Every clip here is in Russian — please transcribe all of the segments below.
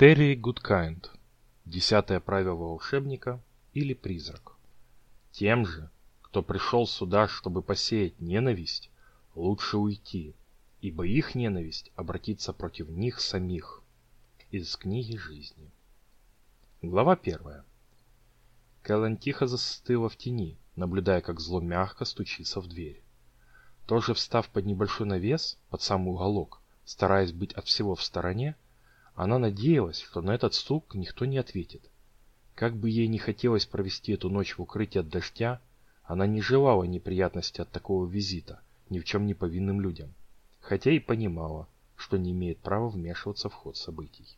Терри Гудкайнд. Десятое правило волшебника или призрак. Тем же, кто пришел сюда, чтобы посеять ненависть, лучше уйти, ибо их ненависть обратится против них самих. Из книги жизни. Глава первая. Кэлен тихо застыла в тени, наблюдая, как зло мягко стучится в дверь. Тоже встав под небольшой навес, под самый уголок, стараясь быть от всего в стороне, она надеялась, что на этот стук никто не ответит. Как бы ей не хотелось провести эту ночь в укрытии от дождя, она не желала неприятности от такого визита ни в чем не повинным людям, хотя и понимала, что не имеет права вмешиваться в ход событий.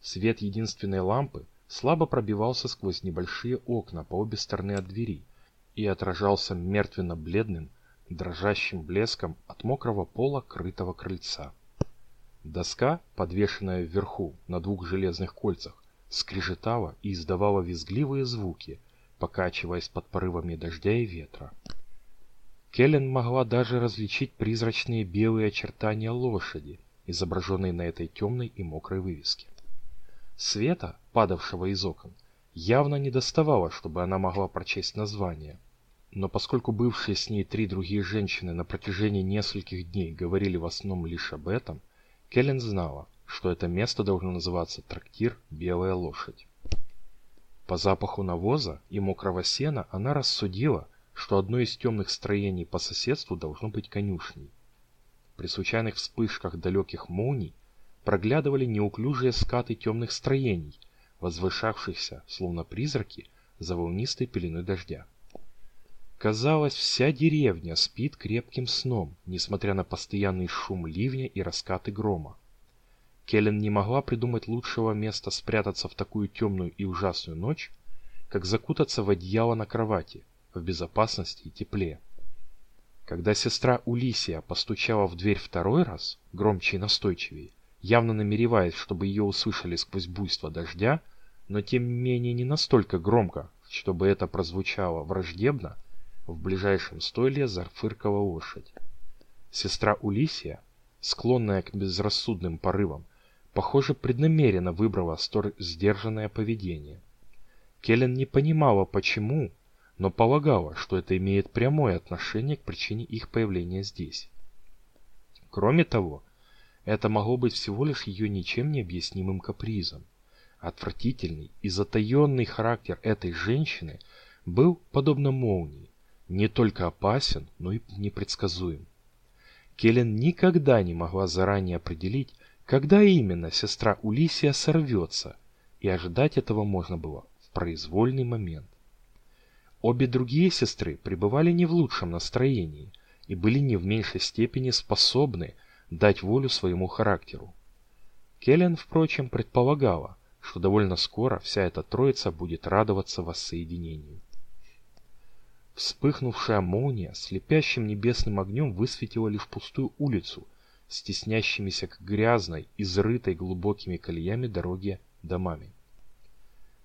Свет единственной лампы слабо пробивался сквозь небольшие окна по обе стороны от двери и отражался мертвенно-бледным, дрожащим блеском от мокрого пола крытого крыльца. Доска, подвешенная вверху на двух железных кольцах, скрежетала и издавала визгливые звуки, покачиваясь под порывами дождя и ветра. Келлен могла даже различить призрачные белые очертания лошади, изображенные на этой темной и мокрой вывеске. Света, падавшего из окон, явно не доставало, чтобы она могла прочесть название. Но поскольку бывшие с ней три другие женщины на протяжении нескольких дней говорили в основном лишь об этом, Келлен знала, что это место должно называться трактир «Белая лошадь». По запаху навоза и мокрого сена она рассудила, что одно из темных строений по соседству должно быть конюшней. При случайных вспышках далеких молний проглядывали неуклюжие скаты темных строений, возвышавшихся, словно призраки, за волнистой пеленой дождя. Казалось, вся деревня спит крепким сном, несмотря на постоянный шум ливня и раскаты грома. Келлен не могла придумать лучшего места спрятаться в такую темную и ужасную ночь, как закутаться в одеяло на кровати, в безопасности и тепле. Когда сестра Улисия постучала в дверь второй раз, громче и настойчивее, явно намереваясь, чтобы ее услышали сквозь буйство дождя, но тем не менее не настолько громко, чтобы это прозвучало враждебно, в ближайшем стойле зафыркала лошадь. Сестра Улисия, склонная к безрассудным порывам, похоже, преднамеренно выбрала столь сдержанное поведение. Келлен не понимала, почему, но полагала, что это имеет прямое отношение к причине их появления здесь. Кроме того, это могло быть всего лишь ее ничем не объяснимым капризом. Отвратительный и затаенный характер этой женщины был, подобно молнии, не только опасен, но и непредсказуем. Келлен никогда не могла заранее определить, когда именно сестра Улисия сорвется, и ожидать этого можно было в произвольный момент. Обе другие сестры пребывали не в лучшем настроении и были не в меньшей степени способны дать волю своему характеру. Келлен, впрочем, предполагала, что довольно скоро вся эта троица будет радоваться воссоединению. Вспыхнувшая молния слепящим небесным огнем высветила лишь пустую улицу, стеснящимися к грязной, изрытой глубокими колеями дороге домами.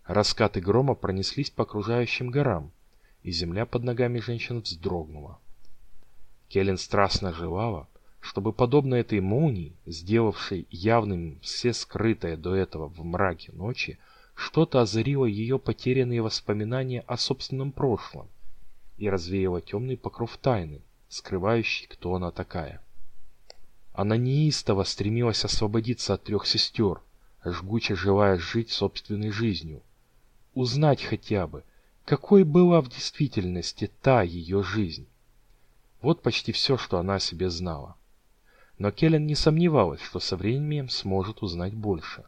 Раскаты грома пронеслись по окружающим горам, и земля под ногами женщин вздрогнула. Келлен страстно желала, чтобы, подобно этой молнии, сделавшей явным все скрытое до этого в мраке ночи, что-то озарило ее потерянные воспоминания о собственном прошлом, и развеяла темный покров тайны, скрывающий, кто она такая. Она неистово стремилась освободиться от трех сестер, жгуче желая жить собственной жизнью. Узнать хотя бы, какой была в действительности та ее жизнь. Вот почти все, что она о себе знала. Но Келлен не сомневалась, что со временем сможет узнать больше.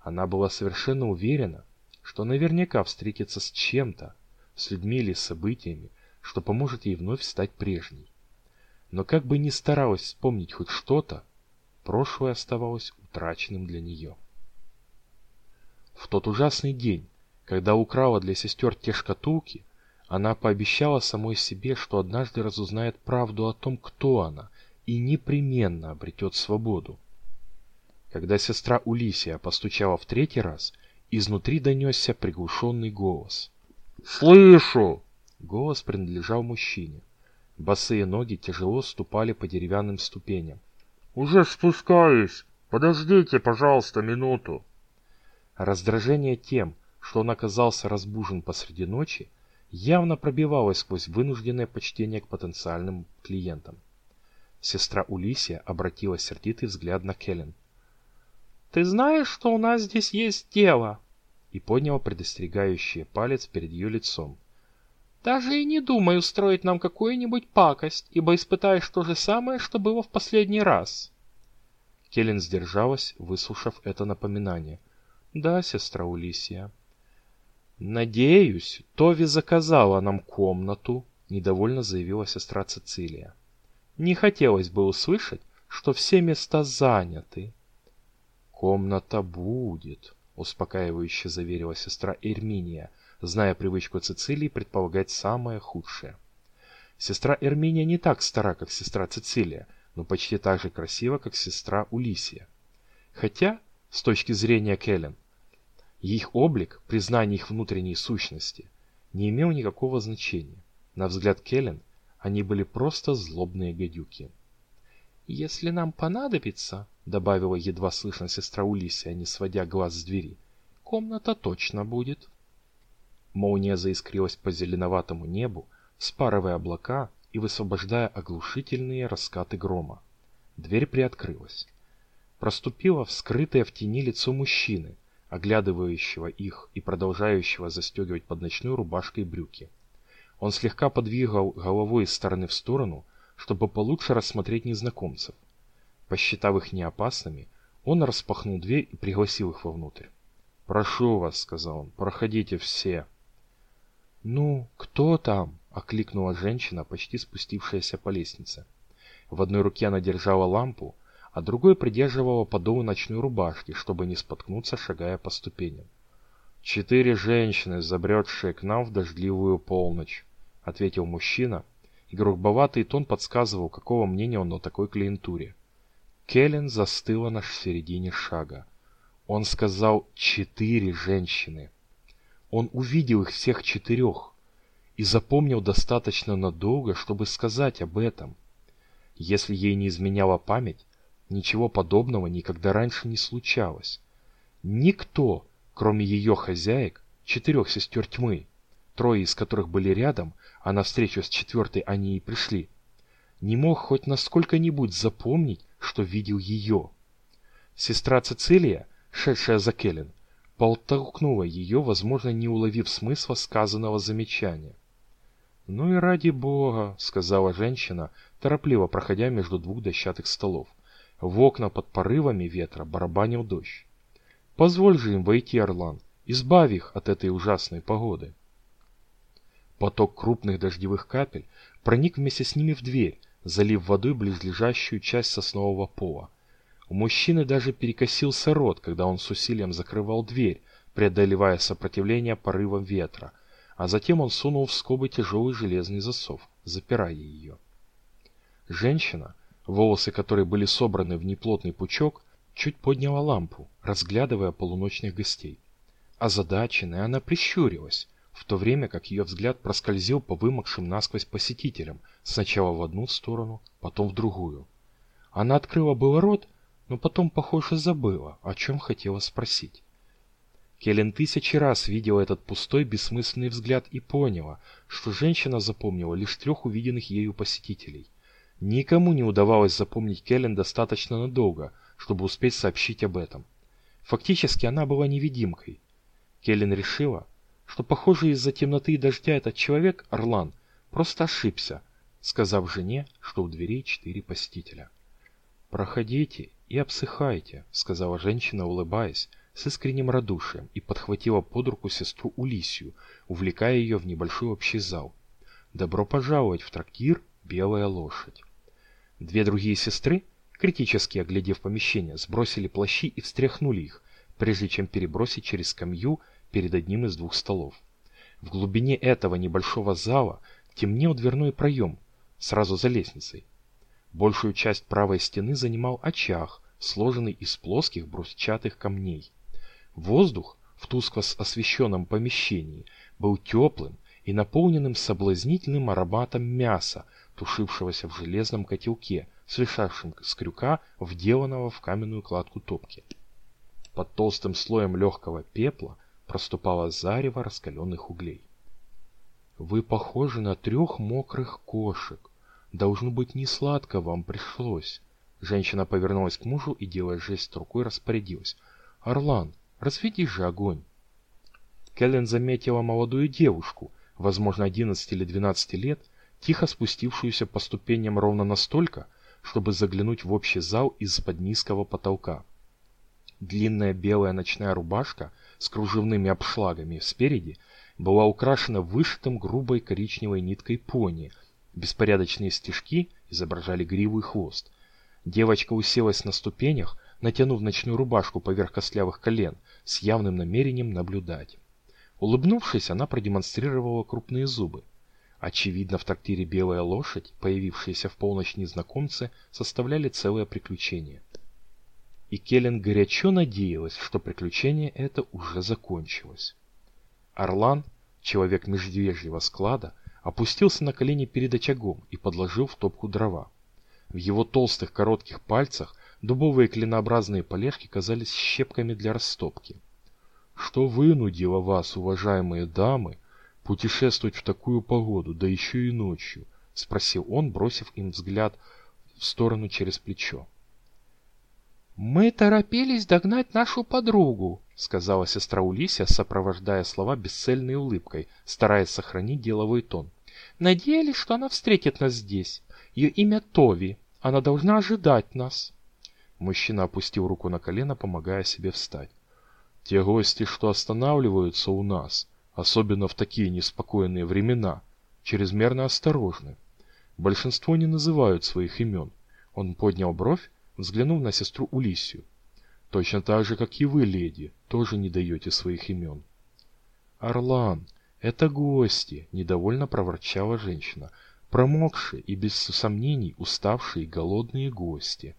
Она была совершенно уверена, что наверняка встретится с чем-то, с людьми или событиями, что поможет ей вновь стать прежней. Но как бы ни старалась вспомнить хоть что-то, прошлое оставалось утраченным для нее. В тот ужасный день, когда украла для сестер те шкатулки, она пообещала самой себе, что однажды разузнает правду о том, кто она, и непременно обретет свободу. Когда сестра Улисия постучала в третий раз, изнутри донесся приглушенный голос. «Слышу!» Голос принадлежал мужчине. Босые ноги тяжело ступали по деревянным ступеням. «Уже спускаюсь. Подождите, пожалуйста, минуту. Раздражение тем, что он оказался разбужен посреди ночи, явно пробивалось сквозь вынужденное почтение к потенциальным клиентам. Сестра Улисия обратила сердитый взгляд на Келлен. «Ты знаешь, что у нас здесь есть дело?» и подняла предостерегающий палец перед ее лицом. «Даже и не думай устроить нам какую-нибудь пакость, ибо испытаешь то же самое, что было в последний раз». Келлен сдержалась, выслушав это напоминание. «Да, сестра Улисия». «Надеюсь, Тови заказала нам комнату», — недовольно заявила сестра Цицилия. «Не хотелось бы услышать, что все места заняты». «Комната будет», — успокаивающе заверила сестра Эрминия, зная привычку Цицилии предполагать самое худшее. Сестра Эрминия не так стара, как сестра Цицилия, но почти так же красива, как сестра Улисия. Хотя, с точки зрения Келлен, их облик, признание их внутренней сущности, не имел никакого значения. На взгляд Келлен, они были просто злобные гадюки. «Если нам понадобится», — добавила едва слышно сестра Улисия, не сводя глаз с двери, — «комната точно будет». Молния заискрилась по зеленоватому небу, спарывая облака и высвобождая оглушительные раскаты грома. Дверь приоткрылась. Проступило вскрытое в тени лицо мужчины, оглядывающего их и продолжающего застегивать под ночной рубашкой брюки. Он слегка подвигал головой из стороны в сторону, чтобы получше рассмотреть незнакомцев. Посчитав их неопасными, он распахнул дверь и пригласил их вовнутрь. «Прошу вас», — сказал он, — «проходите все». «Ну, кто там?» — окликнула женщина, почти спустившаяся по лестнице. В одной руке она держала лампу, а другой придерживала подолу ночной рубашки, чтобы не споткнуться, шагая по ступеням. «Четыре женщины, забредшие к нам в дождливую полночь», — ответил мужчина, и грубоватый тон подсказывал, какого мнения он о такой клиентуре. Келлен застыла на середине шага. Он сказал «четыре женщины». Он увидел их всех четырех и запомнил достаточно надолго, чтобы сказать об этом. Если ей не изменяла память, ничего подобного никогда раньше не случалось. Никто, кроме ее хозяек, четырех сестер тьмы, трое из которых были рядом, а на встречу с четвертой они и пришли, не мог хоть насколько-нибудь запомнить, что видел ее. Сестра Цицилия, шедшая за Келлен, подтолкнула ее, возможно, не уловив смысла сказанного замечания. «Ну и ради бога», — сказала женщина, торопливо проходя между двух дощатых столов. В окна под порывами ветра барабанил дождь. «Позволь же им войти, Орлан, избавь их от этой ужасной погоды». Поток крупных дождевых капель проник вместе с ними в дверь, залив водой близлежащую часть соснового пола. У мужчины даже перекосился рот, когда он с усилием закрывал дверь, преодолевая сопротивление порывам ветра, а затем он сунул в скобы тяжелый железный засов, запирая ее. Женщина, волосы которой были собраны в неплотный пучок, чуть подняла лампу, разглядывая полуночных гостей. Озадаченная она прищурилась, в то время как ее взгляд проскользил по вымокшим насквозь посетителям, сначала в одну сторону, потом в другую. Она открыла был рот, но потом, похоже, забыла, о чем хотела спросить. Келлен тысячи раз видела этот пустой, бессмысленный взгляд и поняла, что женщина запомнила лишь трех увиденных ею посетителей. Никому не удавалось запомнить Келлен достаточно надолго, чтобы успеть сообщить об этом. Фактически она была невидимкой. Келлен решила, что, похоже, из-за темноты и дождя этот человек, Орлан, просто ошибся, сказав жене, что у дверей четыре посетителя. «Проходите и обсыхайте», — сказала женщина, улыбаясь, с искренним радушием, и подхватила под руку сестру Улисию, увлекая ее в небольшой общий зал. «Добро пожаловать в трактир «Белая лошадь». Две другие сестры, критически оглядев помещение, сбросили плащи и встряхнули их, прежде чем перебросить через скамью перед одним из двух столов. В глубине этого небольшого зала темнел дверной проем, сразу за лестницей. Большую часть правой стены занимал очаг, сложенный из плоских брусчатых камней. Воздух в тускло освещенном помещении был теплым и наполненным соблазнительным ароматом мяса, тушившегося в железном котелке, свисавшим с крюка, вделанного в каменную кладку топки. Под толстым слоем легкого пепла проступало зарево раскаленных углей. «Вы похожи на трех мокрых кошек. Должно быть, не сладко вам пришлось». Женщина повернулась к мужу и, делая жест рукой, распорядилась. «Орлан, разведи же огонь!» Кэлен заметила молодую девушку, возможно, 11 или 12 лет, тихо спустившуюся по ступеням ровно настолько, чтобы заглянуть в общий зал из-под низкого потолка. Длинная белая ночная рубашка с кружевными обшлагами спереди была украшена вышитым грубой коричневой ниткой пони. Беспорядочные стежки изображали гриву и хвост. Девочка уселась на ступенях, натянув ночную рубашку поверх костлявых колен, с явным намерением наблюдать. Улыбнувшись, она продемонстрировала крупные зубы. Очевидно, в трактире «Белая лошадь», появившиеся в полночь незнакомцы, составляли целое приключение. И Келлен горячо надеялась, что приключение это уже закончилось. Орлан, человек междвежьего склада, опустился на колени перед очагом и подложил в топку дрова. В его толстых коротких пальцах дубовые клинообразные полежки казались щепками для растопки. Что вынудило вас, уважаемые дамы, путешествовать в такую погоду, да еще и ночью? Спросил он, бросив им взгляд в сторону через плечо. «Мы торопились догнать нашу подругу», — сказала сестра Улисия, сопровождая слова бесцельной улыбкой, стараясь сохранить деловой тон. «Надеялись, что она встретит нас здесь. Ее имя Тови. Она должна ожидать нас». Мужчина опустил руку на колено, помогая себе встать. Те гости, что останавливаются у нас, особенно в такие неспокойные времена, чрезмерно осторожны. Большинство не называют своих имен. Он поднял бровь, взглянув на сестру Улисию. Точно так же, как и вы, леди, тоже не даете своих имен. Орлан, это гости, недовольно проворчала женщина. Промокшие и без сомнений уставшие и голодные гости.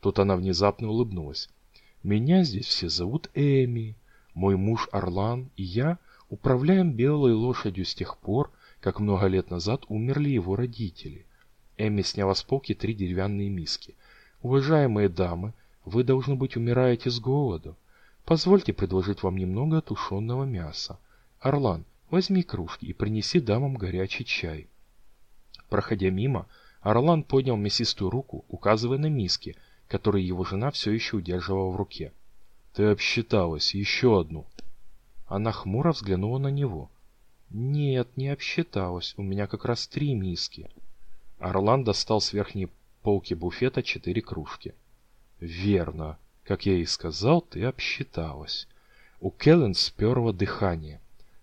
Тут она внезапно улыбнулась. Меня здесь все зовут Эми. Мой муж Орлан и я управляем белой лошадью с тех пор, как много лет назад умерли его родители. Эми сняла с полки три деревянные миски. Уважаемые дамы, вы, должно быть, умираете с голоду. Позвольте предложить вам немного тушеного мяса. Орлан, возьми кружки и принеси дамам горячий чай. Проходя мимо, Орлан поднял мясистую руку, указывая на миски – который его жена все еще удерживала в руке. «Ты обсчиталась, еще одну!» Она хмуро взглянула на него. «Нет, не обсчиталась, у меня как раз три миски». Орлан достал с верхней полки буфета четыре кружки. «Верно. Как я и сказал, ты обсчиталась». У Келлен сперло дыхание.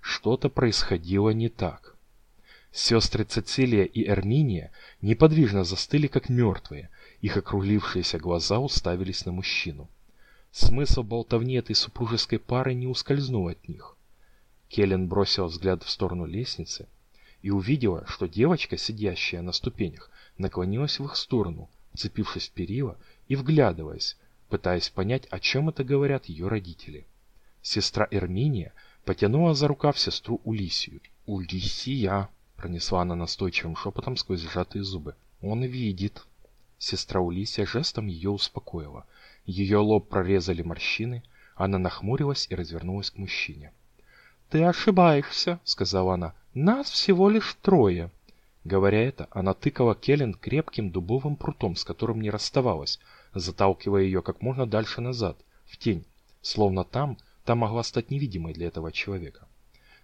Что-то происходило не так. Сестры Цицилия и Эрминия неподвижно застыли, как мертвые, их округлившиеся глаза уставились на мужчину. Смысл болтовни этой супружеской пары не ускользнул от них. Келлен бросил взгляд в сторону лестницы и увидела, что девочка, сидящая на ступенях, наклонилась в их сторону, цепившись в перила и вглядываясь, пытаясь понять, о чем это говорят ее родители. Сестра Эрминия потянула за рукав сестру Улисию. «Улисия!» — пронесла она настойчивым шепотом сквозь сжатые зубы. «Он видит!» Сестра Улисия жестом ее успокоила. Ее лоб прорезали морщины, она нахмурилась и развернулась к мужчине. «Ты ошибаешься», — сказала она. «Нас всего лишь трое». Говоря это, она тыкала Келлен крепким дубовым прутом, с которым не расставалась, заталкивая ее как можно дальше назад, в тень, словно там, та могла стать невидимой для этого человека.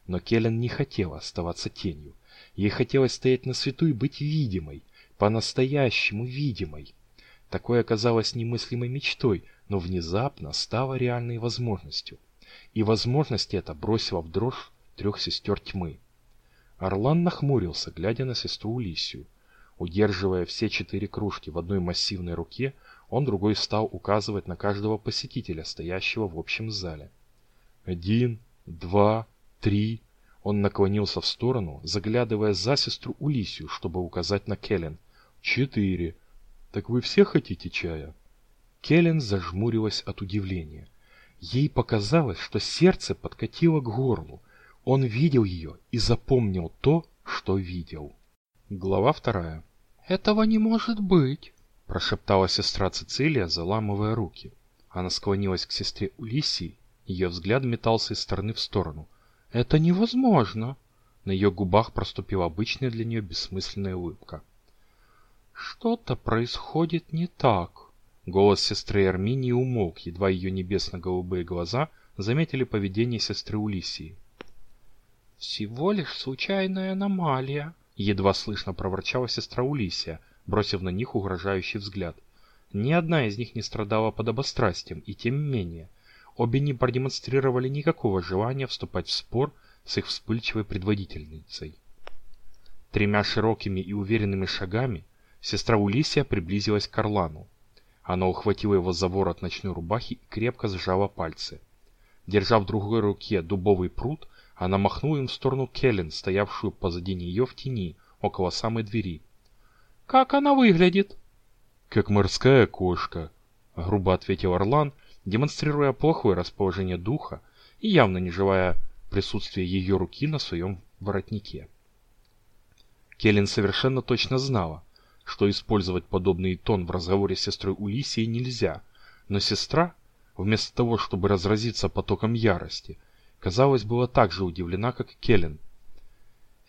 Но Келлен не хотела оставаться тенью. Ей хотелось стоять на свету и быть видимой, по-настоящему видимой. Такое оказалось немыслимой мечтой, но внезапно стало реальной возможностью. И возможность эта бросила в дрожь трех сестер тьмы. Орлан нахмурился, глядя на сестру Улисию. Удерживая все четыре кружки в одной массивной руке, он другой стал указывать на каждого посетителя, стоящего в общем зале. Один, два, три. Он наклонился в сторону, заглядывая за сестру Улисию, чтобы указать на Келлен – Четыре. Так вы все хотите чая? Келлен зажмурилась от удивления. Ей показалось, что сердце подкатило к горлу. Он видел ее и запомнил то, что видел. Глава вторая. «Этого не может быть!» Прошептала сестра Цицилия, заламывая руки. Она склонилась к сестре Улисии, ее взгляд метался из стороны в сторону. «Это невозможно!» На ее губах проступила обычная для нее бессмысленная улыбка. «Что-то происходит не так». Голос сестры Арминии умолк, едва ее небесно-голубые глаза заметили поведение сестры Улисии. «Всего лишь случайная аномалия», — едва слышно проворчала сестра Улисия, бросив на них угрожающий взгляд. Ни одна из них не страдала под обострастием, и тем менее, обе не продемонстрировали никакого желания вступать в спор с их вспыльчивой предводительницей. Тремя широкими и уверенными шагами сестра Улисия приблизилась к Орлану. Она ухватила его за ворот ночной рубахи и крепко сжала пальцы. Держа в другой руке дубовый пруд, она махнула им в сторону Келлен, стоявшую позади нее в тени, около самой двери. «Как она выглядит?» «Как морская кошка», — грубо ответил Орлан, демонстрируя плохое расположение духа и явно не желая присутствия ее руки на своем воротнике. Келлен совершенно точно знала, что использовать подобный тон в разговоре с сестрой Улисией нельзя, но сестра, вместо того, чтобы разразиться потоком ярости, казалось, была так же удивлена, как и Келлен.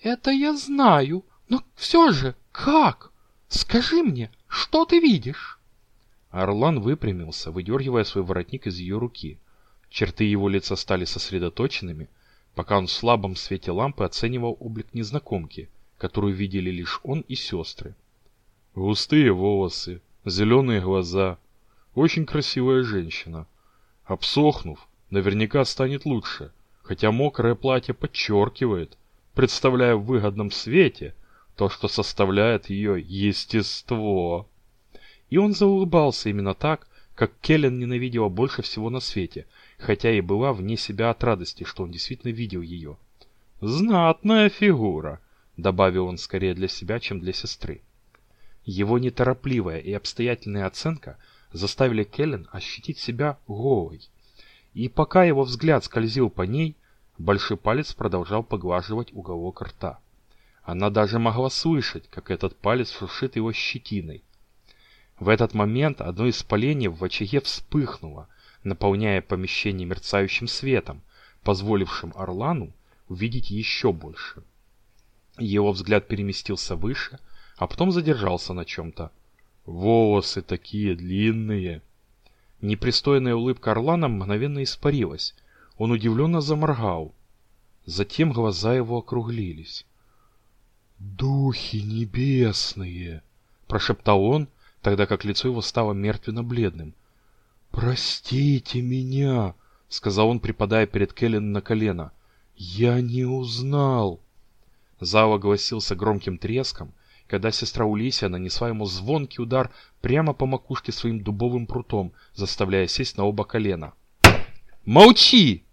«Это я знаю, но все же, как? Скажи мне, что ты видишь?» Орлан выпрямился, выдергивая свой воротник из ее руки. Черты его лица стали сосредоточенными, пока он в слабом свете лампы оценивал облик незнакомки, которую видели лишь он и сестры. Густые волосы, зеленые глаза. Очень красивая женщина. Обсохнув, наверняка станет лучше, хотя мокрое платье подчеркивает, представляя в выгодном свете то, что составляет ее естество. И он заулыбался именно так, как Келлен ненавидела больше всего на свете, хотя и была вне себя от радости, что он действительно видел ее. «Знатная фигура», — добавил он скорее для себя, чем для сестры. Его неторопливая и обстоятельная оценка заставили Келлен ощутить себя голой. И пока его взгляд скользил по ней, большой палец продолжал поглаживать уголок рта. Она даже могла слышать, как этот палец шуршит его щетиной, в этот момент одно из поленьев в очаге вспыхнуло, наполняя помещение мерцающим светом, позволившим Орлану увидеть еще больше. Его взгляд переместился выше, а потом задержался на чем-то. Волосы такие длинные. Непристойная улыбка Орлана мгновенно испарилась. Он удивленно заморгал. Затем глаза его округлились. «Духи небесные!» – прошептал он, тогда как лицо его стало мертвенно-бледным. «Простите меня!» — сказал он, припадая перед Келлен на колено. «Я не узнал!» Зал огласился громким треском, когда сестра Улисия нанесла ему звонкий удар прямо по макушке своим дубовым прутом, заставляя сесть на оба колена. «Молчи!»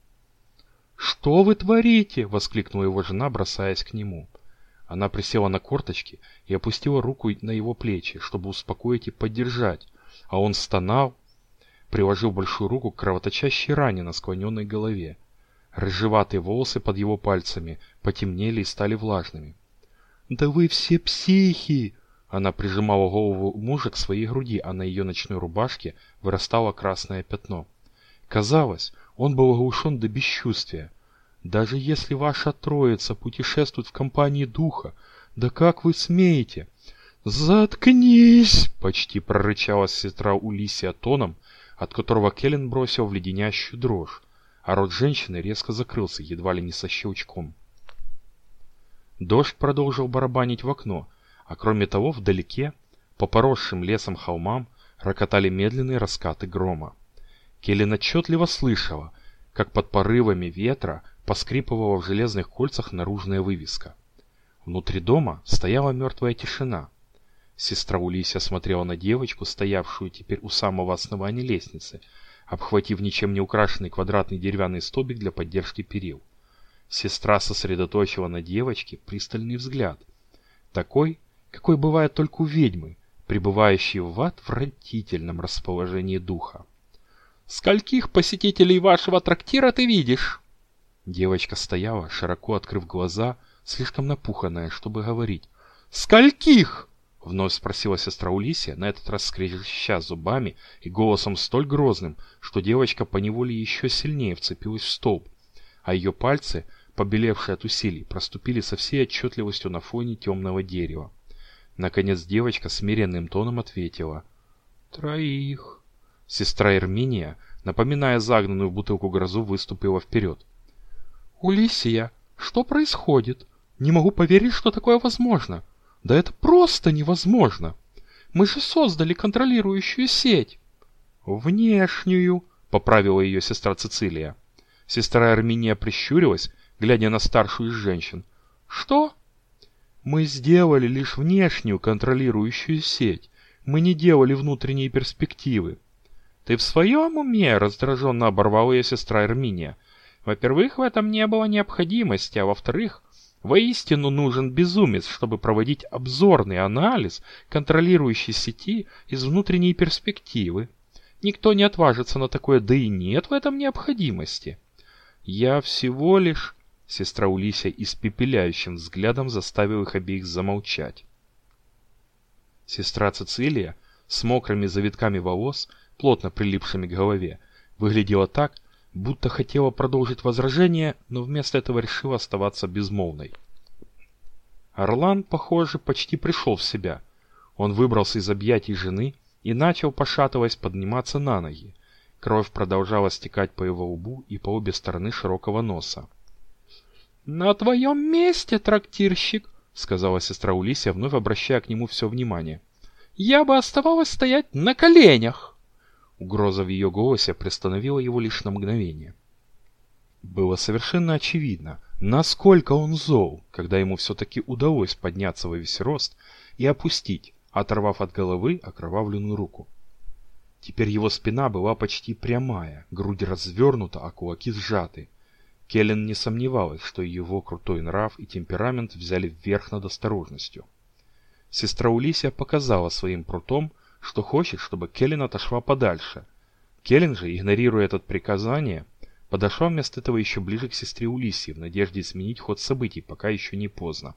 «Что вы творите?» — воскликнула его жена, бросаясь к нему. Она присела на корточки и опустила руку на его плечи, чтобы успокоить и поддержать, а он стонал, приложил большую руку к кровоточащей ране на склоненной голове. Рыжеватые волосы под его пальцами потемнели и стали влажными. «Да вы все психи!» Она прижимала голову мужа к своей груди, а на ее ночной рубашке вырастало красное пятно. Казалось, он был оглушен до бесчувствия. Даже если ваша троица путешествует в компании духа, да как вы смеете? Заткнись! Почти прорычала сестра Улисия тоном, от которого Келлен бросил в леденящую дрожь, а рот женщины резко закрылся, едва ли не со щелчком. Дождь продолжил барабанить в окно, а кроме того вдалеке, по поросшим лесом холмам, рокотали медленные раскаты грома. Келлен отчетливо слышала, как под порывами ветра поскрипывала в железных кольцах наружная вывеска. Внутри дома стояла мертвая тишина. Сестра Улисия смотрела на девочку, стоявшую теперь у самого основания лестницы, обхватив ничем не украшенный квадратный деревянный столбик для поддержки перил. Сестра сосредоточила на девочке пристальный взгляд. Такой, какой бывает только у ведьмы, пребывающей в отвратительном расположении духа. «Скольких посетителей вашего трактира ты видишь?» Девочка стояла, широко открыв глаза, слишком напуханная, чтобы говорить. «Скольких?» — Вновь спросила сестра Улисия, на этот раз скрежеща зубами и голосом столь грозным, что девочка поневоле еще сильнее вцепилась в столб, а ее пальцы, побелевшие от усилий, проступили со всей отчетливостью на фоне темного дерева. Наконец девочка смиренным тоном ответила. «Троих». Сестра Эрминия, напоминая загнанную в бутылку грозу, выступила вперед. «Улисия, что происходит? Не могу поверить, что такое возможно. Да это просто невозможно. Мы же создали контролирующую сеть. Внешнюю, поправила ее сестра Цицилия. Сестра Армения прищурилась, глядя на старшую из женщин. Что? Мы сделали лишь внешнюю контролирующую сеть. Мы не делали внутренние перспективы. Ты в своем уме? Раздраженно оборвала ее сестра Армения. Во-первых, в этом не было необходимости, а во-вторых, Воистину нужен безумец, чтобы проводить обзорный анализ контролирующей сети из внутренней перспективы. Никто не отважится на такое, да и нет в этом необходимости. Я всего лишь... Сестра Улися испепеляющим взглядом заставила их обеих замолчать. Сестра Цицилия с мокрыми завитками волос, плотно прилипшими к голове, выглядела так, будто хотела продолжить возражение, но вместо этого решила оставаться безмолвной. Орлан, похоже, почти пришел в себя. Он выбрался из объятий жены и начал, пошатываясь, подниматься на ноги. Кровь продолжала стекать по его лбу и по обе стороны широкого носа. «На твоем месте, трактирщик!» — сказала сестра Улисия, вновь обращая к нему все внимание. «Я бы оставалась стоять на коленях!» Угроза в ее голосе приостановила его лишь на мгновение. Было совершенно очевидно, насколько он зол, когда ему все-таки удалось подняться во весь рост и опустить, оторвав от головы окровавленную руку. Теперь его спина была почти прямая, грудь развернута, а кулаки сжаты. Келлен не сомневалась, что его крутой нрав и темперамент взяли вверх над осторожностью. Сестра Улисия показала своим прутом, что хочет, чтобы Келлен отошла подальше. Келлен же, игнорируя это приказание, подошла вместо этого еще ближе к сестре Улисии в надежде изменить ход событий, пока еще не поздно.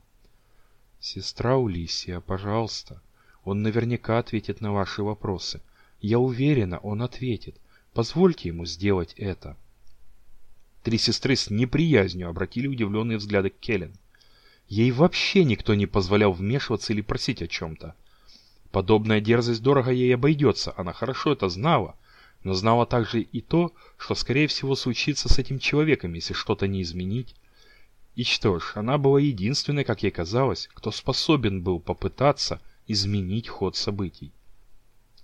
«Сестра Улисия, пожалуйста, он наверняка ответит на ваши вопросы. Я уверена, он ответит. Позвольте ему сделать это». Три сестры с неприязнью обратили удивленные взгляды к Келлен. Ей вообще никто не позволял вмешиваться или просить о чем-то. Подобная дерзость дорого ей обойдется, она хорошо это знала, но знала также и то, что скорее всего случится с этим человеком, если что-то не изменить. И что ж, она была единственной, как ей казалось, кто способен был попытаться изменить ход событий.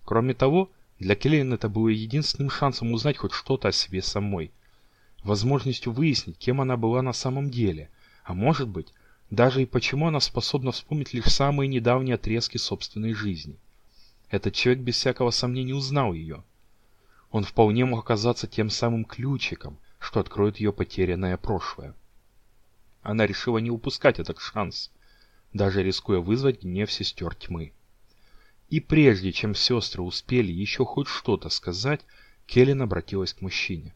Кроме того, для Келлен это было единственным шансом узнать хоть что-то о себе самой. Возможностью выяснить, кем она была на самом деле, а может быть, даже и почему она способна вспомнить лишь самые недавние отрезки собственной жизни. Этот человек без всякого сомнения узнал ее. Он вполне мог оказаться тем самым ключиком, что откроет ее потерянное прошлое. Она решила не упускать этот шанс, даже рискуя вызвать гнев сестер тьмы. И прежде чем сестры успели еще хоть что-то сказать, Келлен обратилась к мужчине.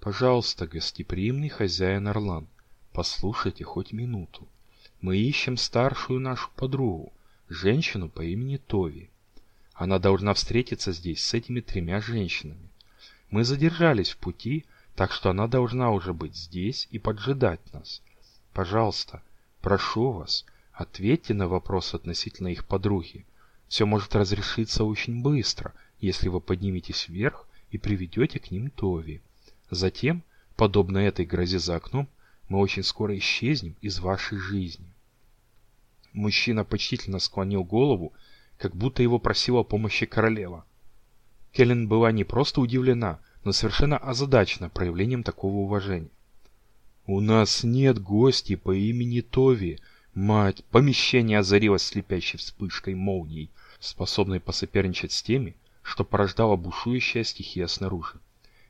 «Пожалуйста, гостеприимный хозяин Орлан, Послушайте хоть минуту. Мы ищем старшую нашу подругу, женщину по имени Тови. Она должна встретиться здесь с этими тремя женщинами. Мы задержались в пути, так что она должна уже быть здесь и поджидать нас. Пожалуйста, прошу вас, ответьте на вопрос относительно их подруги. Все может разрешиться очень быстро, если вы подниметесь вверх и приведете к ним Тови. Затем, подобно этой грозе за окном, мы очень скоро исчезнем из вашей жизни. Мужчина почтительно склонил голову, как будто его просила помощи королева. Келлен была не просто удивлена, но совершенно озадачена проявлением такого уважения. «У нас нет гостей по имени Тови, мать!» Помещение озарилось слепящей вспышкой молнией, способной посоперничать с теми, что порождала бушующая стихия снаружи.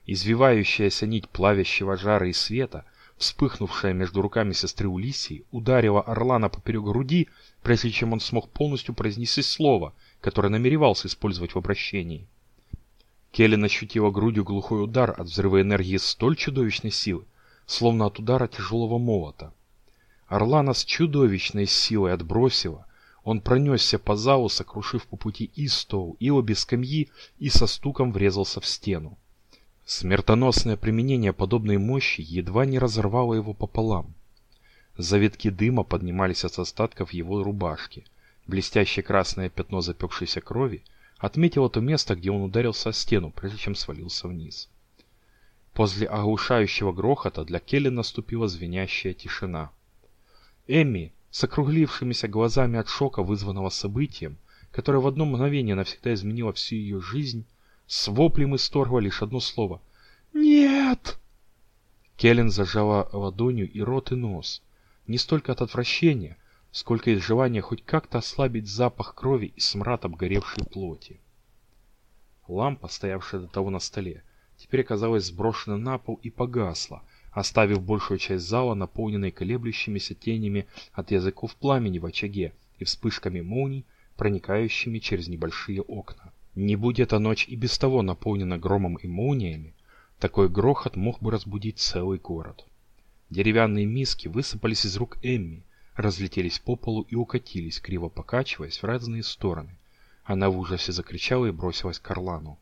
Извивающаяся нить плавящего жара и света — вспыхнувшая между руками сестры Улисии, ударила Орлана поперек груди, прежде чем он смог полностью произнести слово, которое намеревался использовать в обращении. Келлен ощутила грудью глухой удар от взрыва энергии столь чудовищной силы, словно от удара тяжелого молота. Орлана с чудовищной силой отбросила, Он пронесся по залу, сокрушив по пути и стол, и обе скамьи, и со стуком врезался в стену. Смертоносное применение подобной мощи едва не разорвало его пополам. Завитки дыма поднимались от остатков его рубашки. Блестящее красное пятно запекшейся крови отметило то место, где он ударился о стену, прежде чем свалился вниз. После оглушающего грохота для Келли наступила звенящая тишина. Эмми, с округлившимися глазами от шока, вызванного событием, которое в одно мгновение навсегда изменило всю ее жизнь, с воплем исторгла лишь одно слово «Нет!». Келлен зажала ладонью и рот, и нос. Не столько от отвращения, сколько из желания хоть как-то ослабить запах крови и смрад обгоревшей плоти. Лампа, стоявшая до того на столе, теперь оказалась сброшена на пол и погасла, оставив большую часть зала наполненной колеблющимися тенями от языков пламени в очаге и вспышками молний, проникающими через небольшие окна. Не будь эта ночь и без того наполнена громом и молниями, такой грохот мог бы разбудить целый город. Деревянные миски высыпались из рук Эмми, разлетелись по полу и укатились, криво покачиваясь в разные стороны. Она в ужасе закричала и бросилась к Орлану.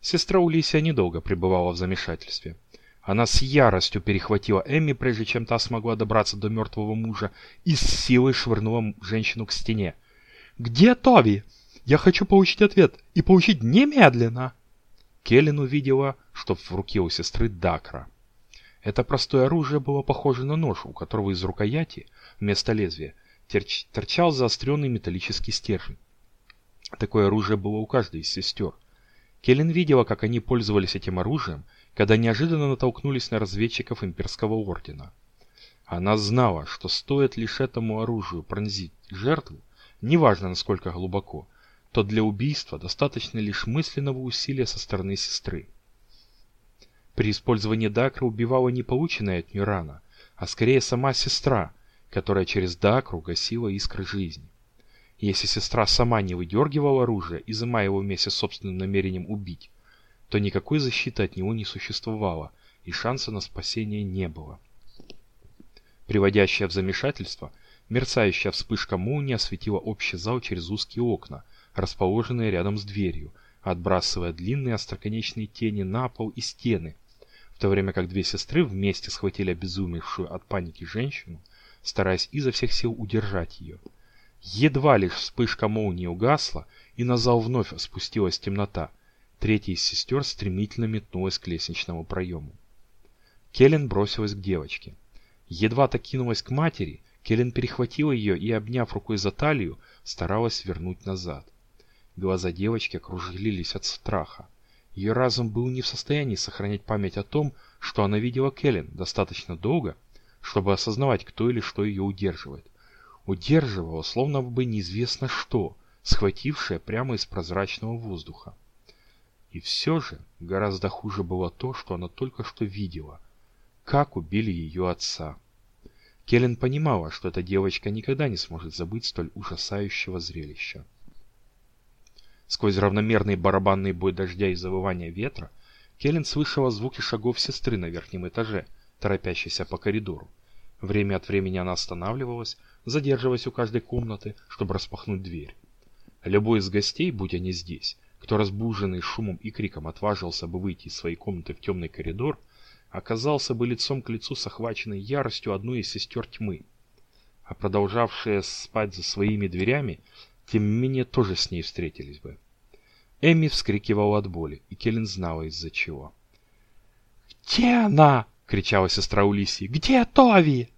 Сестра Улисия недолго пребывала в замешательстве. Она с яростью перехватила Эмми, прежде чем та смогла добраться до мертвого мужа, и с силой швырнула женщину к стене. «Где Тови? Я хочу получить ответ, и получить немедленно!» Келлен увидела, что в руке у сестры Дакра. Это простое оружие было похоже на нож, у которого из рукояти, вместо лезвия, торчал заостренный металлический стержень. Такое оружие было у каждой из сестер – Келлен видела, как они пользовались этим оружием, когда неожиданно натолкнулись на разведчиков имперского ордена. Она знала, что стоит лишь этому оружию пронзить жертву, неважно насколько глубоко, то для убийства достаточно лишь мысленного усилия со стороны сестры. При использовании Дакра убивала не полученная от нее рана, а скорее сама сестра, которая через Дакру гасила искры жизни. Если сестра сама не выдергивала оружие, изымая его вместе с собственным намерением убить, то никакой защиты от него не существовало, и шанса на спасение не было. Приводящая в замешательство, мерцающая вспышка молнии осветила общий зал через узкие окна, расположенные рядом с дверью, отбрасывая длинные остроконечные тени на пол и стены, в то время как две сестры вместе схватили обезумевшую от паники женщину, стараясь изо всех сил удержать ее – Едва лишь вспышка молнии угасла, и на зал вновь спустилась темнота. Третья из сестер стремительно метнулась к лестничному проему. Келлен бросилась к девочке. Едва так кинулась к матери, Келлен перехватила ее и, обняв рукой за талию, старалась вернуть назад. Глаза девочки окружились от страха. Ее разум был не в состоянии сохранять память о том, что она видела Келлен достаточно долго, чтобы осознавать, кто или что ее удерживает удерживало словно бы неизвестно что, схватившее прямо из прозрачного воздуха. И все же гораздо хуже было то, что она только что видела. Как убили ее отца. Келлен понимала, что эта девочка никогда не сможет забыть столь ужасающего зрелища. Сквозь равномерный барабанный бой дождя и завывания ветра, Келлен слышала звуки шагов сестры на верхнем этаже, торопящейся по коридору. Время от времени она останавливалась, задерживаясь у каждой комнаты, чтобы распахнуть дверь. Любой из гостей, будь они здесь, кто разбуженный шумом и криком отважился бы выйти из своей комнаты в темный коридор, оказался бы лицом к лицу с охваченной яростью одной из сестер тьмы. А продолжавшие спать за своими дверями, тем не менее тоже с ней встретились бы. Эмми вскрикивала от боли, и Келлен знала из-за чего. «Где она?» — кричала сестра Улисии. «Где Тови?»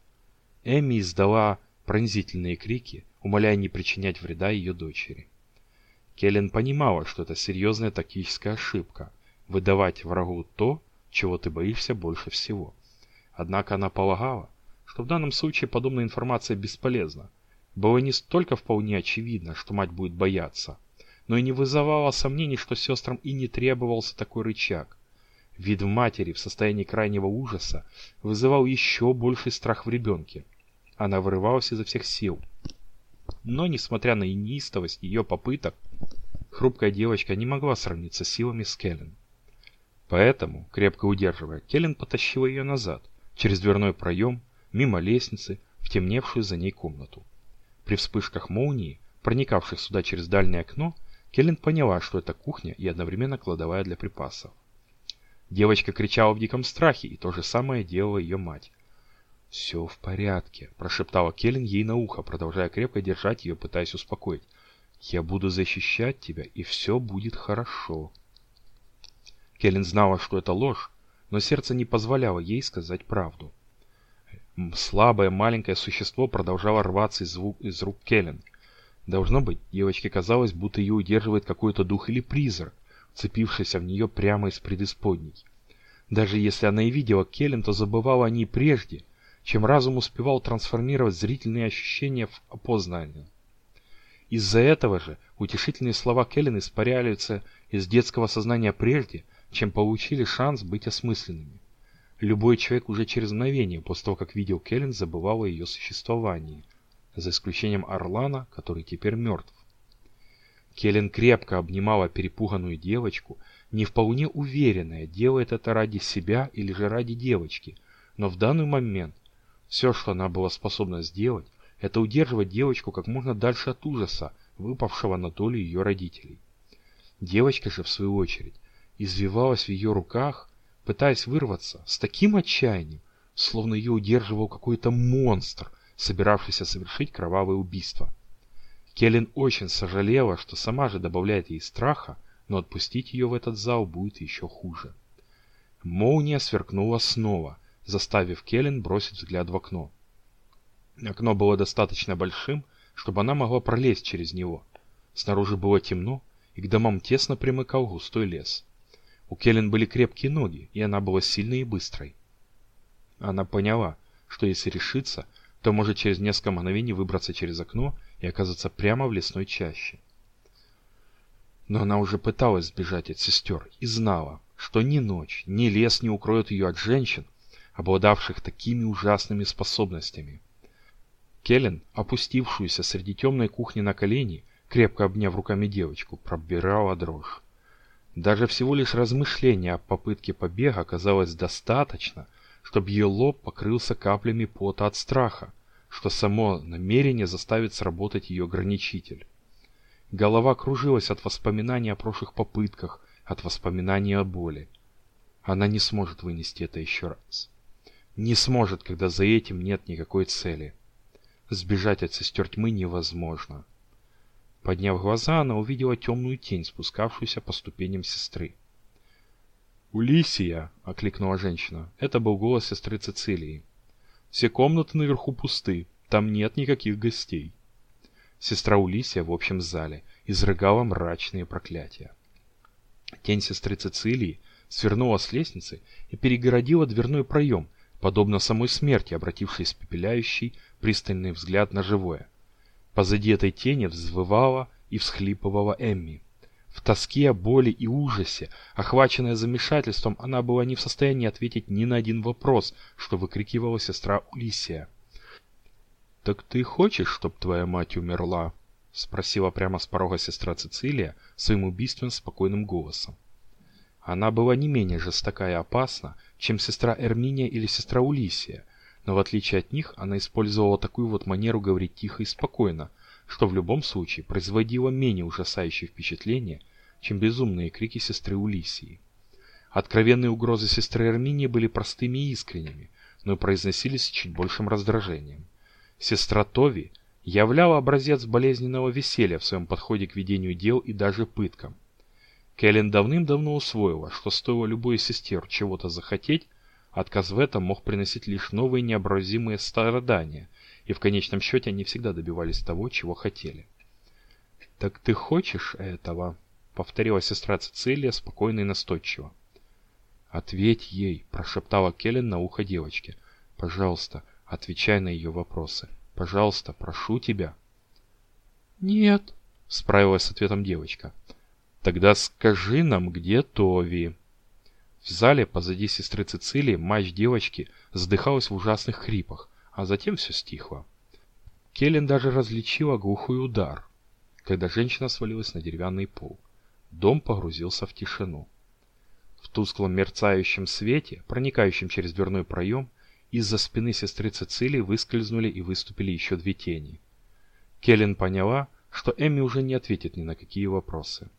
Эмми издала пронзительные крики, умоляя не причинять вреда ее дочери. Келлен понимала, что это серьезная тактическая ошибка – выдавать врагу то, чего ты боишься больше всего. Однако она полагала, что в данном случае подобная информация бесполезна. Было не столько вполне очевидно, что мать будет бояться, но и не вызывало сомнений, что сестрам и не требовался такой рычаг. Вид в матери в состоянии крайнего ужаса вызывал еще больший страх в ребенке – она вырывалась изо всех сил. Но, несмотря на неистовость ее попыток, хрупкая девочка не могла сравниться силами с Келлен. Поэтому, крепко удерживая, Келлен потащила ее назад, через дверной проем, мимо лестницы, в темневшую за ней комнату. При вспышках молнии, проникавших сюда через дальнее окно, Келлен поняла, что это кухня и одновременно кладовая для припасов. Девочка кричала в диком страхе, и то же самое делала ее мать. «Все в порядке», – прошептала Келлен ей на ухо, продолжая крепко держать ее, пытаясь успокоить. «Я буду защищать тебя, и все будет хорошо». Келлен знала, что это ложь, но сердце не позволяло ей сказать правду. Слабое маленькое существо продолжало рваться из, звук, из рук Келлен. Должно быть, девочке казалось, будто ее удерживает какой-то дух или призрак, вцепившийся в нее прямо из предисподней. Даже если она и видела Келлен, то забывала о ней прежде, чем разум успевал трансформировать зрительные ощущения в опознание. Из-за этого же утешительные слова Келлен испаряются из детского сознания прежде, чем получили шанс быть осмысленными. Любой человек уже через мгновение после того, как видел Келлен, забывал о ее существовании, за исключением Орлана, который теперь мертв. Келлен крепко обнимала перепуганную девочку, не вполне уверенная, делает это ради себя или же ради девочки, но в данный момент все, что она была способна сделать, это удерживать девочку как можно дальше от ужаса, выпавшего на долю ее родителей. Девочка же, в свою очередь, извивалась в ее руках, пытаясь вырваться с таким отчаянием, словно ее удерживал какой-то монстр, собиравшийся совершить кровавое убийство. Келлен очень сожалела, что сама же добавляет ей страха, но отпустить ее в этот зал будет еще хуже. Молния сверкнула снова, заставив Келлен бросить взгляд в окно. Окно было достаточно большим, чтобы она могла пролезть через него. Снаружи было темно, и к домам тесно примыкал густой лес. У Келлен были крепкие ноги, и она была сильной и быстрой. Она поняла, что если решиться, то может через несколько мгновений выбраться через окно и оказаться прямо в лесной чаще. Но она уже пыталась сбежать от сестер и знала, что ни ночь, ни лес не укроют ее от женщин, обладавших такими ужасными способностями. Келлен, опустившуюся среди темной кухни на колени, крепко обняв руками девочку, пробирала дрожь. Даже всего лишь размышления о попытке побега оказалось достаточно, чтобы ее лоб покрылся каплями пота от страха, что само намерение заставит сработать ее ограничитель. Голова кружилась от воспоминаний о прошлых попытках, от воспоминаний о боли. Она не сможет вынести это еще раз. Не сможет, когда за этим нет никакой цели. Сбежать от сестер тьмы невозможно. Подняв глаза, она увидела темную тень, спускавшуюся по ступеням сестры. «Улисия!» — окликнула женщина. Это был голос сестры Цицилии. «Все комнаты наверху пусты, там нет никаких гостей». Сестра Улисия в общем зале изрыгала мрачные проклятия. Тень сестры Цицилии свернула с лестницы и перегородила дверной проем, подобно самой смерти, обратившей испепеляющий пристальный взгляд на живое. Позади этой тени взвывала и всхлипывала Эмми. В тоске, боли и ужасе, охваченная замешательством, она была не в состоянии ответить ни на один вопрос, что выкрикивала сестра Улисия. «Так ты хочешь, чтоб твоя мать умерла?» — спросила прямо с порога сестра Цицилия своим убийственным спокойным голосом. Она была не менее жестока и опасна, чем сестра Эрминия или сестра Улисия, но в отличие от них она использовала такую вот манеру говорить тихо и спокойно, что в любом случае производило менее ужасающее впечатление, чем безумные крики сестры Улисии. Откровенные угрозы сестры Эрминии были простыми и искренними, но произносились с чуть большим раздражением. Сестра Тови являла образец болезненного веселья в своем подходе к ведению дел и даже пыткам. Кэлен давным-давно усвоила, что стоило любой сестер чего-то захотеть, отказ в этом мог приносить лишь новые необразимые страдания, и в конечном счете они всегда добивались того, чего хотели. «Так ты хочешь этого?» — повторила сестра Цицилия спокойно и настойчиво. «Ответь ей», — прошептала Келлен на ухо девочке. «Пожалуйста, отвечай на ее вопросы. Пожалуйста, прошу тебя». «Нет», — справилась с ответом девочка. Тогда скажи нам, где Тови?» В зале позади сестры Цицилии мать девочки задыхалась в ужасных хрипах, а затем все стихло. Келлен даже различила глухой удар, когда женщина свалилась на деревянный пол. Дом погрузился в тишину. В тусклом мерцающем свете, проникающем через дверной проем, из-за спины сестры Цицилии выскользнули и выступили еще две тени. Келлен поняла, что Эмми уже не ответит ни на какие вопросы.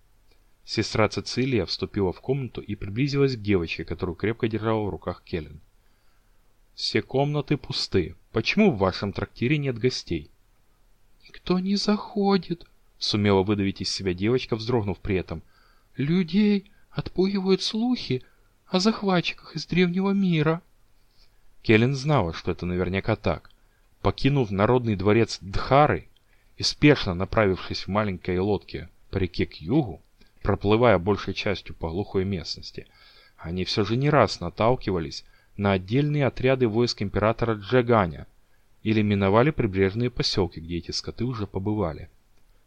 Сестра Цицилия вступила в комнату и приблизилась к девочке, которую крепко держала в руках Келлен. «Все комнаты пусты. Почему в вашем трактире нет гостей?» «Никто не заходит», — сумела выдавить из себя девочка, вздрогнув при этом. «Людей отпугивают слухи о захватчиках из древнего мира». Келлен знала, что это наверняка так. Покинув народный дворец Дхары и спешно направившись в маленькой лодке по реке к югу, проплывая большей частью по глухой местности, они все же не раз наталкивались на отдельные отряды войск императора Джаганя или миновали прибрежные поселки, где эти скоты уже побывали.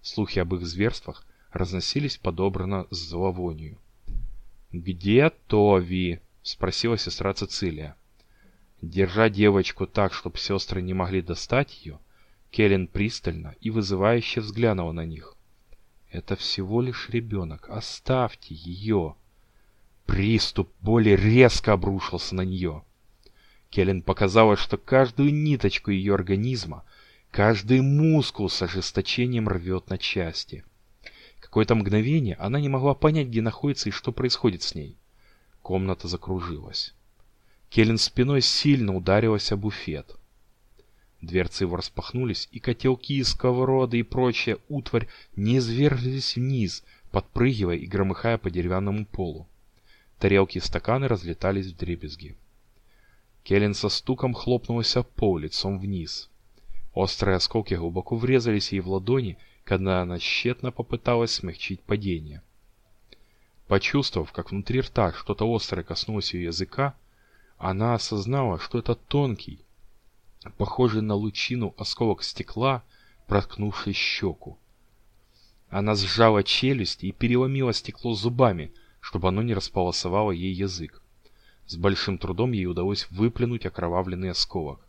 Слухи об их зверствах разносились подобрано с зловонию. «Где Тови?» — спросила сестра Цицилия. Держа девочку так, чтобы сестры не могли достать ее, Келлен пристально и вызывающе взглянула на них. «Это всего лишь ребенок. Оставьте ее!» Приступ боли резко обрушился на нее. Келлен показалось, что каждую ниточку ее организма, каждый мускул с ожесточением рвет на части. Какое-то мгновение она не могла понять, где находится и что происходит с ней. Комната закружилась. Келлен спиной сильно ударилась об буфет. Дверцы его распахнулись, и котелки, сковороды и прочая утварь не изверглись вниз, подпрыгивая и громыхая по деревянному полу. Тарелки и стаканы разлетались в дребезги. Келлен со стуком хлопнулась об пол лицом вниз. Острые осколки глубоко врезались ей в ладони, когда она тщетно попыталась смягчить падение. Почувствовав, как внутри рта что-то острое коснулось ее языка, она осознала, что это тонкий, похожий на лучину осколок стекла, проткнувший щеку. Она сжала челюсть и переломила стекло зубами, чтобы оно не располосовало ей язык. С большим трудом ей удалось выплюнуть окровавленный осколок.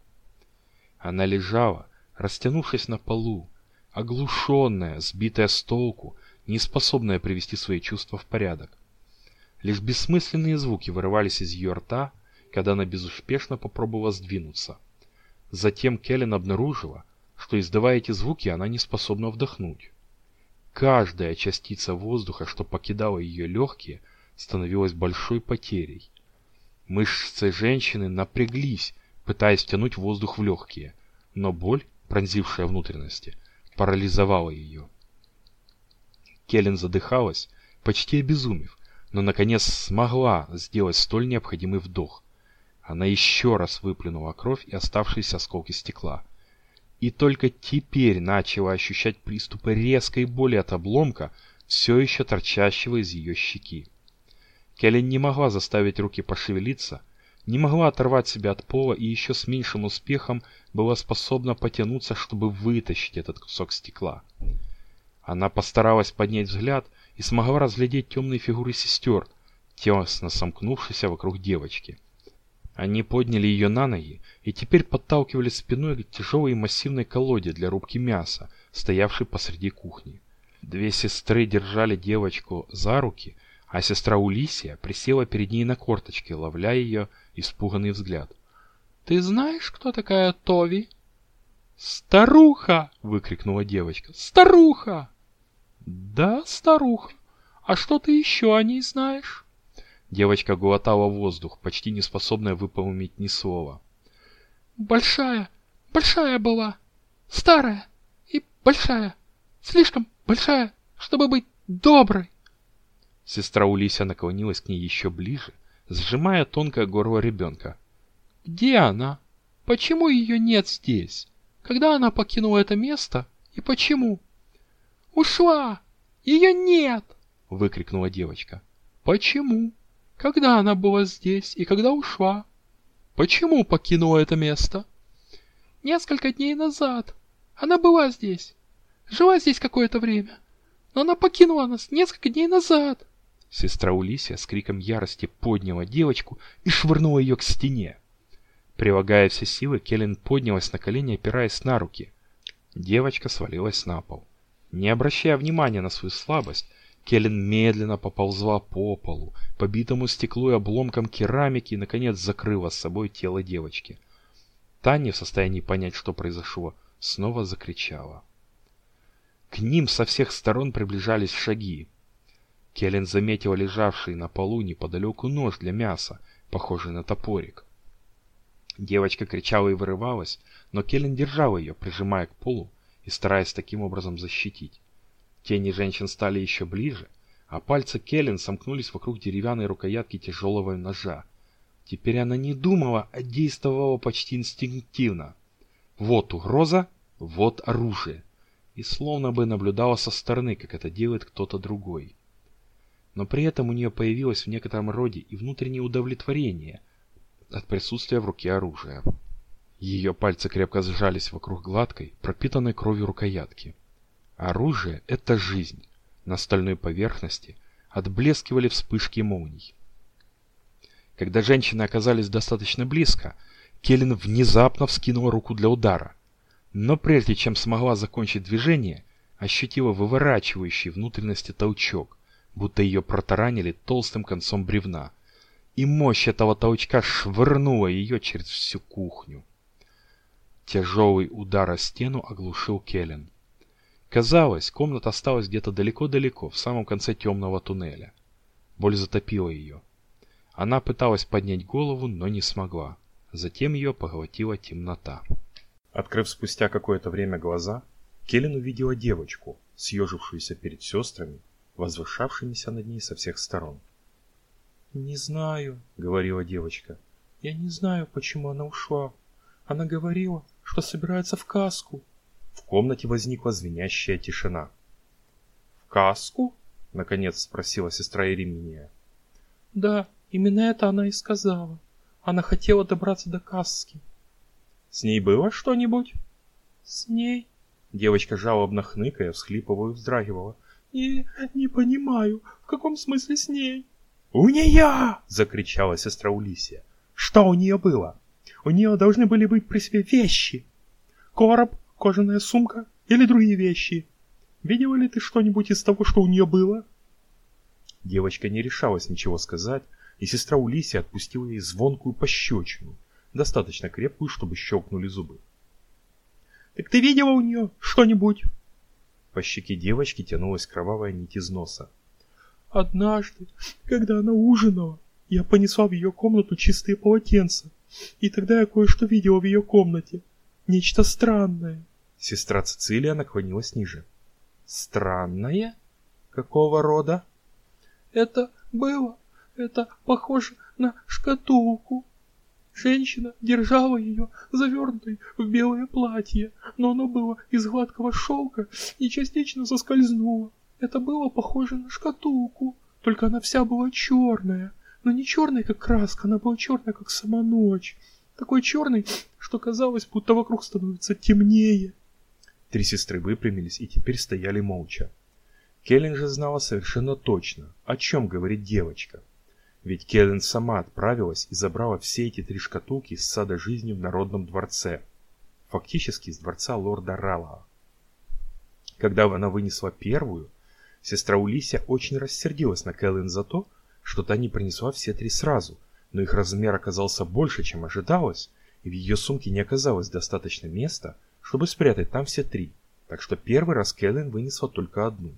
Она лежала, растянувшись на полу, оглушенная, сбитая с толку, неспособная привести свои чувства в порядок. Лишь бессмысленные звуки вырывались из ее рта, когда она безуспешно попробовала сдвинуться. Затем Келлен обнаружила, что издавая эти звуки, она не способна вдохнуть. Каждая частица воздуха, что покидала ее легкие, становилась большой потерей. Мышцы женщины напряглись, пытаясь втянуть воздух в легкие, но боль, пронзившая внутренности, парализовала ее. Келлен задыхалась, почти обезумев, но наконец смогла сделать столь необходимый вдох. Она еще раз выплюнула кровь и оставшиеся осколки стекла. И только теперь начала ощущать приступы резкой боли от обломка, все еще торчащего из ее щеки. Келлен не могла заставить руки пошевелиться, не могла оторвать себя от пола и еще с меньшим успехом была способна потянуться, чтобы вытащить этот кусок стекла. Она постаралась поднять взгляд и смогла разглядеть темные фигуры сестер, тесно сомкнувшиеся вокруг девочки. Они подняли ее на ноги и теперь подталкивали спиной к тяжелой и массивной колоде для рубки мяса, стоявшей посреди кухни. Две сестры держали девочку за руки, а сестра Улисия присела перед ней на корточки, ловля ее испуганный взгляд. «Ты знаешь, кто такая Тови?» «Старуха!» — выкрикнула девочка. «Старуха!» «Да, старуха. А что ты еще о ней знаешь?» Девочка глотала воздух, почти не способная выполнить ни слова. «Большая, большая была, старая и большая, слишком большая, чтобы быть доброй». Сестра Улися наклонилась к ней еще ближе, сжимая тонкое горло ребенка. «Где она? Почему ее нет здесь? Когда она покинула это место и почему?» «Ушла! Ее нет!» — выкрикнула девочка. «Почему?» Когда она была здесь и когда ушла? Почему покинула это место? Несколько дней назад. Она была здесь. Жила здесь какое-то время. Но она покинула нас несколько дней назад. Сестра Улисия с криком ярости подняла девочку и швырнула ее к стене. Прилагая все силы, Келлен поднялась на колени, опираясь на руки. Девочка свалилась на пол. Не обращая внимания на свою слабость, Келлен медленно поползла по полу, побитому стеклу и обломкам керамики, и, наконец, закрыла с собой тело девочки. Таня, в состоянии понять, что произошло, снова закричала. К ним со всех сторон приближались шаги. Келлен заметила лежавший на полу неподалеку нож для мяса, похожий на топорик. Девочка кричала и вырывалась, но Келлен держала ее, прижимая к полу и стараясь таким образом защитить. Тени женщин стали еще ближе, а пальцы Келлен сомкнулись вокруг деревянной рукоятки тяжелого ножа. Теперь она не думала, а действовала почти инстинктивно. Вот угроза, вот оружие. И словно бы наблюдала со стороны, как это делает кто-то другой. Но при этом у нее появилось в некотором роде и внутреннее удовлетворение от присутствия в руке оружия. Ее пальцы крепко сжались вокруг гладкой, пропитанной кровью рукоятки. Оружие — это жизнь. На стальной поверхности отблескивали вспышки молний. Когда женщины оказались достаточно близко, Келлен внезапно вскинула руку для удара. Но прежде чем смогла закончить движение, ощутила выворачивающий внутренности толчок, будто ее протаранили толстым концом бревна. И мощь этого толчка швырнула ее через всю кухню. Тяжелый удар о стену оглушил Келлен. Казалось, комната осталась где-то далеко-далеко, в самом конце темного туннеля. Боль затопила ее. Она пыталась поднять голову, но не смогла. Затем ее поглотила темнота. Открыв спустя какое-то время глаза, Келлен увидела девочку, съежившуюся перед сестрами, возвышавшимися над ней со всех сторон. «Не знаю», — говорила девочка. «Я не знаю, почему она ушла. Она говорила, что собирается в каску». В комнате возникла звенящая тишина. «В каску?» — наконец спросила сестра Ереминия. «Да, именно это она и сказала. Она хотела добраться до каски». «С ней было что-нибудь?» «С ней?» Девочка жалобно хныкая, всхлипывая и вздрагивала. «Не, не понимаю, в каком смысле с ней?» «У нее!» — закричала сестра Улисия. «Что у нее было? У нее должны были быть при себе вещи. Короб, кожаная сумка или другие вещи. Видела ли ты что-нибудь из того, что у нее было?» Девочка не решалась ничего сказать, и сестра Улисия отпустила ей звонкую пощечину, достаточно крепкую, чтобы щелкнули зубы. «Так ты видела у нее что-нибудь?» По щеке девочки тянулась кровавая нить из носа. «Однажды, когда она ужинала, я понесла в ее комнату чистые полотенца, и тогда я кое-что видела в ее комнате. Нечто странное. Сестра Цицилия наклонилась ниже. Странное? Какого рода? Это было. Это похоже на шкатулку. Женщина держала ее завернутой в белое платье, но оно было из гладкого шелка и частично соскользнуло. Это было похоже на шкатулку, только она вся была черная, но не черная, как краска, она была черная, как сама ночь такой черный, что казалось, будто вокруг становится темнее. Три сестры выпрямились и теперь стояли молча. Келлен же знала совершенно точно, о чем говорит девочка. Ведь Келлен сама отправилась и забрала все эти три шкатулки из сада жизни в Народном дворце. Фактически из дворца лорда Ралла. Когда она вынесла первую, сестра Улисия очень рассердилась на Келлен за то, что та не принесла все три сразу, но их размер оказался больше, чем ожидалось, и в ее сумке не оказалось достаточно места, чтобы спрятать там все три, так что первый раз Кэлен вынесла только одну.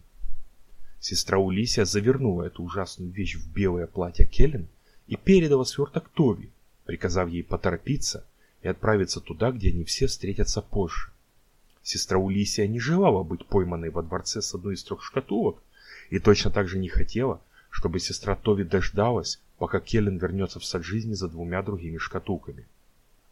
Сестра Улисия завернула эту ужасную вещь в белое платье Келлен и передала сверток Тови, приказав ей поторопиться и отправиться туда, где они все встретятся позже. Сестра Улисия не желала быть пойманной во дворце с одной из трех шкатулок и точно так же не хотела, чтобы сестра Тови дождалась, пока Келлен вернется в сад жизни за двумя другими шкатулками.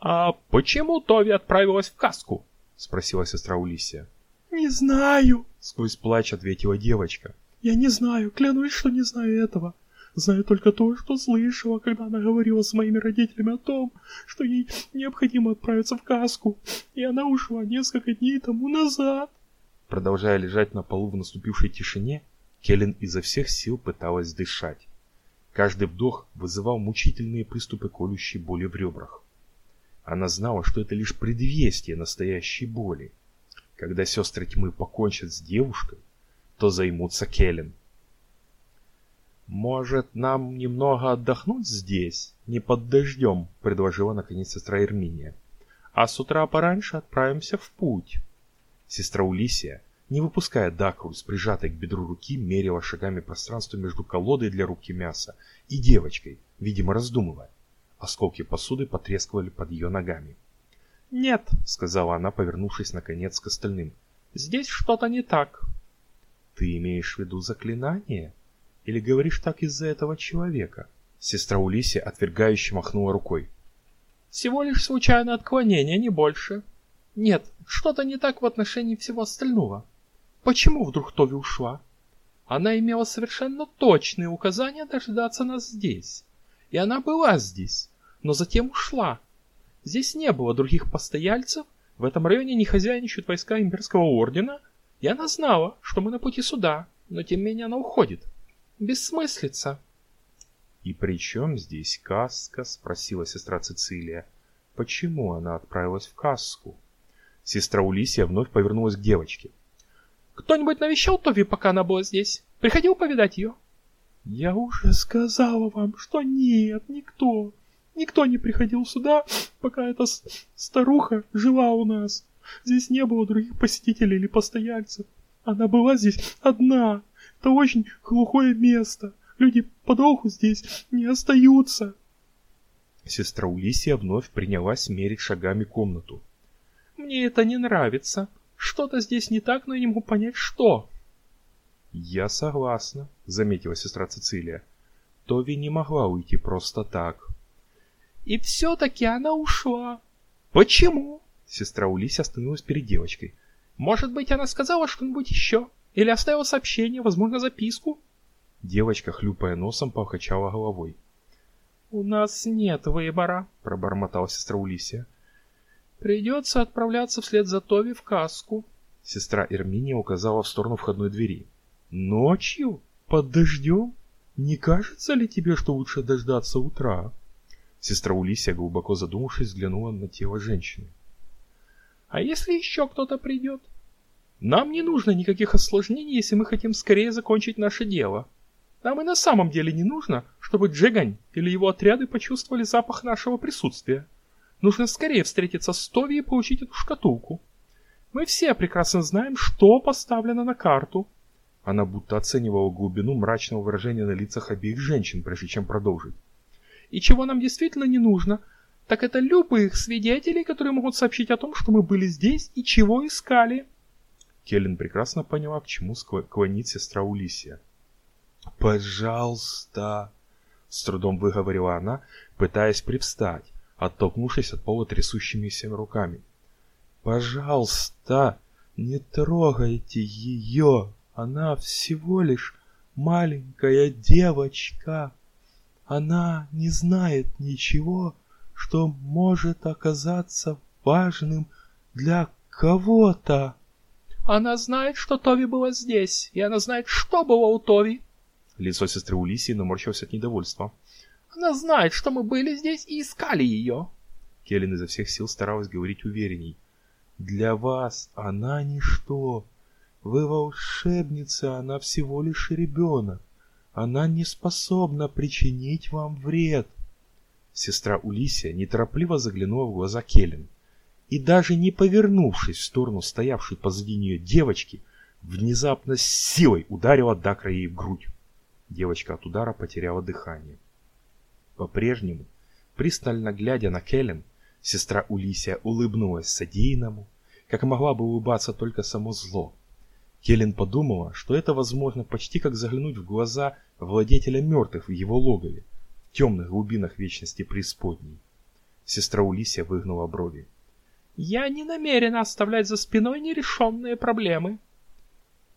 «А почему Тови отправилась в каску?» — спросила сестра Улисия. «Не знаю», — сквозь плач ответила девочка. «Я не знаю, клянусь, что не знаю этого. Знаю только то, что слышала, когда она говорила с моими родителями о том, что ей необходимо отправиться в каску, и она ушла несколько дней тому назад». Продолжая лежать на полу в наступившей тишине, Келлен изо всех сил пыталась дышать. Каждый вдох вызывал мучительные приступы колющей боли в ребрах. Она знала, что это лишь предвестие настоящей боли. Когда сестры тьмы покончат с девушкой, то займутся Келлен. «Может, нам немного отдохнуть здесь, не под дождем?» — предложила наконец сестра Эрминия. «А с утра пораньше отправимся в путь». Сестра Улисия, не выпуская Дакру из прижатой к бедру руки, мерила шагами пространство между колодой для руки мяса и девочкой, видимо раздумывая. Осколки посуды потрескивали под ее ногами. «Нет», — сказала она, повернувшись наконец к остальным, — «здесь что-то не так». «Ты имеешь в виду заклинание? Или говоришь так из-за этого человека?» Сестра Улисия отвергающе махнула рукой. «Всего лишь случайное отклонение, не больше. Нет, что-то не так в отношении всего остального. Почему вдруг Тови ушла? Она имела совершенно точные указания дождаться нас здесь. И она была здесь, но затем ушла. Здесь не было других постояльцев, в этом районе не хозяйничают войска имперского ордена, и она знала, что мы на пути сюда, но тем не менее она уходит. Бессмыслица. «И при чем здесь Каска?» — спросила сестра Цицилия. «Почему она отправилась в Каску?» Сестра Улисия вновь повернулась к девочке. «Кто-нибудь навещал Тови, пока она была здесь? Приходил повидать ее?» «Я уже сказала вам, что нет, никто. Никто не приходил сюда, пока эта старуха жила у нас. Здесь не было других посетителей или постояльцев. Она была здесь одна. Это очень глухое место. Люди подолгу здесь не остаются. Сестра Улисия вновь принялась мерить шагами комнату. Мне это не нравится. Что-то здесь не так, но я не могу понять, что. Я согласна, заметила сестра Цицилия. Тови не могла уйти просто так. И все-таки она ушла. Почему? Сестра Улисия остановилась перед девочкой. Может быть, она сказала что-нибудь еще? Или оставила сообщение, возможно, записку? Девочка, хлюпая носом, покачала головой. «У нас нет выбора», — пробормотала сестра Улисия. «Придется отправляться вслед за Тови в каску». Сестра Эрминия указала в сторону входной двери. «Ночью? Под дождем? Не кажется ли тебе, что лучше дождаться утра?» Сестра Улисия, глубоко задумавшись, взглянула на тело женщины. «А если еще кто-то придет? Нам не нужно никаких осложнений, если мы хотим скорее закончить наше дело». Нам и на самом деле не нужно, чтобы Джегань или его отряды почувствовали запах нашего присутствия. Нужно скорее встретиться с Тови и получить эту шкатулку. Мы все прекрасно знаем, что поставлено на карту. Она будто оценивала глубину мрачного выражения на лицах обеих женщин, прежде чем продолжить. И чего нам действительно не нужно, так это любых свидетелей, которые могут сообщить о том, что мы были здесь и чего искали. Келлен прекрасно поняла, к чему склонит сестра Улисия. «Пожалуйста!» — с трудом выговорила она, пытаясь привстать, оттолкнувшись от пола трясущимися руками. «Пожалуйста, не трогайте ее! Она всего лишь маленькая девочка! Она не знает ничего, что может оказаться важным для кого-то!» «Она знает, что Тови была здесь, и она знает, что было у Тови!» Лицо сестры Улисии наморщилось от недовольства. «Она знает, что мы были здесь и искали ее!» Келлен изо всех сил старалась говорить уверенней. «Для вас она ничто. Вы волшебница, она всего лишь ребенок. Она не способна причинить вам вред». Сестра Улисия неторопливо заглянула в глаза Келлен и даже не повернувшись в сторону стоявшей позади нее девочки, внезапно с силой ударила Дакра ей в грудь. Девочка от удара потеряла дыхание. По-прежнему, пристально глядя на Келлен, сестра Улисия улыбнулась содеянному, как могла бы улыбаться только само зло. Келлен подумала, что это возможно почти как заглянуть в глаза владетеля мертвых в его логове, в темных глубинах вечности преисподней. Сестра Улисия выгнула брови. «Я не намерена оставлять за спиной нерешенные проблемы».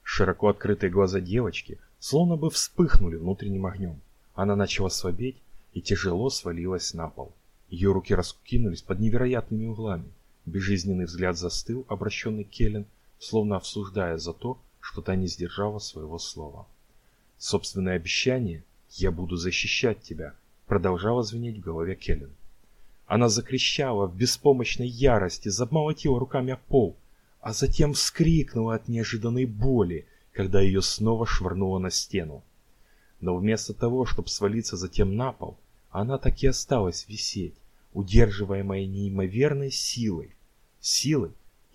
Широко открытые глаза девочки словно бы вспыхнули внутренним огнем. Она начала слабеть и тяжело свалилась на пол. Ее руки раскинулись под невероятными углами. Безжизненный взгляд застыл, обращенный к Келлен, словно обсуждая за то, что та не сдержала своего слова. Собственное обещание «Я буду защищать тебя» продолжало звенеть в голове Келлен. Она закричала в беспомощной ярости, замолотила руками о пол, а затем вскрикнула от неожиданной боли, когда ее снова швырнуло на стену. Но вместо того, чтобы свалиться затем на пол, она так и осталась висеть, удерживаемая неимоверной силой. Силой,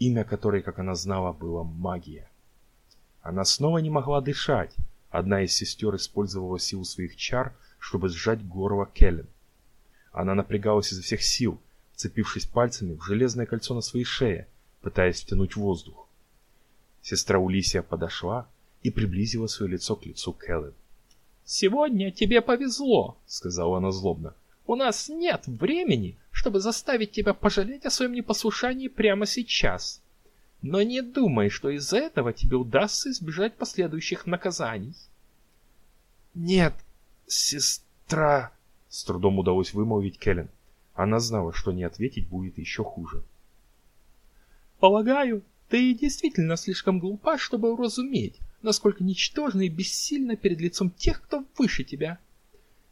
имя которой, как она знала, было магия. Она снова не могла дышать. Одна из сестер использовала силу своих чар, чтобы сжать горло Келлен. Она напрягалась изо всех сил, цепившись пальцами в железное кольцо на своей шее, пытаясь втянуть воздух. Сестра Улисия подошла и приблизила свое лицо к лицу Келлен. «Сегодня тебе повезло», — сказала она злобно. «У нас нет времени, чтобы заставить тебя пожалеть о своем непослушании прямо сейчас. Но не думай, что из-за этого тебе удастся избежать последующих наказаний». «Нет, сестра», — с трудом удалось вымолвить Келлен. Она знала, что не ответить будет еще хуже. «Полагаю, ты действительно слишком глупа, чтобы уразуметь, насколько ничтожна и бессильна перед лицом тех, кто выше тебя.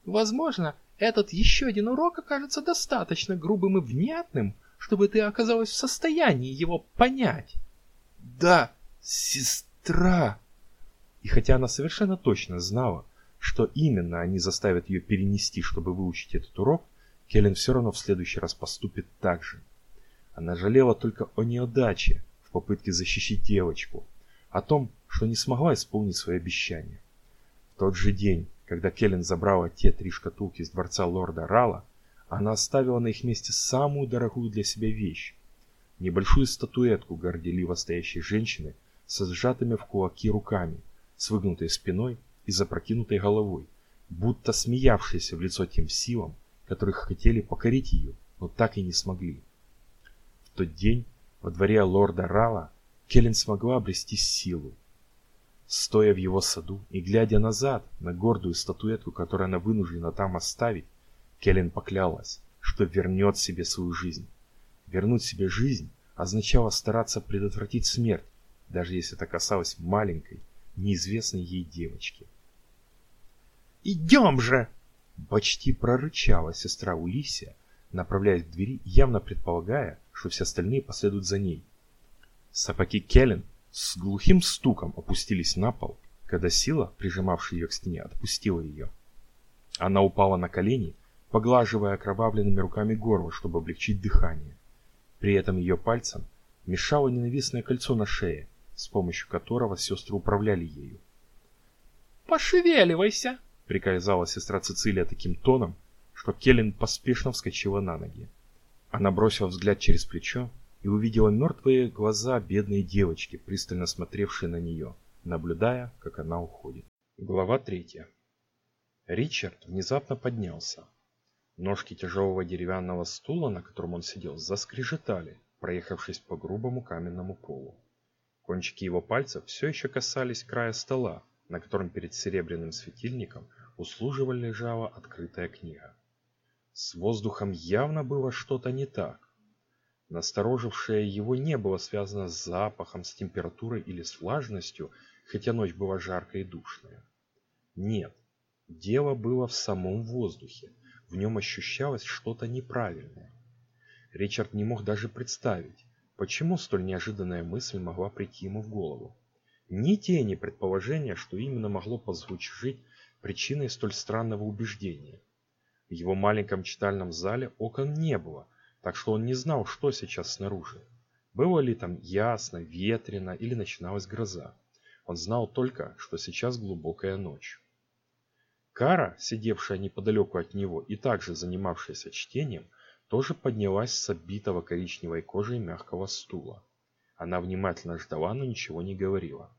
Возможно, этот еще один урок окажется достаточно грубым и внятным, чтобы ты оказалась в состоянии его понять. Да, сестра. И хотя она совершенно точно знала, что именно они заставят ее перенести, чтобы выучить этот урок, Келлен все равно в следующий раз поступит так же. Она жалела только о неудаче в попытке защитить девочку, о том, что не смогла исполнить свои обещания. В тот же день, когда Келлен забрала те три шкатулки из дворца лорда Рала, она оставила на их месте самую дорогую для себя вещь – небольшую статуэтку горделиво стоящей женщины со сжатыми в кулаки руками, с выгнутой спиной и запрокинутой головой, будто смеявшейся в лицо тем силам, которые хотели покорить ее, но так и не смогли. В тот день во дворе лорда Рала Келлен смогла обрести силу, Стоя в его саду и глядя назад на гордую статуэтку, которую она вынуждена там оставить, Келлен поклялась, что вернет себе свою жизнь. Вернуть себе жизнь означало стараться предотвратить смерть, даже если это касалось маленькой, неизвестной ей девочки. «Идем же!» — почти прорычала сестра Улисия, направляясь к двери, явно предполагая, что все остальные последуют за ней. Сапоги Келлен с глухим стуком опустились на пол, когда сила, прижимавшая ее к стене, отпустила ее. Она упала на колени, поглаживая окровавленными руками горло, чтобы облегчить дыхание. При этом ее пальцем мешало ненавистное кольцо на шее, с помощью которого сестры управляли ею. «Пошевеливайся!» — приказала сестра Цицилия таким тоном, что Келлен поспешно вскочила на ноги. Она бросила взгляд через плечо и увидела мертвые глаза бедной девочки, пристально смотревшей на нее, наблюдая, как она уходит. Глава третья. Ричард внезапно поднялся. Ножки тяжелого деревянного стула, на котором он сидел, заскрежетали, проехавшись по грубому каменному полу. Кончики его пальцев все еще касались края стола, на котором перед серебряным светильником услуживо лежала открытая книга. С воздухом явно было что-то не так. Насторожившее его не было связано с запахом, с температурой или с влажностью, хотя ночь была жаркая и душная. Нет, дело было в самом воздухе. В нем ощущалось что-то неправильное. Ричард не мог даже представить, почему столь неожиданная мысль могла прийти ему в голову. Ни тени предположения, что именно могло послужить причиной столь странного убеждения. В его маленьком читальном зале окон не было, так что он не знал, что сейчас снаружи. Было ли там ясно, ветрено или начиналась гроза. Он знал только, что сейчас глубокая ночь. Кара, сидевшая неподалеку от него и также занимавшаяся чтением, тоже поднялась с оббитого коричневой кожей мягкого стула. Она внимательно ждала, но ничего не говорила.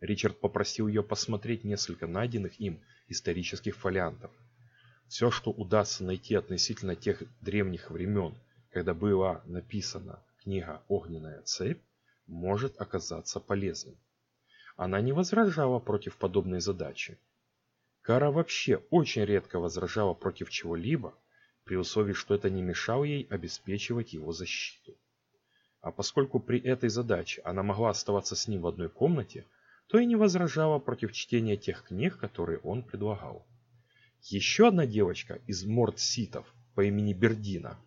Ричард попросил ее посмотреть несколько найденных им исторических фолиантов – все, что удастся найти относительно тех древних времен, когда была написана книга «Огненная цепь», может оказаться полезным. Она не возражала против подобной задачи. Кара вообще очень редко возражала против чего-либо, при условии, что это не мешало ей обеспечивать его защиту. А поскольку при этой задаче она могла оставаться с ним в одной комнате, то и не возражала против чтения тех книг, которые он предлагал. Еще одна девочка из Мордситов по имени Бердина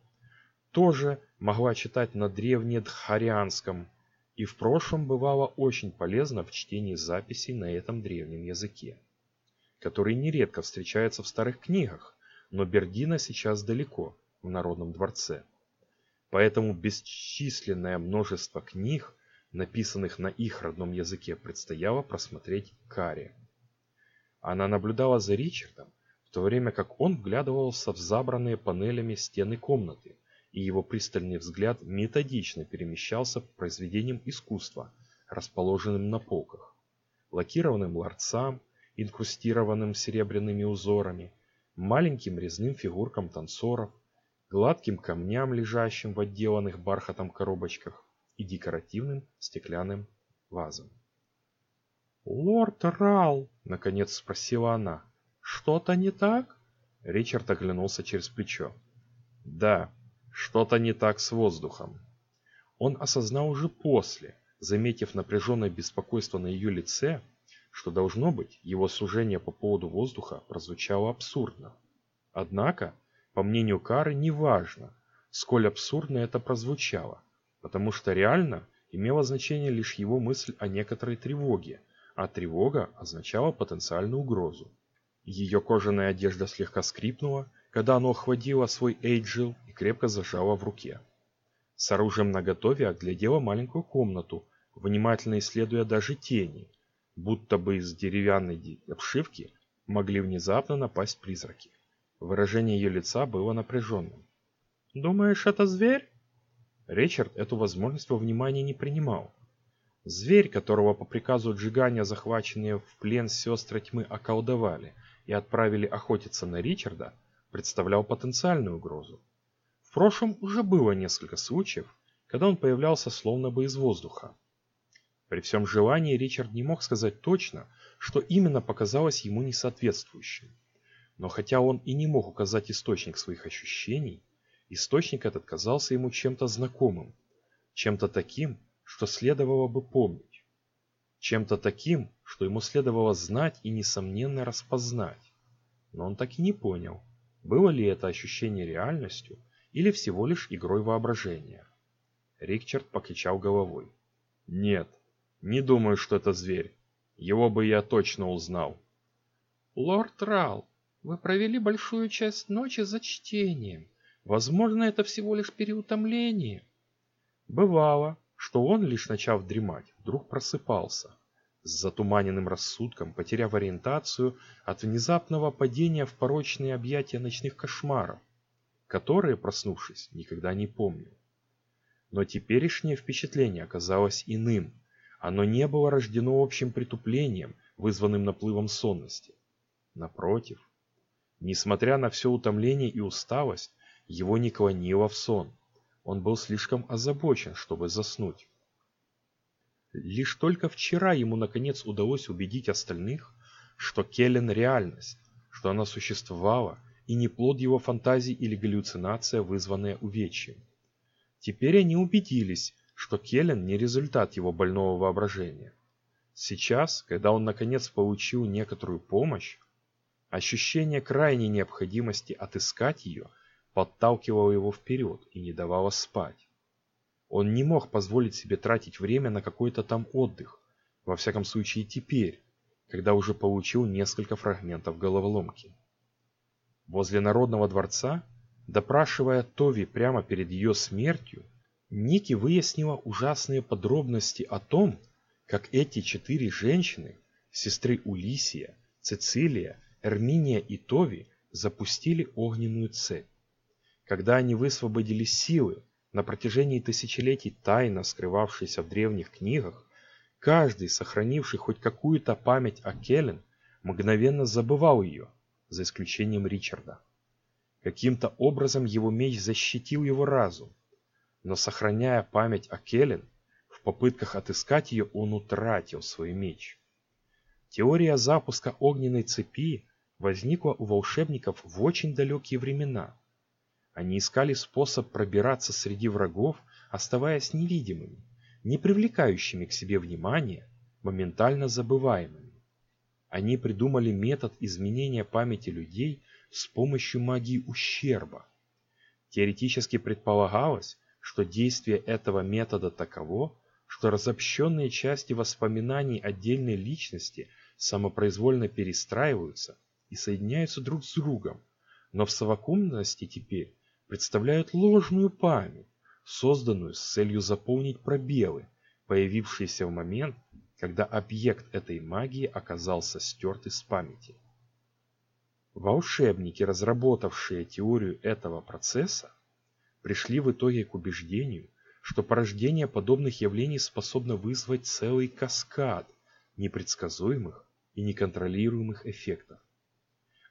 тоже могла читать на древнедхарианском и в прошлом бывала очень полезна в чтении записей на этом древнем языке, который нередко встречается в старых книгах, но Бердина сейчас далеко, в Народном дворце. Поэтому бесчисленное множество книг, написанных на их родном языке, предстояло просмотреть Каре. Она наблюдала за Ричардом, в то время как он вглядывался в забранные панелями стены комнаты, и его пристальный взгляд методично перемещался по произведениям искусства, расположенным на полках, лакированным ларцам, инкрустированным серебряными узорами, маленьким резным фигуркам танцоров, гладким камням, лежащим в отделанных бархатом коробочках, и декоративным стеклянным вазам. «Лорд Рал!» — наконец спросила она. «Что-то не так?» Ричард оглянулся через плечо. «Да, что-то не так с воздухом». Он осознал уже после, заметив напряженное беспокойство на ее лице, что должно быть, его сужение по поводу воздуха прозвучало абсурдно. Однако, по мнению Кары, неважно, сколь абсурдно это прозвучало, потому что реально имело значение лишь его мысль о некоторой тревоге, а тревога означала потенциальную угрозу. Ее кожаная одежда слегка скрипнула, когда она охватила свой эйджил и крепко зажала в руке. С оружием наготове оглядела маленькую комнату, внимательно исследуя даже тени, будто бы из деревянной обшивки могли внезапно напасть призраки. Выражение ее лица было напряженным. «Думаешь, это зверь?» Ричард эту возможность во внимание не принимал. Зверь, которого по приказу Джигания захваченные в плен сестры тьмы околдовали и отправили охотиться на Ричарда, представлял потенциальную угрозу. В прошлом уже было несколько случаев, когда он появлялся словно бы из воздуха. При всем желании Ричард не мог сказать точно, что именно показалось ему несоответствующим. Но хотя он и не мог указать источник своих ощущений, источник этот казался ему чем-то знакомым, чем-то таким, что следовало бы помнить, чем-то таким, что ему следовало знать и, несомненно, распознать. Но он так и не понял, было ли это ощущение реальностью или всего лишь игрой воображения. Рикчард покачал головой. «Нет, не думаю, что это зверь. Его бы я точно узнал». «Лорд Рал, вы провели большую часть ночи за чтением. Возможно, это всего лишь переутомление». Бывало, что он, лишь начав дремать, вдруг просыпался, с затуманенным рассудком, потеряв ориентацию от внезапного падения в порочные объятия ночных кошмаров, которые, проснувшись, никогда не помнил. Но теперешнее впечатление оказалось иным. Оно не было рождено общим притуплением, вызванным наплывом сонности. Напротив, несмотря на все утомление и усталость, его не клонило в сон. Он был слишком озабочен, чтобы заснуть. Лишь только вчера ему наконец удалось убедить остальных, что Келлен – реальность, что она существовала и не плод его фантазий или галлюцинация, вызванная увечьем. Теперь они убедились, что Келлен не результат его больного воображения. Сейчас, когда он наконец получил некоторую помощь, ощущение крайней необходимости отыскать ее подталкивало его вперед и не давало спать. Он не мог позволить себе тратить время на какой-то там отдых, во всяком случае теперь, когда уже получил несколько фрагментов головоломки. Возле Народного дворца, допрашивая Тови прямо перед ее смертью, Ники выяснила ужасные подробности о том, как эти четыре женщины, сестры Улисия, Цицилия, Эрминия и Тови, запустили огненную цепь. Когда они высвободили силы, на протяжении тысячелетий тайно скрывавшейся в древних книгах, каждый, сохранивший хоть какую-то память о Келлен, мгновенно забывал ее, за исключением Ричарда. Каким-то образом его меч защитил его разум, но сохраняя память о Келлен, в попытках отыскать ее он утратил свой меч. Теория запуска огненной цепи возникла у волшебников в очень далекие времена – они искали способ пробираться среди врагов, оставаясь невидимыми, не привлекающими к себе внимания, моментально забываемыми. Они придумали метод изменения памяти людей с помощью магии ущерба. Теоретически предполагалось, что действие этого метода таково, что разобщенные части воспоминаний отдельной личности самопроизвольно перестраиваются и соединяются друг с другом, но в совокупности теперь представляют ложную память, созданную с целью заполнить пробелы, появившиеся в момент, когда объект этой магии оказался стерт из памяти. Волшебники, разработавшие теорию этого процесса, пришли в итоге к убеждению, что порождение подобных явлений способно вызвать целый каскад непредсказуемых и неконтролируемых эффектов.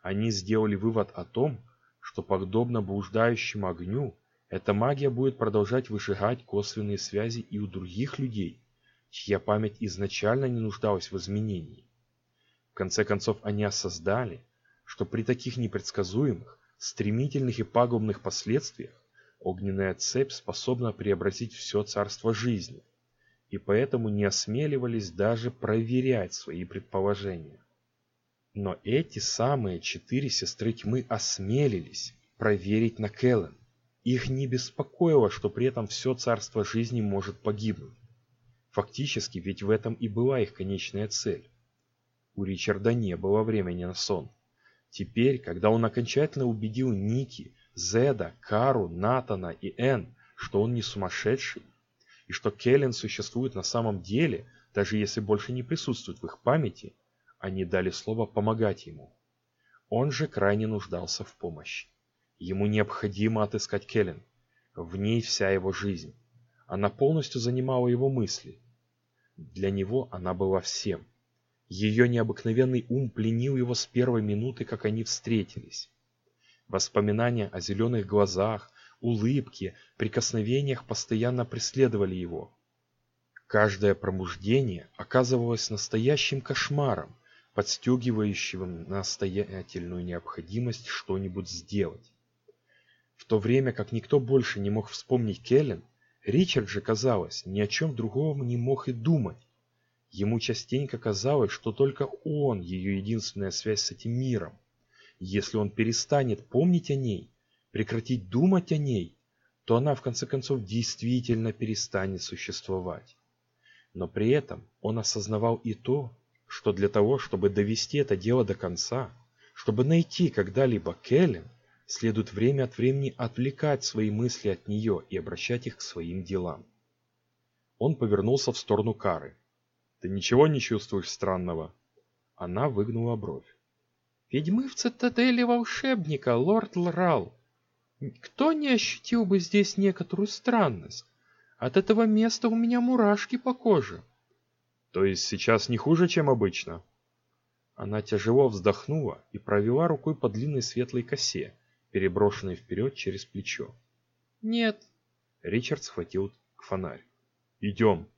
Они сделали вывод о том, что подобно блуждающему огню, эта магия будет продолжать выжигать косвенные связи и у других людей, чья память изначально не нуждалась в изменении. В конце концов, они осознали, что при таких непредсказуемых, стремительных и пагубных последствиях огненная цепь способна преобразить все царство жизни, и поэтому не осмеливались даже проверять свои предположения. Но эти самые четыре сестры тьмы осмелились проверить на Кэлен. Их не беспокоило, что при этом все царство жизни может погибнуть. Фактически, ведь в этом и была их конечная цель. У Ричарда не было времени на сон. Теперь, когда он окончательно убедил Ники, Зеда, Кару, Натана и Энн, что он не сумасшедший, и что Келлен существует на самом деле, даже если больше не присутствует в их памяти, они дали слово помогать ему. Он же крайне нуждался в помощи. Ему необходимо отыскать Келлен. В ней вся его жизнь. Она полностью занимала его мысли. Для него она была всем. Ее необыкновенный ум пленил его с первой минуты, как они встретились. Воспоминания о зеленых глазах, улыбке, прикосновениях постоянно преследовали его. Каждое пробуждение оказывалось настоящим кошмаром, подстегивающим настоятельную необходимость что-нибудь сделать. В то время как никто больше не мог вспомнить Келлен, Ричард же, казалось, ни о чем другом не мог и думать. Ему частенько казалось, что только он ее единственная связь с этим миром. Если он перестанет помнить о ней, прекратить думать о ней, то она в конце концов действительно перестанет существовать. Но при этом он осознавал и то, что для того, чтобы довести это дело до конца, чтобы найти когда-либо Келлен, следует время от времени отвлекать свои мысли от нее и обращать их к своим делам. Он повернулся в сторону Кары. «Ты ничего не чувствуешь странного?» Она выгнула бровь. «Ведь мы в цитадели волшебника, лорд Лрал. Кто не ощутил бы здесь некоторую странность? От этого места у меня мурашки по коже». «То есть сейчас не хуже, чем обычно?» Она тяжело вздохнула и провела рукой по длинной светлой косе, переброшенной вперед через плечо. «Нет». Ричард схватил фонарь. «Идем».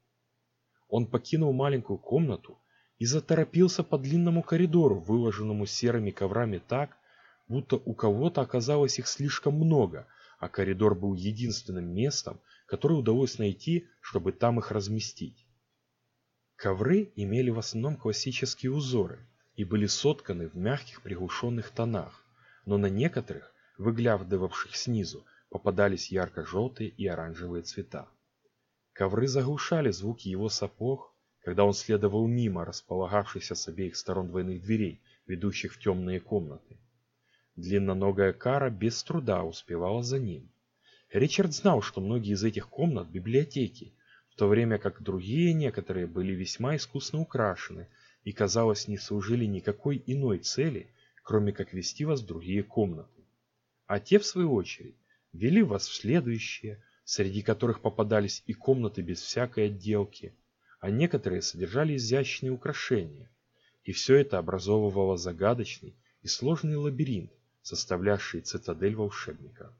Он покинул маленькую комнату и заторопился по длинному коридору, выложенному серыми коврами так, будто у кого-то оказалось их слишком много, а коридор был единственным местом, которое удалось найти, чтобы там их разместить. Ковры имели в основном классические узоры и были сотканы в мягких приглушенных тонах, но на некоторых, выглядывавших снизу, попадались ярко-желтые и оранжевые цвета. Ковры заглушали звуки его сапог, когда он следовал мимо располагавшихся с обеих сторон двойных дверей, ведущих в темные комнаты. Длинноногая кара без труда успевала за ним. Ричард знал, что многие из этих комнат – библиотеки, то время как другие некоторые были весьма искусно украшены и, казалось, не служили никакой иной цели, кроме как вести вас в другие комнаты. А те, в свою очередь, вели вас в следующие, среди которых попадались и комнаты без всякой отделки, а некоторые содержали изящные украшения. И все это образовывало загадочный и сложный лабиринт, составлявший цитадель волшебника.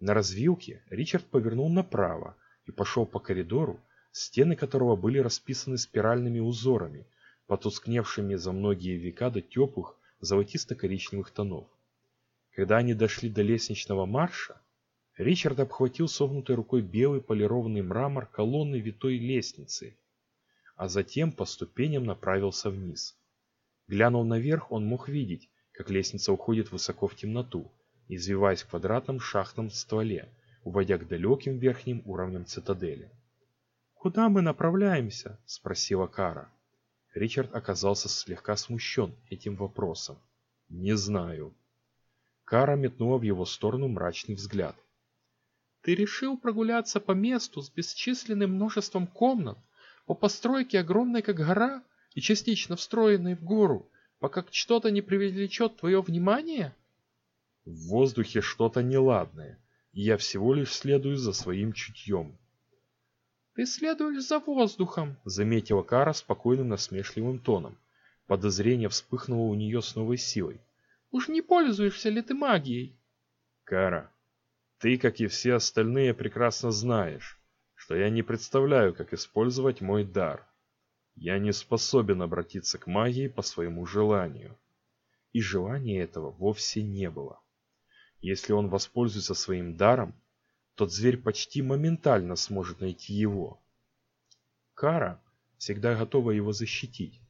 На развилке Ричард повернул направо и пошел по коридору, стены которого были расписаны спиральными узорами, потускневшими за многие века до теплых золотисто-коричневых тонов. Когда они дошли до лестничного марша, Ричард обхватил согнутой рукой белый полированный мрамор колонны витой лестницы, а затем по ступеням направился вниз. Глянув наверх, он мог видеть, как лестница уходит высоко в темноту, извиваясь в квадратном шахтном стволе, уводя к далеким верхним уровням цитадели. «Куда мы направляемся?» – спросила Кара. Ричард оказался слегка смущен этим вопросом. «Не знаю». Кара метнула в его сторону мрачный взгляд – Ты решил прогуляться по месту с бесчисленным множеством комнат, по постройке огромной как гора и частично встроенной в гору, пока что-то не привлечет твое внимание? В воздухе что-то неладное, я всего лишь следую за своим чутьем. Ты следуешь за воздухом, заметила Кара спокойным насмешливым тоном. Подозрение вспыхнуло у нее с новой силой. Уж не пользуешься ли ты магией? Кара, ты, как и все остальные, прекрасно знаешь, что я не представляю, как использовать мой дар. Я не способен обратиться к магии по своему желанию. И желания этого вовсе не было. Если он воспользуется своим даром, тот зверь почти моментально сможет найти его. Кара, всегда готова его защитить,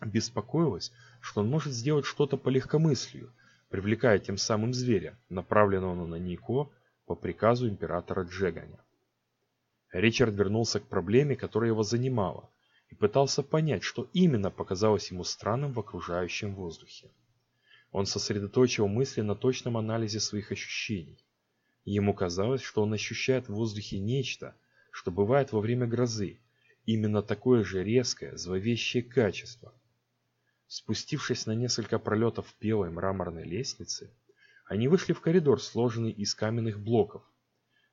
беспокоилась, что он может сделать что-то по легкомыслию, привлекая тем самым зверя, направленного на Нико по приказу императора Джеганя. Ричард вернулся к проблеме, которая его занимала, и пытался понять, что именно показалось ему странным в окружающем воздухе. Он сосредоточил мысли на точном анализе своих ощущений. Ему казалось, что он ощущает в воздухе нечто, что бывает во время грозы, именно такое же резкое, зловещее качество. Спустившись на несколько пролетов белой мраморной лестницы, они вышли в коридор, сложенный из каменных блоков,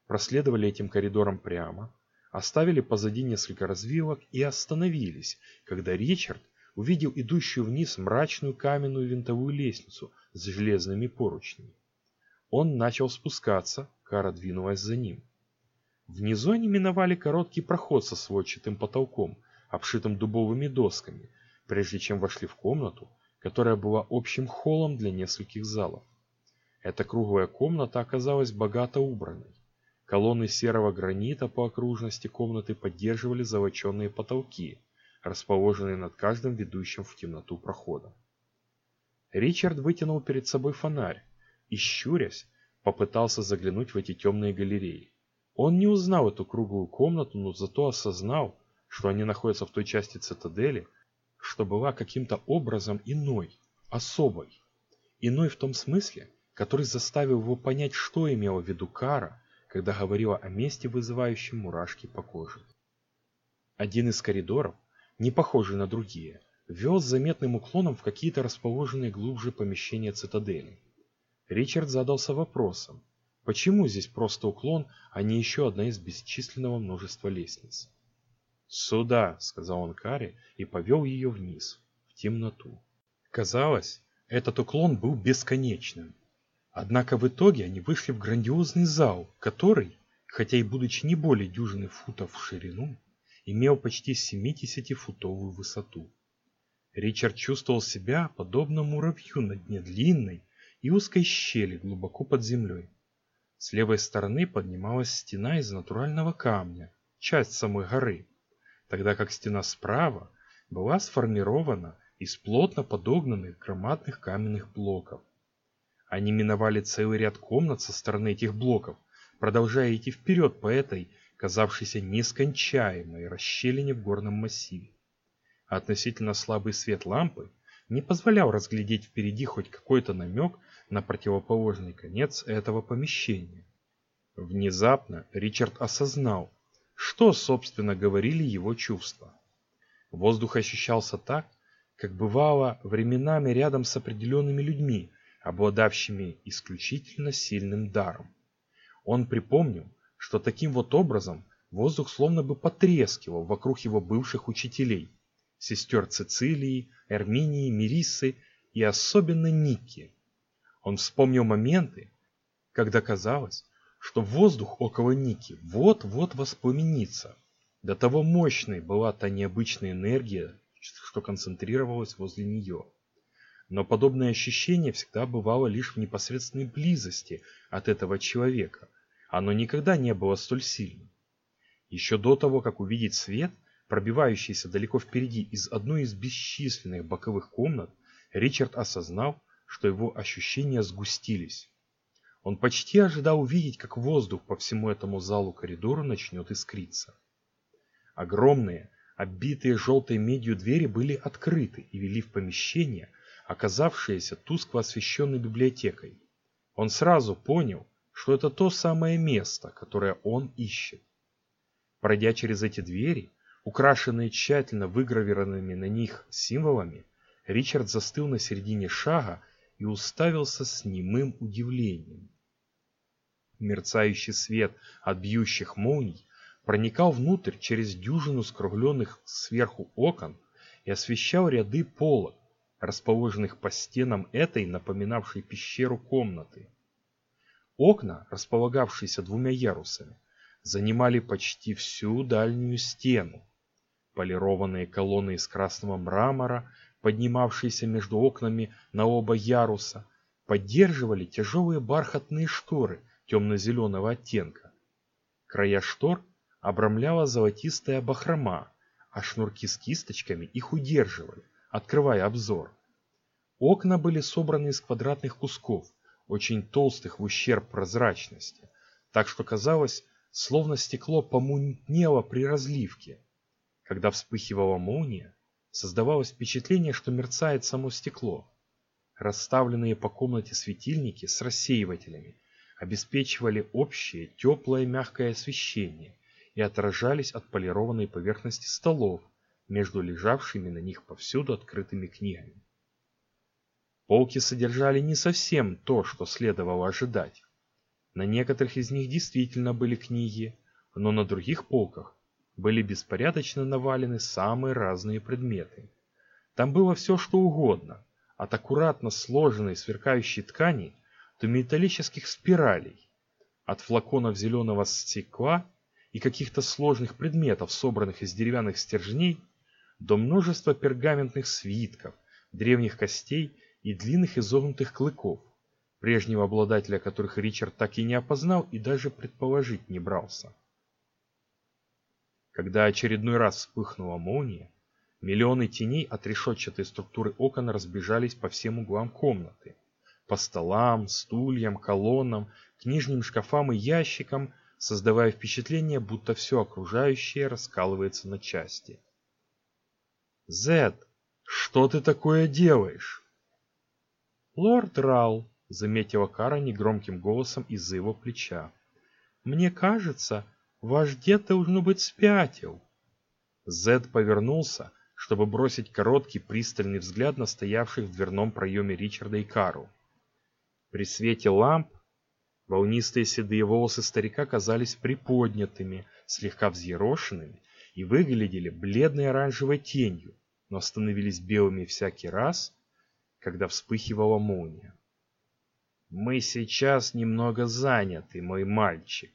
проследовали этим коридором прямо, оставили позади несколько развилок и остановились, когда Ричард увидел идущую вниз мрачную каменную винтовую лестницу с железными поручнями. Он начал спускаться, Кара двинулась за ним. Внизу они миновали короткий проход со сводчатым потолком, обшитым дубовыми досками, прежде чем вошли в комнату, которая была общим холлом для нескольких залов. Эта круглая комната оказалась богато убранной. Колонны серого гранита по окружности комнаты поддерживали золоченые потолки, расположенные над каждым ведущим в темноту проходом. Ричард вытянул перед собой фонарь, и, щурясь, попытался заглянуть в эти темные галереи. Он не узнал эту круглую комнату, но зато осознал, что они находятся в той части цитадели, что была каким-то образом иной, особой. Иной в том смысле, который заставил его понять, что имела в виду Кара, когда говорила о месте, вызывающем мурашки по коже. Один из коридоров, не похожий на другие, вел с заметным уклоном в какие-то расположенные глубже помещения цитадели. Ричард задался вопросом, почему здесь просто уклон, а не еще одна из бесчисленного множества лестниц? «Сюда», — сказал он Каре и повел ее вниз, в темноту. Казалось, этот уклон был бесконечным. Однако в итоге они вышли в грандиозный зал, который, хотя и будучи не более дюжины футов в ширину, имел почти 70-футовую высоту. Ричард чувствовал себя подобно муравью на дне длинной, и узкой щели глубоко под землей. С левой стороны поднималась стена из натурального камня, часть самой горы, тогда как стена справа была сформирована из плотно подогнанных громадных каменных блоков. Они миновали целый ряд комнат со стороны этих блоков, продолжая идти вперед по этой, казавшейся нескончаемой расщелине в горном массиве. относительно слабый свет лампы не позволял разглядеть впереди хоть какой-то намек на противоположный конец этого помещения. Внезапно Ричард осознал, что, собственно, говорили его чувства. Воздух ощущался так, как бывало временами рядом с определенными людьми, обладавшими исключительно сильным даром. Он припомнил, что таким вот образом воздух словно бы потрескивал вокруг его бывших учителей – сестер Цицилии, Эрминии, Мирисы и особенно Ники. Он вспомнил моменты, когда казалось, что воздух около Ники вот-вот воспламенится. До того мощной была та необычная энергия, что концентрировалась возле нее. Но подобное ощущение всегда бывало лишь в непосредственной близости от этого человека. Оно никогда не было столь сильным. Еще до того, как увидеть свет – пробивающийся далеко впереди из одной из бесчисленных боковых комнат, Ричард осознал, что его ощущения сгустились. Он почти ожидал увидеть, как воздух по всему этому залу коридору начнет искриться. Огромные, оббитые желтой медью двери были открыты и вели в помещение, оказавшееся тускло освещенной библиотекой. Он сразу понял, что это то самое место, которое он ищет. Пройдя через эти двери, украшенные тщательно выгравированными на них символами, Ричард застыл на середине шага и уставился с немым удивлением. Мерцающий свет от бьющих молний проникал внутрь через дюжину скругленных сверху окон и освещал ряды полок, расположенных по стенам этой, напоминавшей пещеру комнаты. Окна, располагавшиеся двумя ярусами, занимали почти всю дальнюю стену. Полированные колонны из красного мрамора, поднимавшиеся между окнами на оба яруса, поддерживали тяжелые бархатные шторы темно-зеленого оттенка. Края штор обрамляла золотистая бахрома, а шнурки с кисточками их удерживали, открывая обзор. Окна были собраны из квадратных кусков, очень толстых в ущерб прозрачности, так что казалось, словно стекло помутнело при разливке. Когда вспыхивала молния, создавалось впечатление, что мерцает само стекло. Расставленные по комнате светильники с рассеивателями обеспечивали общее теплое мягкое освещение, и отражались от полированной поверхности столов между лежавшими на них повсюду открытыми книгами. Полки содержали не совсем то, что следовало ожидать. На некоторых из них действительно были книги, но на других полках были беспорядочно навалены самые разные предметы. Там было все, что угодно, от аккуратно сложенной сверкающей ткани до металлических спиралей, от флаконов зеленого стекла и каких-то сложных предметов, собранных из деревянных стержней, до множества пергаментных свитков, древних костей и длинных изогнутых клыков, прежнего обладателя которых Ричард так и не опознал и даже предположить не брался. Когда очередной раз вспыхнула молния, миллионы теней от решетчатой структуры окон разбежались по всем углам комнаты. По столам, стульям, колоннам, книжным шкафам и ящикам создавая впечатление, будто все окружающее раскалывается на части. «Зед, что ты такое делаешь?» «Лорд Рал», — заметила Кара негромким голосом из-за его плеча. «Мне кажется, ваш дед должно быть спятил». Зед повернулся, чтобы бросить короткий пристальный взгляд на стоявших в дверном проеме Ричарда и Кару. При свете ламп Волнистые седые волосы старика казались приподнятыми, слегка взъерошенными и выглядели бледной оранжевой тенью, но становились белыми всякий раз, когда вспыхивала молния. «Мы сейчас немного заняты, мой мальчик».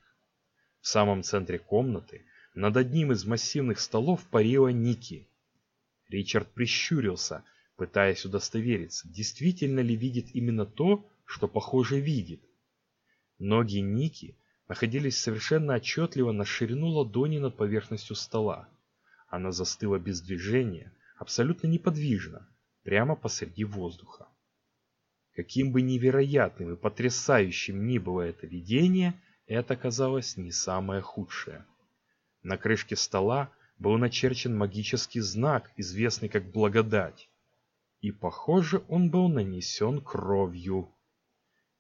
В самом центре комнаты, над одним из массивных столов, парила Ники. Ричард прищурился, пытаясь удостовериться, действительно ли видит именно то, что, похоже, видит. Ноги Ники находились совершенно отчетливо на ширину ладони над поверхностью стола. Она застыла без движения, абсолютно неподвижно, прямо посреди воздуха. Каким бы невероятным и потрясающим ни было это видение, это казалось не самое худшее. На крышке стола был начерчен магический знак, известный как благодать. И, похоже, он был нанесен кровью.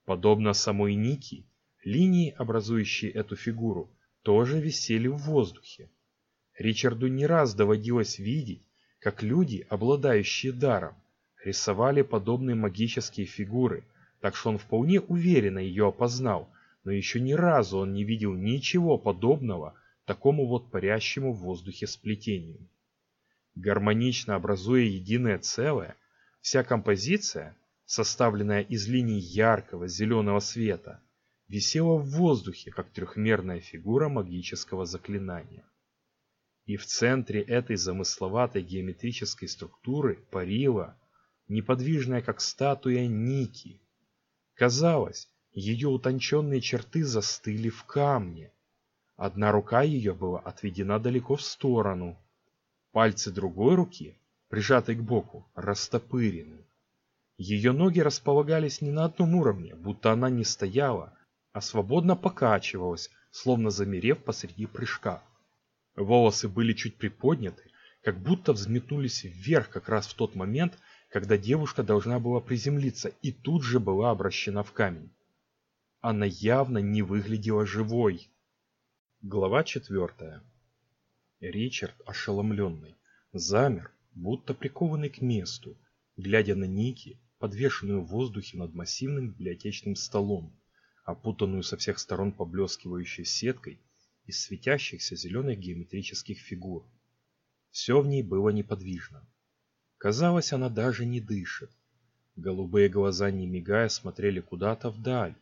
Подобно самой Ники, линии, образующие эту фигуру, тоже висели в воздухе. Ричарду не раз доводилось видеть, как люди, обладающие даром, рисовали подобные магические фигуры, так что он вполне уверенно ее опознал, но еще ни разу он не видел ничего подобного такому вот парящему в воздухе сплетению. Гармонично образуя единое целое, вся композиция составленная из линий яркого зеленого света, висела в воздухе, как трехмерная фигура магического заклинания. И в центре этой замысловатой геометрической структуры парила, неподвижная как статуя Ники. Казалось, ее утонченные черты застыли в камне. Одна рука ее была отведена далеко в сторону. Пальцы другой руки, прижатой к боку, растопырены. Ее ноги располагались не на одном уровне, будто она не стояла, а свободно покачивалась, словно замерев посреди прыжка. Волосы были чуть приподняты, как будто взметнулись вверх как раз в тот момент, когда девушка должна была приземлиться и тут же была обращена в камень. она явно не выглядела живой. Глава четвертая. Ричард, ошеломленный, замер, будто прикованный к месту, глядя на Ники, подвешенную в воздухе над массивным библиотечным столом, опутанную со всех сторон поблескивающей сеткой из светящихся зеленых геометрических фигур. Все в ней было неподвижно. Казалось, она даже не дышит. Голубые глаза, не мигая, смотрели куда-то вдаль,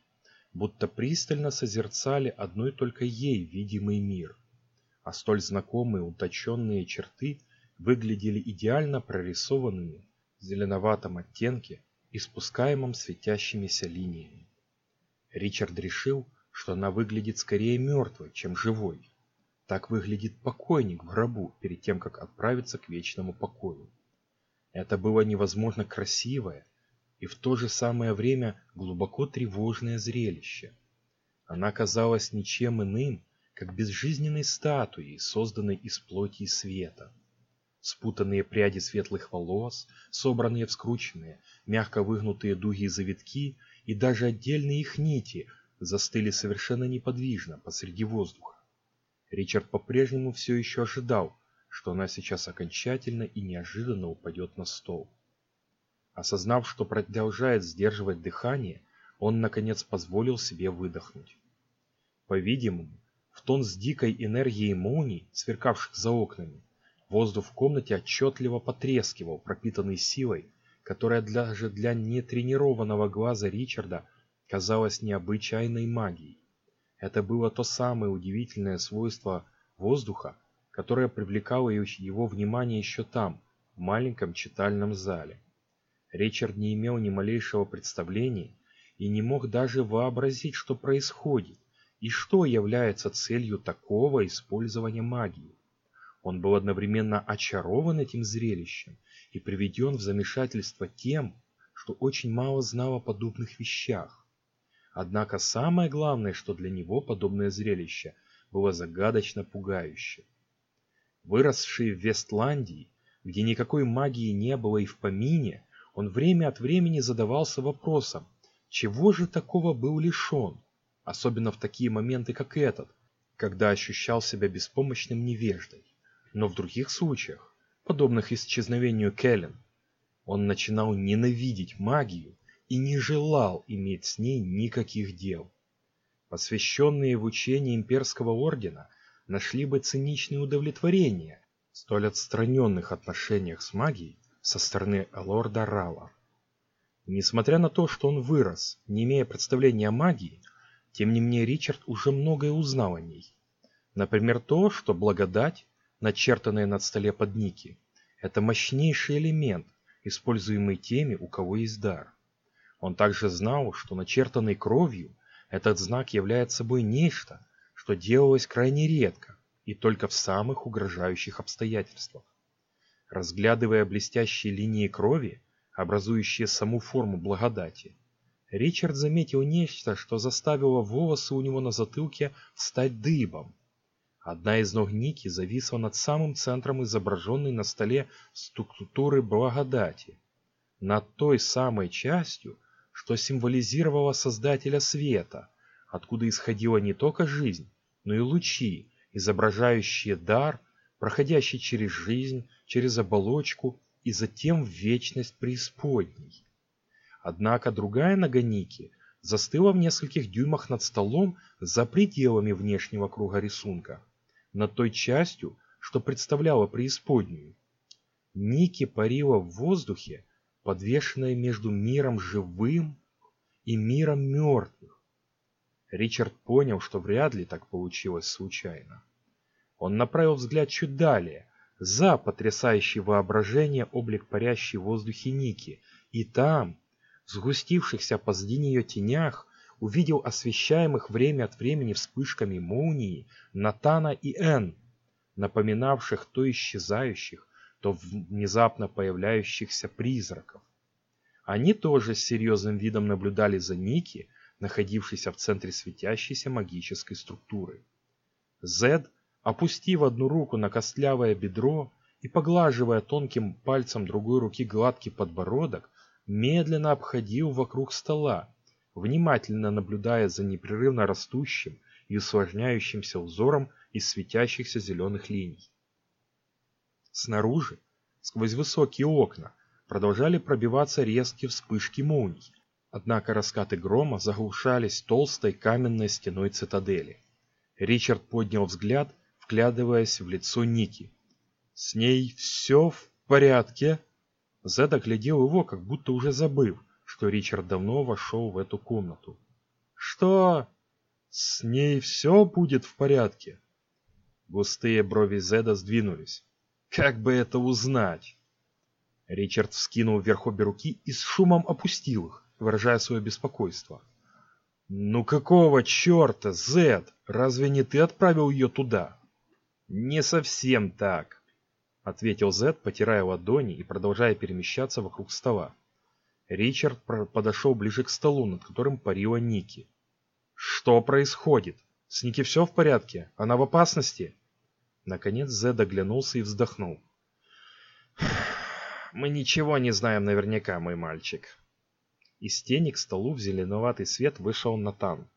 будто пристально созерцали одной только ей видимый мир. А столь знакомые уточенные черты выглядели идеально прорисованными в зеленоватом оттенке, испускаемом светящимися линиями. Ричард решил, что она выглядит скорее мертвой, чем живой. Так выглядит покойник в гробу перед тем, как отправиться к вечному покою. Это было невозможно красивое и в то же самое время глубоко тревожное зрелище. Она казалась ничем иным, как безжизненной статуей, созданной из плоти и света. Спутанные пряди светлых волос, собранные в скрученные, мягко выгнутые дуги и завитки, и даже отдельные их нити застыли совершенно неподвижно посреди воздуха. Ричард по-прежнему все еще ожидал, что она сейчас окончательно и неожиданно упадет на стол. Осознав, что продолжает сдерживать дыхание, он, наконец, позволил себе выдохнуть. По-видимому, в тон с дикой энергией молний, сверкавших за окнами, воздух в комнате отчетливо потрескивал, пропитанный силой, которая даже для нетренированного глаза Ричарда казалась необычайной магией. Это было то самое удивительное свойство воздуха, которое привлекало его внимание еще там, в маленьком читальном зале. Ричард не имел ни малейшего представления и не мог даже вообразить, что происходит и что является целью такого использования магии. Он был одновременно очарован этим зрелищем и приведен в замешательство тем, что очень мало знал о подобных вещах. Однако самое главное, что для него подобное зрелище было загадочно пугающе. Выросший в Вестландии, где никакой магии не было и в помине, он время от времени задавался вопросом, чего же такого был лишен, особенно в такие моменты, как этот, когда ощущал себя беспомощным невеждой. Но в других случаях, подобных исчезновению Келлен, он начинал ненавидеть магию и не желал иметь с ней никаких дел. Посвященные в учение имперского ордена нашли бы циничное удовлетворение в столь отстраненных отношениях с магией, со стороны лорда Рала. Несмотря на то, что он вырос, не имея представления о магии, тем не менее Ричард уже многое узнал о ней. Например, то, что благодать, начертанная над столе под Ники, это мощнейший элемент, используемый теми, у кого есть дар. Он также знал, что начертанный кровью этот знак является собой нечто, что делалось крайне редко и только в самых угрожающих обстоятельствах. Разглядывая блестящие линии крови, образующие саму форму благодати, Ричард заметил нечто, что заставило волосы у него на затылке стать дыбом. Одна из ног Ники зависла над самым центром изображенной на столе структуры благодати, над той самой частью, что символизировала Создателя Света, откуда исходила не только жизнь, но и лучи, изображающие дар, проходящий через жизнь, через оболочку и затем в вечность преисподней. Однако другая нога Ники застыла в нескольких дюймах над столом за пределами внешнего круга рисунка, над той частью, что представляла преисподнюю. Ники парила в воздухе, подвешенная между миром живым и миром мертвых. Ричард понял, что вряд ли так получилось случайно. Он направил взгляд чуть далее, за потрясающий воображение облик парящей в воздухе Ники, и там, в сгустившихся позади нее тенях, увидел освещаемых время от времени вспышками молнии Натана и Эн, напоминавших то исчезающих, то внезапно появляющихся призраков. Они тоже с серьезным видом наблюдали за Ники, находившейся в центре светящейся магической структуры. Зед Опустив одну руку на костлявое бедро и поглаживая тонким пальцем другой руки гладкий подбородок, медленно обходил вокруг стола, внимательно наблюдая за непрерывно растущим и усложняющимся узором из светящихся зеленых линий. Снаружи, сквозь высокие окна, продолжали пробиваться резкие вспышки молний, однако раскаты грома заглушались толстой каменной стеной цитадели. Ричард поднял взгляд, вглядываясь в лицо Ники. «С ней все в порядке?» Зед оглядел его, как будто уже забыв, что Ричард давно вошел в эту комнату. «Что? С ней все будет в порядке?» Густые брови Зеда сдвинулись. «Как бы это узнать?» Ричард вскинул вверх обе руки и с шумом опустил их, выражая свое беспокойство. «Ну какого черта, Зед? Разве не ты отправил ее туда?» «Не совсем так», — ответил Зед, потирая ладони и продолжая перемещаться вокруг стола. Ричард подошел ближе к столу, над которым парила Ники. «Что происходит? С Ники все в порядке? Она в опасности?» Наконец Зед оглянулся и вздохнул. «Мы ничего не знаем наверняка, мой мальчик». Из тени к столу в зеленоватый свет вышел Натан.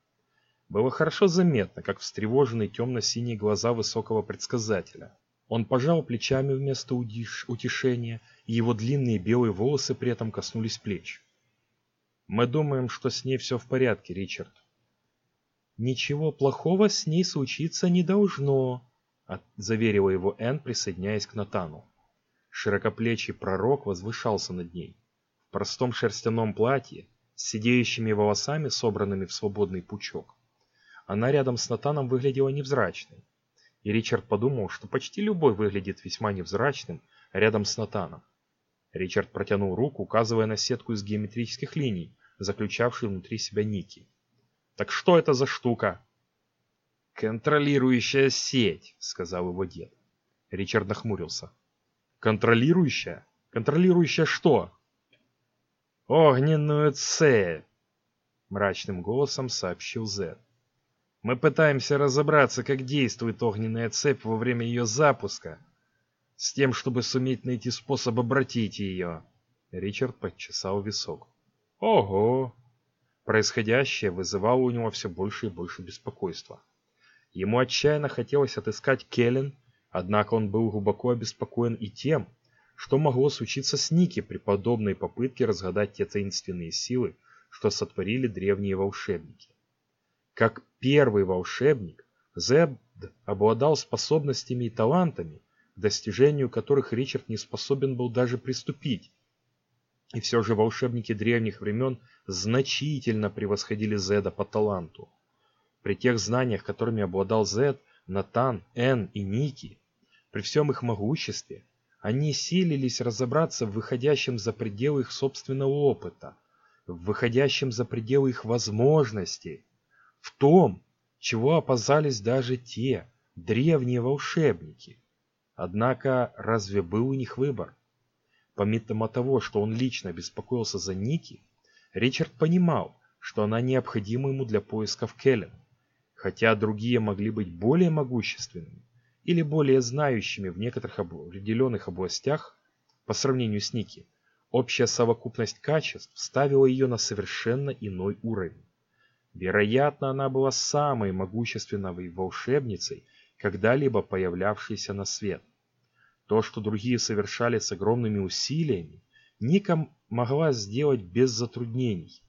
Было хорошо заметно, как встревожены темно-синие глаза высокого предсказателя. Он пожал плечами вместо утешения, и его длинные белые волосы при этом коснулись плеч. «Мы думаем, что с ней все в порядке, Ричард». «Ничего плохого с ней случиться не должно», — заверила его Энн, присоединяясь к Натану. Широкоплечий пророк возвышался над ней. В простом шерстяном платье, с сидеющими волосами, собранными в свободный пучок. Она рядом с Натаном выглядела невзрачной, и Ричард подумал, что почти любой выглядит весьма невзрачным рядом с Натаном. Ричард протянул руку, указывая на сетку из геометрических линий, заключавшую внутри себя Ники. «Так что это за штука?» «Контролирующая сеть», — сказал его дед. Ричард нахмурился. «Контролирующая? Контролирующая что?» «Огненную цепь», — мрачным голосом сообщил Зед. Мы пытаемся разобраться, как действует огненная цепь во время ее запуска, с тем, чтобы суметь найти способ обратить ее. Ричард подчесал висок. Ого! Происходящее вызывало у него все больше и больше беспокойства. Ему отчаянно хотелось отыскать Келлен, однако он был глубоко обеспокоен и тем, что могло случиться с Ники при подобной попытке разгадать те таинственные силы, что сотворили древние волшебники. Как первый волшебник, Зебд обладал способностями и талантами, к достижению которых Ричард не способен был даже приступить. И все же волшебники древних времен значительно превосходили Зеда по таланту. При тех знаниях, которыми обладал Зед, Натан, Эн и Ники, при всем их могуществе, они силились разобраться в выходящем за пределы их собственного опыта, в выходящем за пределы их возможностей, в том, чего опасались даже те древние волшебники. Однако разве был у них выбор? Помимо того, что он лично беспокоился за Ники, Ричард понимал, что она необходима ему для поисков Келлен, хотя другие могли быть более могущественными или более знающими в некоторых определенных областях по сравнению с Ники. Общая совокупность качеств ставила ее на совершенно иной уровень. Вероятно, она была самой могущественной волшебницей, когда-либо появлявшейся на свет. То, что другие совершали с огромными усилиями, Ника могла сделать без затруднений.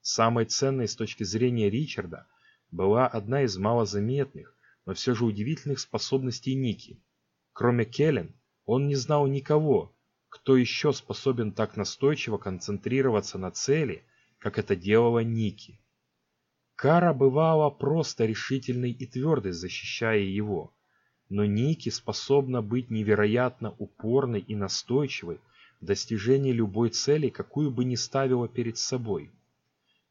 Самой ценной с точки зрения Ричарда была одна из малозаметных, но все же удивительных способностей Ники. Кроме Келлен, он не знал никого, кто еще способен так настойчиво концентрироваться на цели, как это делала Ники. Кара бывала просто решительной и твердой, защищая его. Но Ники способна быть невероятно упорной и настойчивой в достижении любой цели, какую бы ни ставила перед собой.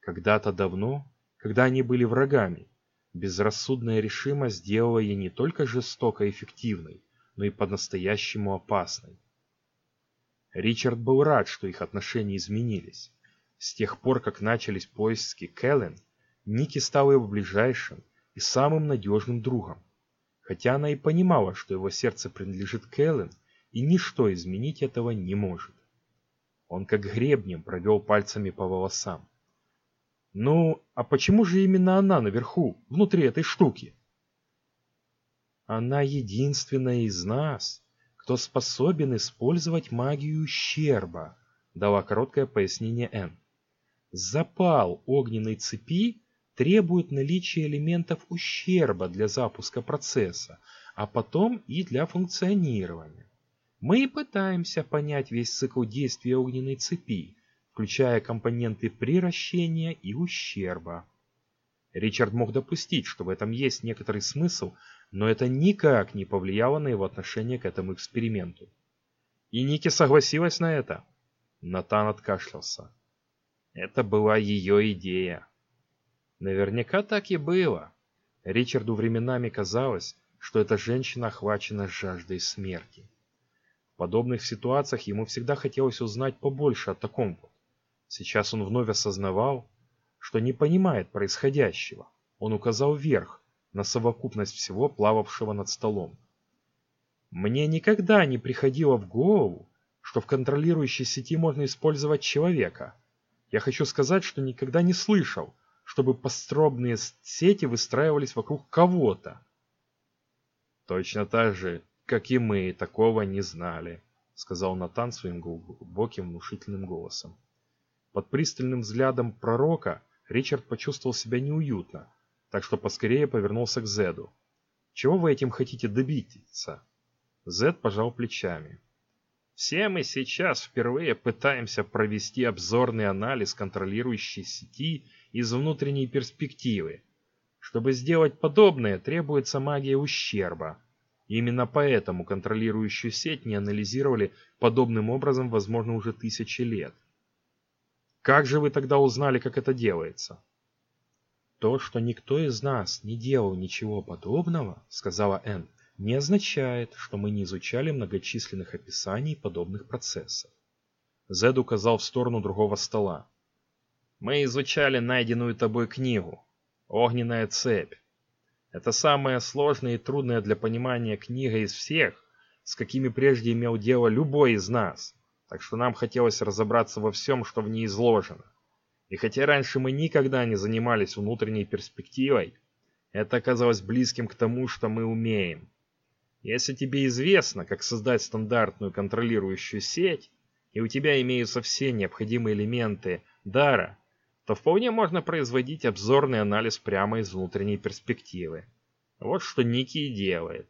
Когда-то давно, когда они были врагами, безрассудная решимость сделала ей не только жестоко эффективной, но и по-настоящему опасной. Ричард был рад, что их отношения изменились. С тех пор, как начались поиски Кэлен, Ники стала его ближайшим и самым надежным другом. Хотя она и понимала, что его сердце принадлежит Кэлен, и ничто изменить этого не может. Он как гребнем провел пальцами по волосам. Ну, а почему же именно она наверху, внутри этой штуки? Она единственная из нас, кто способен использовать магию ущерба, дала короткое пояснение Энн. Запал огненной цепи требует наличия элементов ущерба для запуска процесса, а потом и для функционирования. Мы и пытаемся понять весь цикл действия огненной цепи, включая компоненты приращения и ущерба. Ричард мог допустить, что в этом есть некоторый смысл, но это никак не повлияло на его отношение к этому эксперименту. И Ники согласилась на это. Натан откашлялся. Это была ее идея. Наверняка так и было. Ричарду временами казалось, что эта женщина охвачена жаждой смерти. В подобных ситуациях ему всегда хотелось узнать побольше о таком вот. Сейчас он вновь осознавал, что не понимает происходящего. Он указал вверх, на совокупность всего, плававшего над столом. Мне никогда не приходило в голову, что в контролирующей сети можно использовать человека. Я хочу сказать, что никогда не слышал, чтобы постробные сети выстраивались вокруг кого-то. Точно так же, как и мы, такого не знали, сказал Натан своим глубоким внушительным голосом. Под пристальным взглядом пророка Ричард почувствовал себя неуютно, так что поскорее повернулся к Зеду. «Чего вы этим хотите добиться?» Зед пожал плечами. «Все мы сейчас впервые пытаемся провести обзорный анализ контролирующей сети из внутренней перспективы. Чтобы сделать подобное, требуется магия ущерба. Именно поэтому контролирующую сеть не анализировали подобным образом, возможно, уже тысячи лет. Как же вы тогда узнали, как это делается? То, что никто из нас не делал ничего подобного, сказала Энн, не означает, что мы не изучали многочисленных описаний подобных процессов. Зед указал в сторону другого стола. Мы изучали найденную тобой книгу «Огненная цепь». Это самая сложная и трудная для понимания книга из всех, с какими прежде имел дело любой из нас так что нам хотелось разобраться во всем, что в ней изложено. И хотя раньше мы никогда не занимались внутренней перспективой, это оказалось близким к тому, что мы умеем. Если тебе известно, как создать стандартную контролирующую сеть, и у тебя имеются все необходимые элементы дара, то вполне можно производить обзорный анализ прямо из внутренней перспективы. Вот что Ники делает.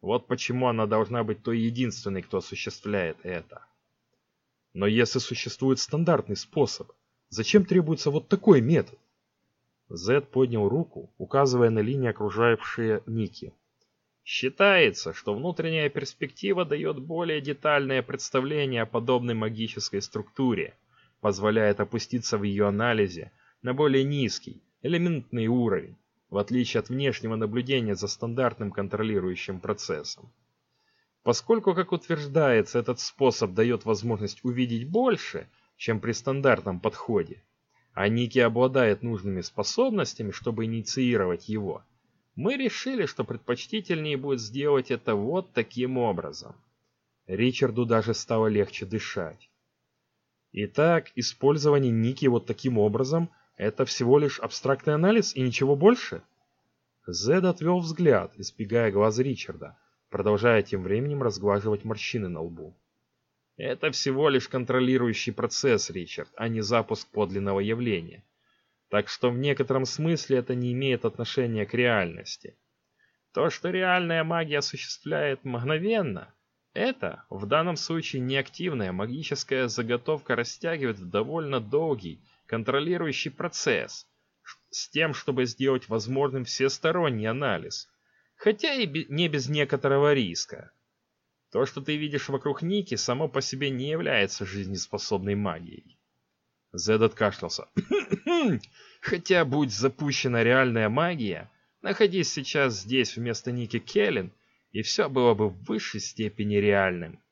Вот почему она должна быть той единственной, кто осуществляет это. Но если существует стандартный способ, зачем требуется вот такой метод? Зед поднял руку, указывая на линии, окружавшие Ники. Считается, что внутренняя перспектива дает более детальное представление о подобной магической структуре, позволяет опуститься в ее анализе на более низкий, элементный уровень, в отличие от внешнего наблюдения за стандартным контролирующим процессом. Поскольку, как утверждается, этот способ дает возможность увидеть больше, чем при стандартном подходе, а Ники обладает нужными способностями, чтобы инициировать его, мы решили, что предпочтительнее будет сделать это вот таким образом. Ричарду даже стало легче дышать. Итак, использование Ники вот таким образом – это всего лишь абстрактный анализ и ничего больше? Зед отвел взгляд, избегая глаз Ричарда – продолжая тем временем разглаживать морщины на лбу. Это всего лишь контролирующий процесс, Ричард, а не запуск подлинного явления. Так что в некотором смысле это не имеет отношения к реальности. То, что реальная магия осуществляет мгновенно, это, в данном случае, неактивная магическая заготовка растягивает в довольно долгий, контролирующий процесс, с тем, чтобы сделать возможным всесторонний анализ – хотя и не без некоторого риска. То, что ты видишь вокруг Ники, само по себе не является жизнеспособной магией. Зед откашлялся. Хотя, будь запущена реальная магия, находись сейчас здесь вместо Ники Келлен, и все было бы в высшей степени реальным.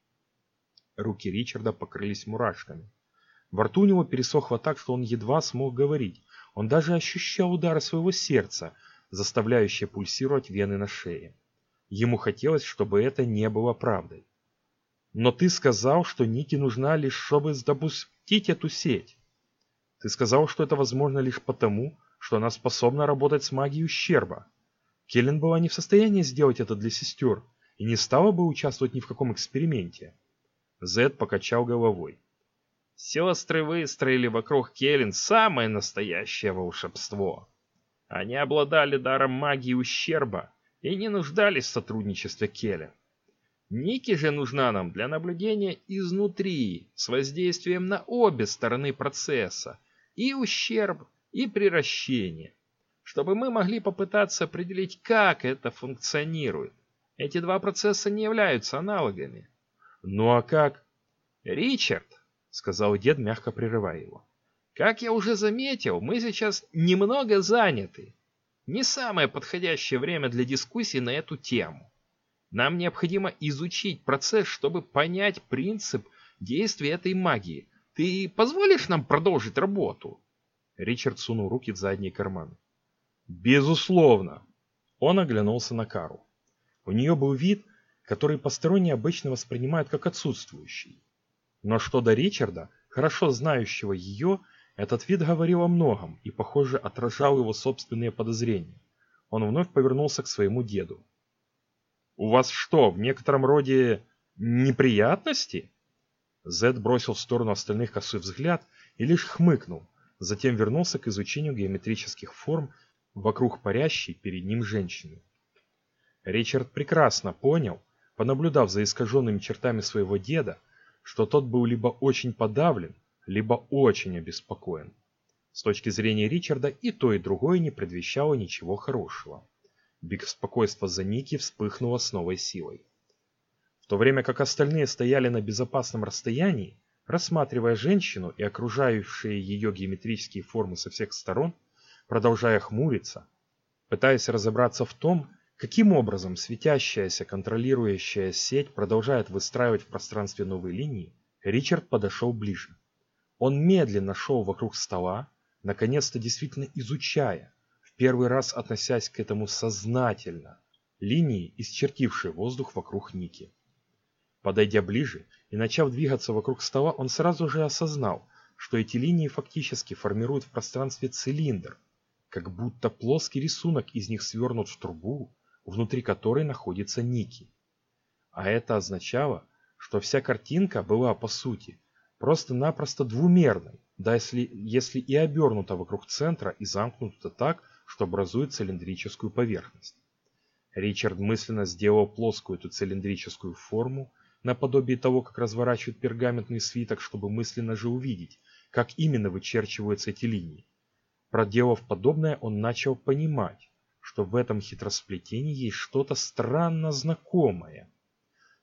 Руки Ричарда покрылись мурашками. Во рту у него пересохло так, что он едва смог говорить. Он даже ощущал удары своего сердца, заставляющее пульсировать вены на шее. Ему хотелось, чтобы это не было правдой. Но ты сказал, что Нике нужна лишь, чтобы запустить эту сеть. Ты сказал, что это возможно лишь потому, что она способна работать с магией ущерба. Келлен была не в состоянии сделать это для сестер и не стала бы участвовать ни в каком эксперименте. Зед покачал головой. Сестры выстроили вокруг Келлен самое настоящее волшебство. Они обладали даром магии ущерба и не нуждались в сотрудничестве Келлен. Ники же нужна нам для наблюдения изнутри, с воздействием на обе стороны процесса, и ущерб, и приращение, чтобы мы могли попытаться определить, как это функционирует. Эти два процесса не являются аналогами. Ну а как? Ричард, сказал дед, мягко прерывая его. Как я уже заметил, мы сейчас немного заняты. Не самое подходящее время для дискуссий на эту тему. Нам необходимо изучить процесс, чтобы понять принцип действия этой магии. Ты позволишь нам продолжить работу? Ричард сунул руки в задние карманы. Безусловно. Он оглянулся на Кару. У нее был вид, который посторонние обычно воспринимают как отсутствующий. Но что до Ричарда, хорошо знающего ее, этот вид говорил о многом и, похоже, отражал его собственные подозрения. Он вновь повернулся к своему деду. «У вас что, в некотором роде неприятности?» Зед бросил в сторону остальных косой взгляд и лишь хмыкнул, затем вернулся к изучению геометрических форм вокруг парящей перед ним женщины. Ричард прекрасно понял, понаблюдав за искаженными чертами своего деда, что тот был либо очень подавлен, либо очень обеспокоен. С точки зрения Ричарда и то, и другое не предвещало ничего хорошего. Беспокойство за Ники вспыхнуло с новой силой. В то время как остальные стояли на безопасном расстоянии, рассматривая женщину и окружающие ее геометрические формы со всех сторон, продолжая хмуриться, пытаясь разобраться в том, Каким образом светящаяся контролирующая сеть продолжает выстраивать в пространстве новые линии, Ричард подошел ближе. Он медленно шел вокруг стола, наконец-то действительно изучая, в первый раз относясь к этому сознательно, линии, исчертившие воздух вокруг Ники. Подойдя ближе и начав двигаться вокруг стола, он сразу же осознал, что эти линии фактически формируют в пространстве цилиндр, как будто плоский рисунок из них свернут в трубу, внутри которой находится Ники. А это означало, что вся картинка была, по сути, просто-напросто двумерной, да если, если и обернута вокруг центра и замкнута так, что образует цилиндрическую поверхность. Ричард мысленно сделал плоскую эту цилиндрическую форму, наподобие того, как разворачивают пергаментный свиток, чтобы мысленно же увидеть, как именно вычерчиваются эти линии. Проделав подобное, он начал понимать, что в этом хитросплетении есть что-то странно знакомое.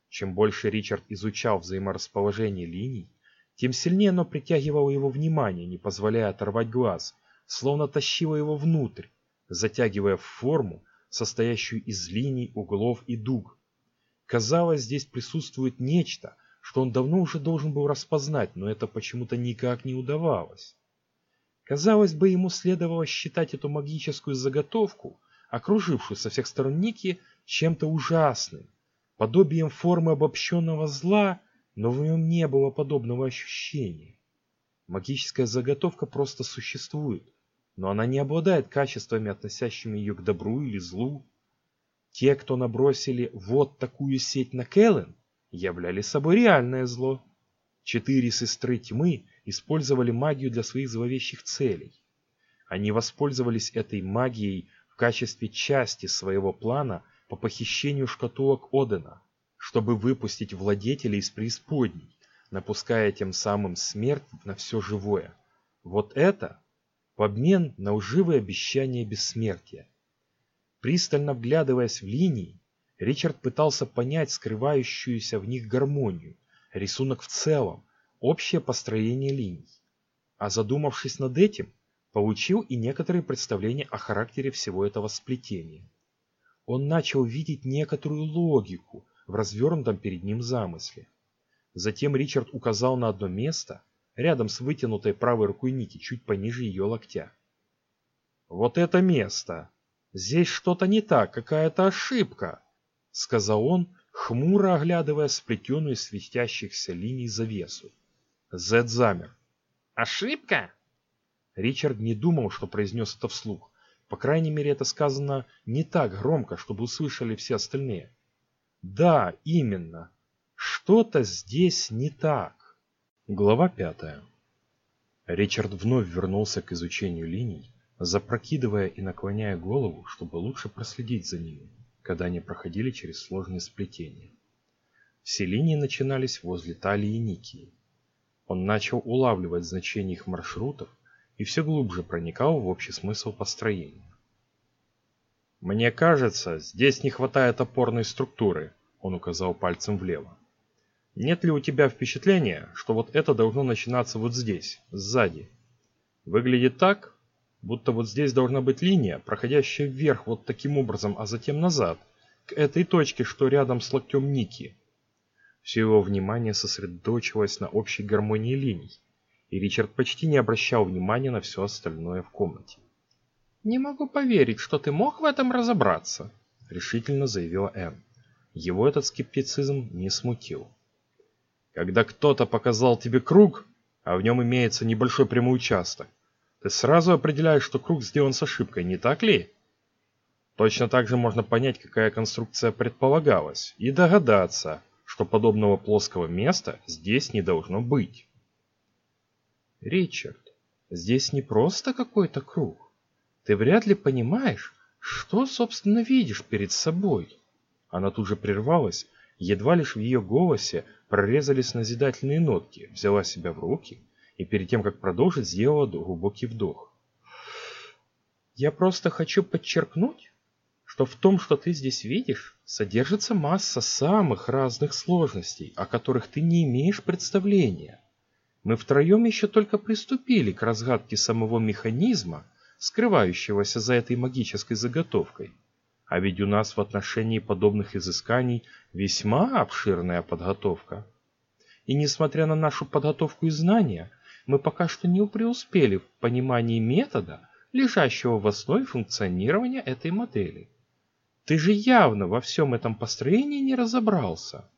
Чем больше Ричард изучал взаиморасположение линий, тем сильнее оно притягивало его внимание, не позволяя оторвать глаз, словно тащило его внутрь, затягивая в форму, состоящую из линий, углов и дуг. Казалось, здесь присутствует нечто, что он давно уже должен был распознать, но это почему-то никак не удавалось. Казалось бы, ему следовало считать эту магическую заготовку окружившую со всех сторон Ники чем-то ужасным, подобием формы обобщенного зла, но в нем не было подобного ощущения. Магическая заготовка просто существует, но она не обладает качествами, относящими ее к добру или злу. Те, кто набросили вот такую сеть на Кэлен, являли собой реальное зло. Четыре сестры тьмы использовали магию для своих зловещих целей. Они воспользовались этой магией в качестве части своего плана по похищению шкатулок Одена, чтобы выпустить владетеля из преисподней, напуская тем самым смерть на все живое. Вот это в обмен на лживые обещания бессмертия. Пристально вглядываясь в линии, Ричард пытался понять скрывающуюся в них гармонию, рисунок в целом, общее построение линий. А задумавшись над этим, получил и некоторые представления о характере всего этого сплетения. Он начал видеть некоторую логику в развернутом перед ним замысле. Затем Ричард указал на одно место, рядом с вытянутой правой рукой Ники, чуть пониже ее локтя. «Вот это место! Здесь что-то не так, какая-то ошибка!» — сказал он, хмуро оглядывая сплетенную из светящихся линий завесу. Зед замер. «Ошибка?» Ричард не думал, что произнес это вслух. По крайней мере, это сказано не так громко, чтобы услышали все остальные. Да, именно. Что-то здесь не так. Глава пятая. Ричард вновь вернулся к изучению линий, запрокидывая и наклоняя голову, чтобы лучше проследить за ними, когда они проходили через сложные сплетения. Все линии начинались возле талии Никии. Он начал улавливать значение их маршрутов и все глубже проникал в общий смысл построения. «Мне кажется, здесь не хватает опорной структуры», — он указал пальцем влево. «Нет ли у тебя впечатления, что вот это должно начинаться вот здесь, сзади? Выглядит так, будто вот здесь должна быть линия, проходящая вверх вот таким образом, а затем назад, к этой точке, что рядом с локтем Ники. Все его внимание сосредоточилось на общей гармонии линий, и Ричард почти не обращал внимания на все остальное в комнате. «Не могу поверить, что ты мог в этом разобраться», — решительно заявила Энн. Его этот скептицизм не смутил. «Когда кто-то показал тебе круг, а в нем имеется небольшой прямой участок, ты сразу определяешь, что круг сделан с ошибкой, не так ли?» Точно так же можно понять, какая конструкция предполагалась, и догадаться, что подобного плоского места здесь не должно быть. Ричард, здесь не просто какой-то круг. Ты вряд ли понимаешь, что, собственно, видишь перед собой. Она тут же прервалась, едва лишь в ее голосе прорезались назидательные нотки, взяла себя в руки и перед тем, как продолжить, сделала глубокий вдох. Я просто хочу подчеркнуть, что в том, что ты здесь видишь, содержится масса самых разных сложностей, о которых ты не имеешь представления. Мы втроем еще только приступили к разгадке самого механизма, скрывающегося за этой магической заготовкой. А ведь у нас в отношении подобных изысканий весьма обширная подготовка. И несмотря на нашу подготовку и знания, мы пока что не преуспели в понимании метода, лежащего в основе функционирования этой модели. Ты же явно во всем этом построении не разобрался.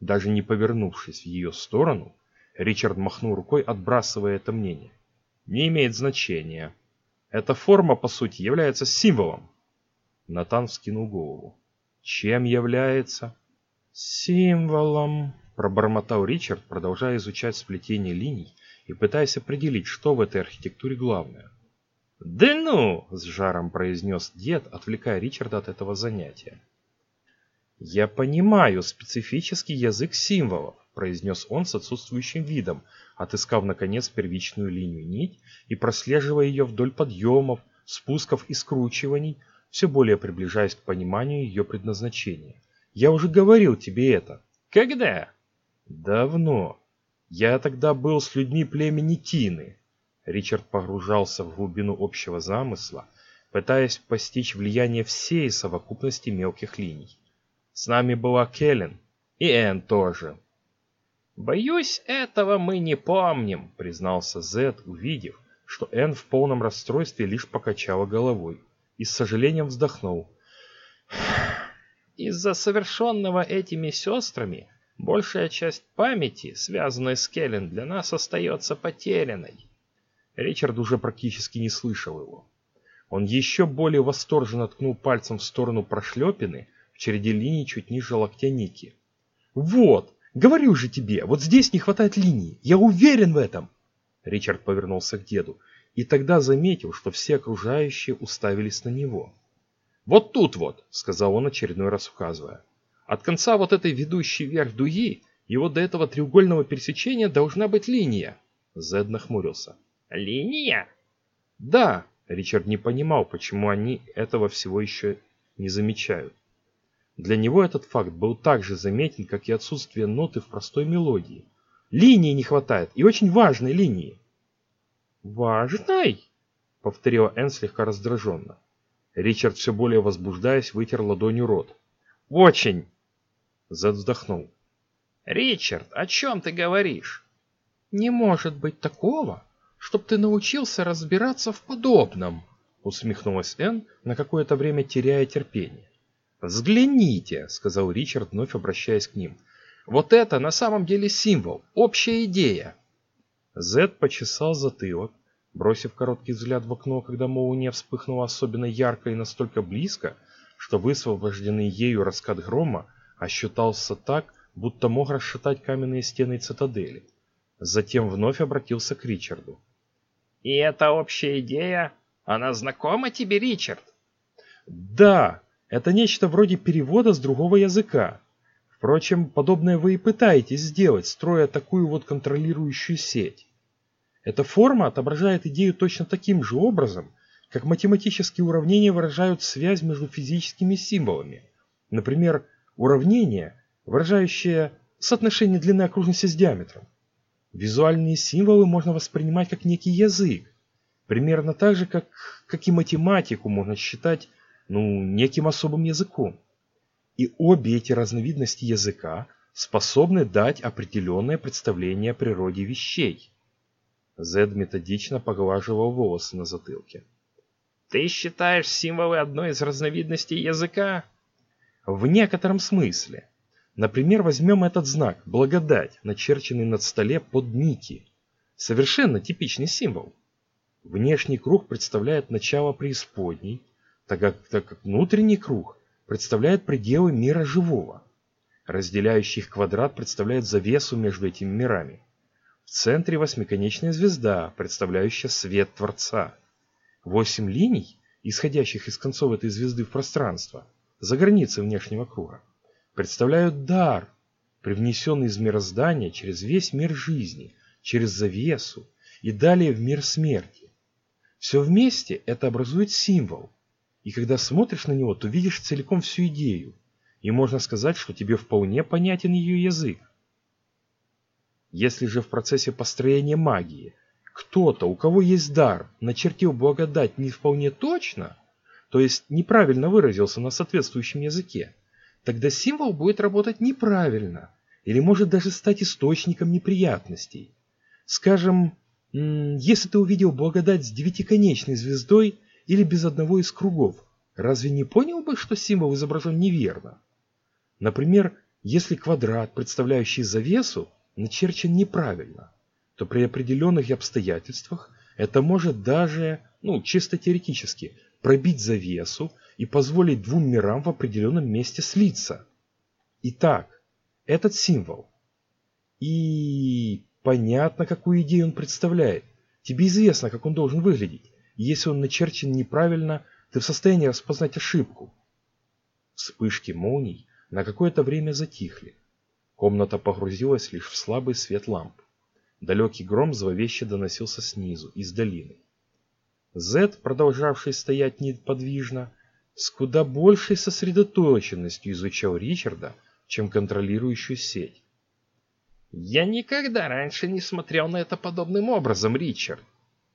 Даже не повернувшись в ее сторону, Ричард махнул рукой, отбрасывая это мнение. Не имеет значения. Эта форма, по сути, является символом. Натан вскинул голову. Чем является? Символом, пробормотал Ричард, продолжая изучать сплетение линий и пытаясь определить, что в этой архитектуре главное. «Да ну!» – с жаром произнес дед, отвлекая Ричарда от этого занятия. «Я понимаю специфический язык символов», – произнес он с отсутствующим видом, отыскав, наконец, первичную линию нить и прослеживая ее вдоль подъемов, спусков и скручиваний, все более приближаясь к пониманию ее предназначения. «Я уже говорил тебе это». «Когда?» «Давно. Я тогда был с людьми племени Тины». Ричард погружался в глубину общего замысла, пытаясь постичь влияние всей совокупности мелких линий. С нами была Келлен, и Энн тоже. «Боюсь, этого мы не помним», — признался Зед, увидев, что Энн в полном расстройстве лишь покачала головой и с сожалением вздохнул. «Из-за совершенного этими сестрами большая часть памяти, связанной с Келлен, для нас остается потерянной». Ричард уже практически не слышал его. Он еще более восторженно ткнул пальцем в сторону прошлепины в череде линий чуть ниже локтя Ники. «Вот! Говорю же тебе, вот здесь не хватает линии. Я уверен в этом!» Ричард повернулся к деду и тогда заметил, что все окружающие уставились на него. «Вот тут вот», — сказал он очередной раз указывая. «От конца вот этой ведущей вверх дуги и вот до этого треугольного пересечения должна быть линия». Зед нахмурился. «Линия?» «Да», — Ричард не понимал, почему они этого всего еще не замечают. Для него этот факт был так же заметен, как и отсутствие ноты в простой мелодии. Линии не хватает, и очень важной линии. «Важной?» — повторила Энн слегка раздраженно. Ричард, все более возбуждаясь, вытер ладонью рот. «Очень!» Зед вздохнул. «Ричард, о чем ты говоришь?» «Не может быть такого, чтоб ты научился разбираться в подобном!» Усмехнулась Энн, на какое-то время теряя терпение. «Взгляните», — сказал Ричард, вновь обращаясь к ним. «Вот это на самом деле символ, общая идея». Зед почесал затылок, Бросив короткий взгляд в окно, когда молния вспыхнула особенно ярко и настолько близко, что высвобожденный ею раскат грома ощутался так, будто мог расшатать каменные стены цитадели. Затем вновь обратился к Ричарду. «И эта общая идея, она знакома тебе, Ричард?» «Да, это нечто вроде перевода с другого языка. Впрочем, подобное вы и пытаетесь сделать, строя такую вот контролирующую сеть. Эта форма отображает идею точно таким же образом, как математические уравнения выражают связь между физическими символами. Например, уравнение, выражающее соотношение длины окружности с диаметром. Визуальные символы можно воспринимать как некий язык, примерно так же, как, как и математику можно считать ну, неким особым языком. И обе эти разновидности языка способны дать определенное представление о природе вещей. Зед методично поглаживал волосы на затылке. «Ты считаешь символы одной из разновидностей языка?» «В некотором смысле. Например, возьмем этот знак «Благодать», начерченный над столе под Ники. Совершенно типичный символ. Внешний круг представляет начало преисподней, так как, так как внутренний круг представляет пределы мира живого. Разделяющий их квадрат представляет завесу между этими мирами. В центре восьмиконечная звезда, представляющая свет Творца. Восемь линий, исходящих из концов этой звезды в пространство, за границей внешнего круга, представляют дар, привнесенный из мироздания через весь мир жизни, через завесу и далее в мир смерти. Все вместе это образует символ, и когда смотришь на него, то видишь целиком всю идею. И можно сказать, что тебе вполне понятен ее язык. Если же в процессе построения магии кто-то, у кого есть дар, начертил благодать не вполне точно, то есть неправильно выразился на соответствующем языке, тогда символ будет работать неправильно или может даже стать источником неприятностей. Скажем, если ты увидел благодать с девятиконечной звездой, или без одного из кругов, разве не понял бы, что символ изображен неверно? Например, если квадрат, представляющий завесу, начерчен неправильно, то при определенных обстоятельствах это может даже, ну, чисто теоретически, пробить завесу и позволить двум мирам в определенном месте слиться. Итак, этот символ. И понятно, какую идею он представляет. Тебе известно, как он должен выглядеть если он начерчен неправильно, ты в состоянии распознать ошибку. Вспышки молний на какое-то время затихли. Комната погрузилась лишь в слабый свет ламп. Далекий гром зловеще доносился снизу, из долины. Зед, продолжавший стоять неподвижно, с куда большей сосредоточенностью изучал Ричарда, чем контролирующую сеть. «Я никогда раньше не смотрел на это подобным образом, Ричард.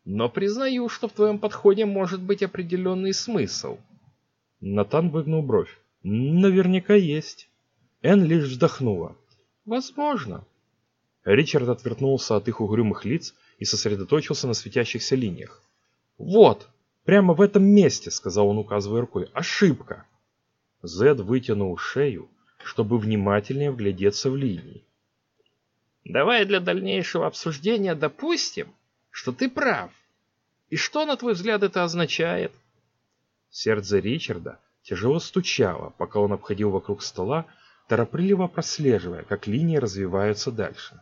Но признаю, что в твоем подходе может быть определенный смысл. Натан выгнул бровь. Наверняка есть. Эн лишь вздохнула. Возможно. Ричард отвернулся от их угрюмых лиц и сосредоточился на светящихся линиях. «Вот, прямо в этом месте», — сказал он, указывая рукой, — «ошибка». Зед вытянул шею, чтобы внимательнее вглядеться в линии. «Давай для дальнейшего обсуждения допустим, что ты прав. И что, на твой взгляд, это означает? Сердце Ричарда тяжело стучало, пока он обходил вокруг стола, торопливо прослеживая, как линии развиваются дальше.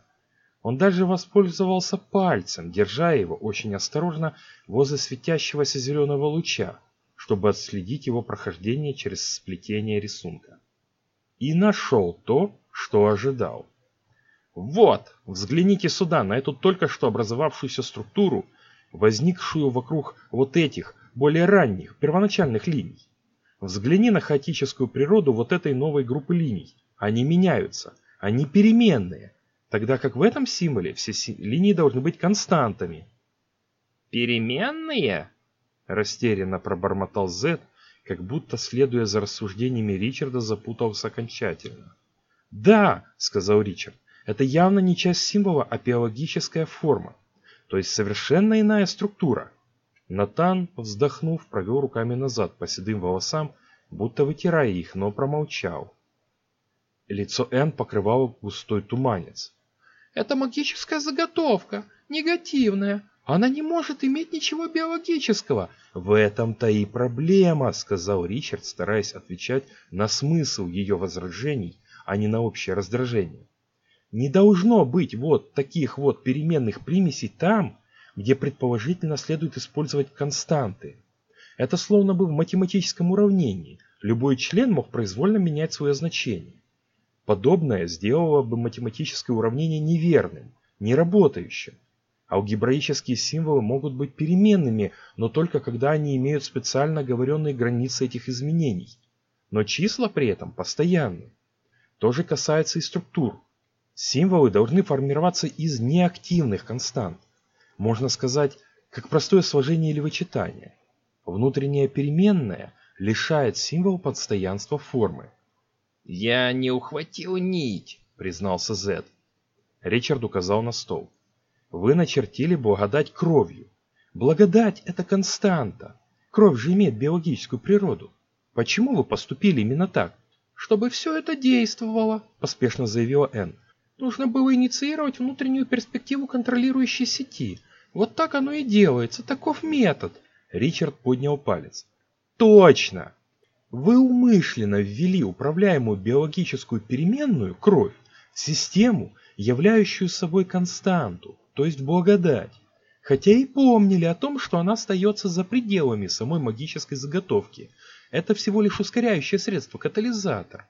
Он даже воспользовался пальцем, держа его очень осторожно возле светящегося зеленого луча, чтобы отследить его прохождение через сплетение рисунка. И нашел то, что ожидал. Вот, взгляните сюда, на эту только что образовавшуюся структуру, возникшую вокруг вот этих, более ранних, первоначальных линий. Взгляни на хаотическую природу вот этой новой группы линий. Они меняются, они переменные, тогда как в этом символе все линии должны быть константами. «Переменные?» – растерянно пробормотал Зет, как будто, следуя за рассуждениями Ричарда, запутался окончательно. «Да», – сказал Ричард, это явно не часть символа, а биологическая форма, то есть совершенно иная структура. Натан, вздохнув, провел руками назад по седым волосам, будто вытирая их, но промолчал. Лицо Энн покрывало густой туманец. «Это магическая заготовка, негативная. Она не может иметь ничего биологического. В этом-то и проблема, сказал Ричард, стараясь отвечать на смысл ее возражений, а не на общее раздражение. Не должно быть вот таких вот переменных примесей там, где предположительно следует использовать константы. Это словно бы в математическом уравнении. Любой член мог произвольно менять свое значение. Подобное сделало бы математическое уравнение неверным, неработающим. Алгебраические символы могут быть переменными, но только когда они имеют специально оговоренные границы этих изменений. Но числа при этом постоянны. То же касается и структур. Символы должны формироваться из неактивных констант. Можно сказать, как простое сложение или вычитание. Внутренняя переменная лишает символ постоянства формы. «Я не ухватил нить», — признался Зед. Ричард указал на стол. «Вы начертили благодать кровью. Благодать — это константа. Кровь же имеет биологическую природу. Почему вы поступили именно так?» «Чтобы все это действовало», — поспешно заявила Энн. Нужно было инициировать внутреннюю перспективу контролирующей сети. Вот так оно и делается, таков метод. Ричард поднял палец. Точно! Вы умышленно ввели управляемую биологическую переменную, кровь, в систему, являющую собой константу, то есть благодать, хотя и помнили о том, что она остается за пределами самой магической заготовки. Это всего лишь ускоряющее средство, катализатор.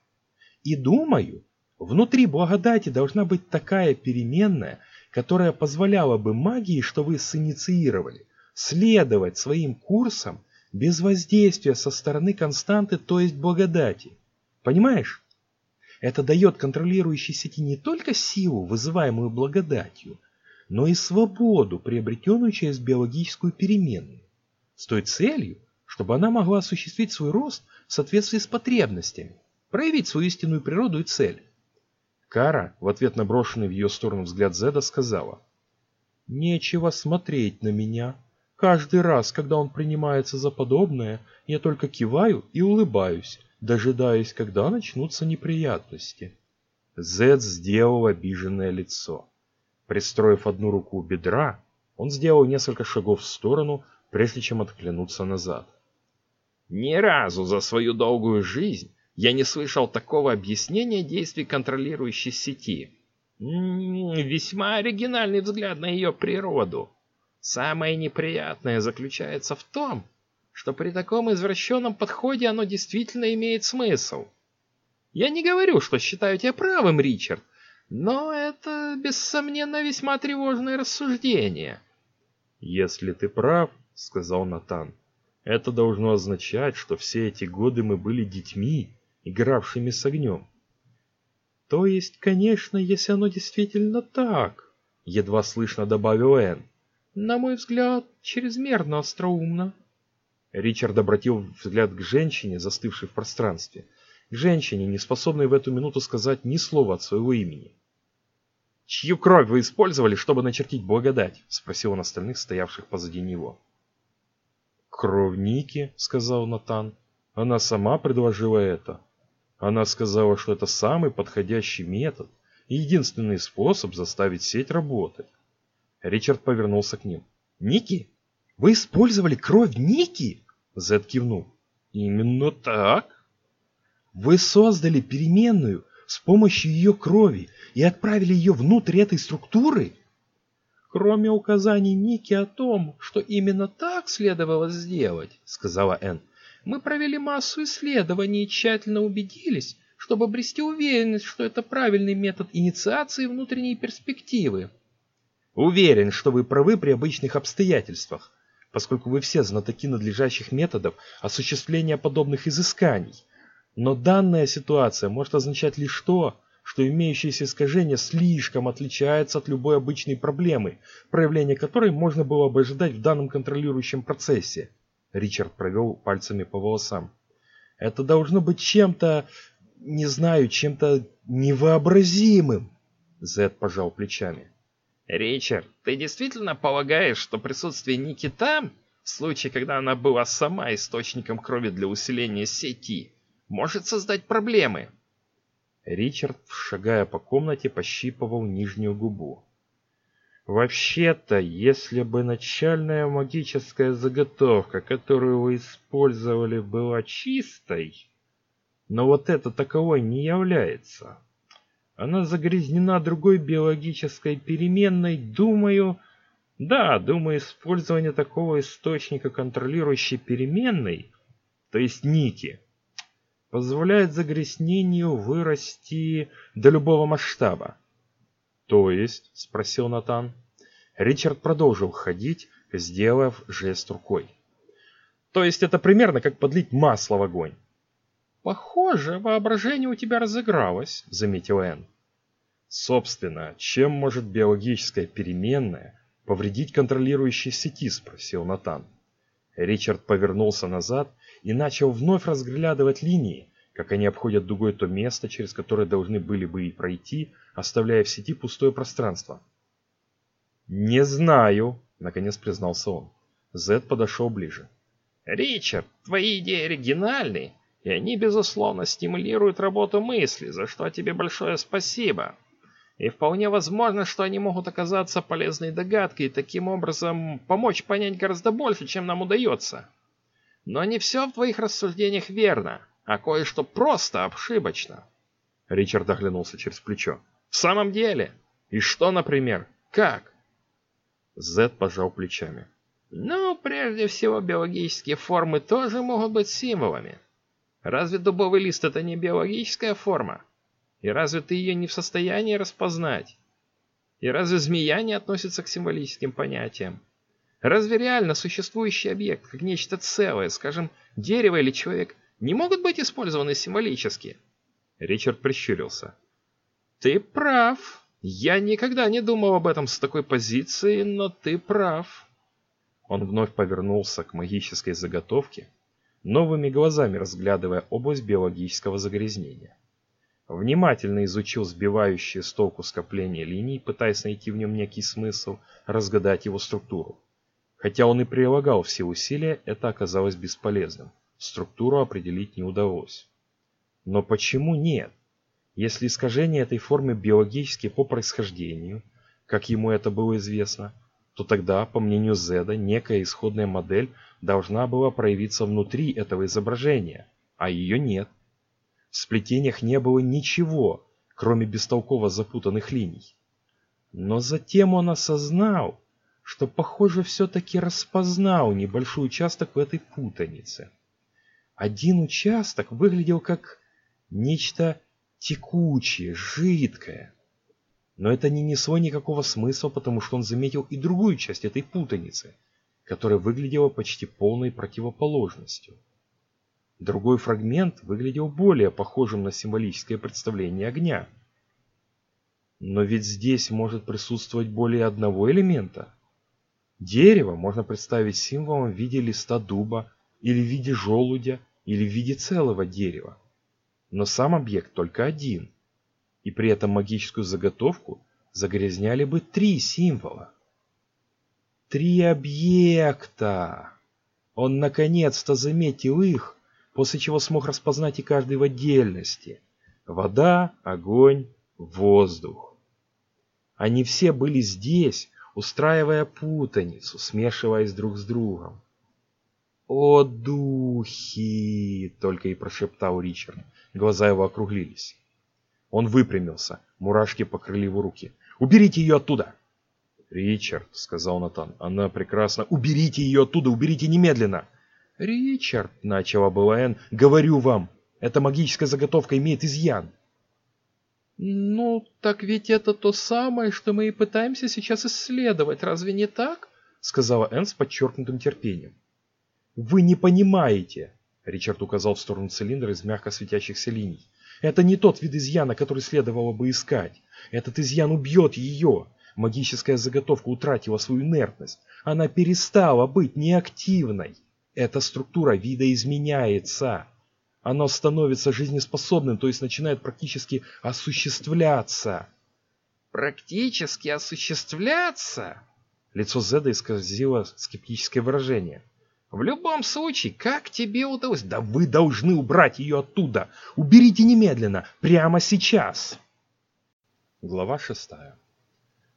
И думаю, Внутри благодати должна быть такая переменная, которая позволяла бы магии, что вы синициировали, следовать своим курсам без воздействия со стороны константы, то есть благодати. Понимаешь? Это дает контролирующей сети не только силу, вызываемую благодатью, но и свободу, приобретенную через биологическую переменную, с той целью, чтобы она могла осуществить свой рост в соответствии с потребностями, проявить свою истинную природу и цель. Кара, в ответ на брошенный в ее сторону взгляд Зеда, сказала. «Нечего смотреть на меня. Каждый раз, когда он принимается за подобное, я только киваю и улыбаюсь, дожидаясь, когда начнутся неприятности». Зед сделал обиженное лицо. Пристроив одну руку у бедра, он сделал несколько шагов в сторону, прежде чем отклянуться назад. «Ни разу за свою долгую жизнь я не слышал такого объяснения действий контролирующей сети. Весьма оригинальный взгляд на ее природу. Самое неприятное заключается в том, что при таком извращенном подходе оно действительно имеет смысл. Я не говорю, что считаю тебя правым, Ричард, но это, бессомненно, весьма тревожное рассуждение. «Если ты прав», — сказал Натан, — «это должно означать, что все эти годы мы были детьми, игравшими с огнем. То есть, конечно, если оно действительно так, едва слышно добавил Энн. На мой взгляд, чрезмерно остроумно. Ричард обратил взгляд к женщине, застывшей в пространстве. К женщине, не способной в эту минуту сказать ни слова от своего имени. «Чью кровь вы использовали, чтобы начертить благодать?» — спросил он остальных, стоявших позади него. «Кровь Ники», — сказал Натан. «Она сама предложила это. Она сказала, что это самый подходящий метод и единственный способ заставить сеть работать. Ричард повернулся к ним. «Ники? Вы использовали кровь Ники?» Зед кивнул. «Именно так. Вы создали переменную с помощью ее крови и отправили ее внутрь этой структуры?» «Кроме указаний Ники о том, что именно так следовало сделать», — сказала Энн, мы провели массу исследований и тщательно убедились, чтобы обрести уверенность, что это правильный метод инициации внутренней перспективы. Уверен, что вы правы при обычных обстоятельствах, поскольку вы все знатоки надлежащих методов осуществления подобных изысканий. Но данная ситуация может означать лишь то, что имеющееся искажение слишком отличается от любой обычной проблемы, проявление которой можно было бы ожидать в данном контролирующем процессе. Ричард провел пальцами по волосам. Это должно быть чем-то, не знаю, чем-то невообразимым. Зед пожал плечами. Ричард, ты действительно полагаешь, что присутствие Ники там, в случае, когда она была сама источником крови для усиления сети, может создать проблемы? Ричард, шагая по комнате, пощипывал нижнюю губу. Вообще-то, если бы начальная магическая заготовка, которую вы использовали, была чистой, но вот это таковой не является. Она загрязнена другой биологической переменной, думаю... Да, думаю, использование такого источника контролирующей переменной, то есть нити, позволяет загрязнению вырасти до любого масштаба. «То есть?» – спросил Натан. Ричард продолжил ходить, сделав жест рукой. «То есть это примерно как подлить масло в огонь?» «Похоже, воображение у тебя разыгралось», — заметил Энн. «Собственно, чем может биологическая переменная повредить контролирующей сети?» — спросил Натан. Ричард повернулся назад и начал вновь разглядывать линии, как они обходят дугой то место, через которое должны были бы и пройти, оставляя в сети пустое пространство. «Не знаю», — наконец признался он. Зед подошел ближе. «Ричард, твои идеи оригинальны, и они, безусловно, стимулируют работу мысли, за что тебе большое спасибо. И вполне возможно, что они могут оказаться полезной догадкой и таким образом помочь понять гораздо больше, чем нам удается. Но не все в твоих рассуждениях верно, а кое-что просто ошибочно. Ричард оглянулся через плечо. В самом деле? И что, например? Как? Зед пожал плечами. Ну, прежде всего, биологические формы тоже могут быть символами. Разве дубовый лист это не биологическая форма? И разве ты ее не в состоянии распознать? И разве змея не относится к символическим понятиям? Разве реально существующий объект, как нечто целое, скажем, дерево или человек, не могут быть использованы символически? Ричард прищурился. Ты прав. Я никогда не думал об этом с такой позиции, но ты прав. Он вновь повернулся к магической заготовке, новыми глазами разглядывая область биологического загрязнения. Внимательно изучил сбивающие с толку скопление линий, пытаясь найти в нем некий смысл, разгадать его структуру. Хотя он и прилагал все усилия, это оказалось бесполезным. Структуру определить не удалось. Но почему нет? Если искажение этой формы биологически по происхождению, как ему это было известно, то тогда, по мнению Зеда, некая исходная модель должна была проявиться внутри этого изображения, а ее нет. В сплетениях не было ничего, кроме бестолково запутанных линий. Но затем он осознал, что, похоже, все-таки распознал небольшой участок в этой путанице. Один участок выглядел как нечто текучее, жидкое. Но это не несло никакого смысла, потому что он заметил и другую часть этой путаницы – которая выглядела почти полной противоположностью. Другой фрагмент выглядел более похожим на символическое представление огня. Но ведь здесь может присутствовать более одного элемента. Дерево можно представить символом в виде листа дуба, или в виде желудя, или в виде целого дерева. Но сам объект только один. И при этом магическую заготовку загрязняли бы три символа. Три объекта! Он наконец-то заметил их, после чего смог распознать и каждый в отдельности. Вода, огонь, воздух. Они все были здесь, устраивая путаницу, смешиваясь друг с другом. «О, духи!» — только и прошептал Ричард. Глаза его округлились. Он выпрямился, мурашки покрыли его руки. «Уберите ее оттуда!» «Ричард», — сказал Натан, — «она прекрасно...» «Уберите ее оттуда, уберите немедленно!» «Ричард», — начала была Энн, — «говорю вам, эта магическая заготовка имеет изъян». «Ну, так ведь это то самое, что мы и пытаемся сейчас исследовать, разве не так?» — сказала Энн с подчеркнутым терпением. «Вы не понимаете!» — Ричард указал в сторону цилиндра из мягко светящихся линий. «Это не тот вид изъяна, который следовало бы искать. Этот изъян убьет ее. Магическая заготовка утратила свою инертность. Она перестала быть неактивной. Эта структура вида изменяется. Оно становится жизнеспособным, то есть начинает практически осуществляться. Практически осуществляться? Лицо Зеда исказило скептическое выражение. В любом случае, как тебе удалось? Да вы должны убрать ее оттуда. Уберите немедленно, прямо сейчас. Глава шестая.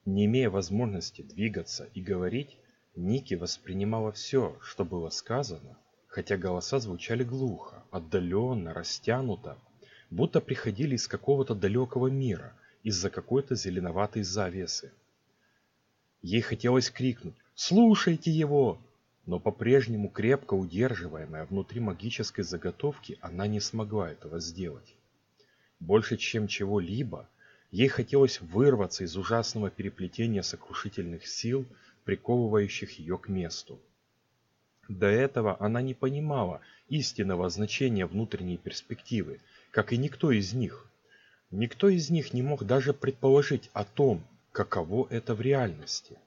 Не имея возможности двигаться и говорить, Ники воспринимала все, что было сказано, хотя голоса звучали глухо, отдаленно, растянуто, будто приходили из какого-то далекого мира, из-за какой-то зеленоватой завесы. Ей хотелось крикнуть «Слушайте его!», но по-прежнему крепко удерживаемая внутри магической заготовки, она не смогла этого сделать. Больше, чем чего-либо, ей хотелось вырваться из ужасного переплетения сокрушительных сил, приковывающих ее к месту. До этого она не понимала истинного значения внутренней перспективы, как и никто из них. Никто из них не мог даже предположить о том, каково это в реальности.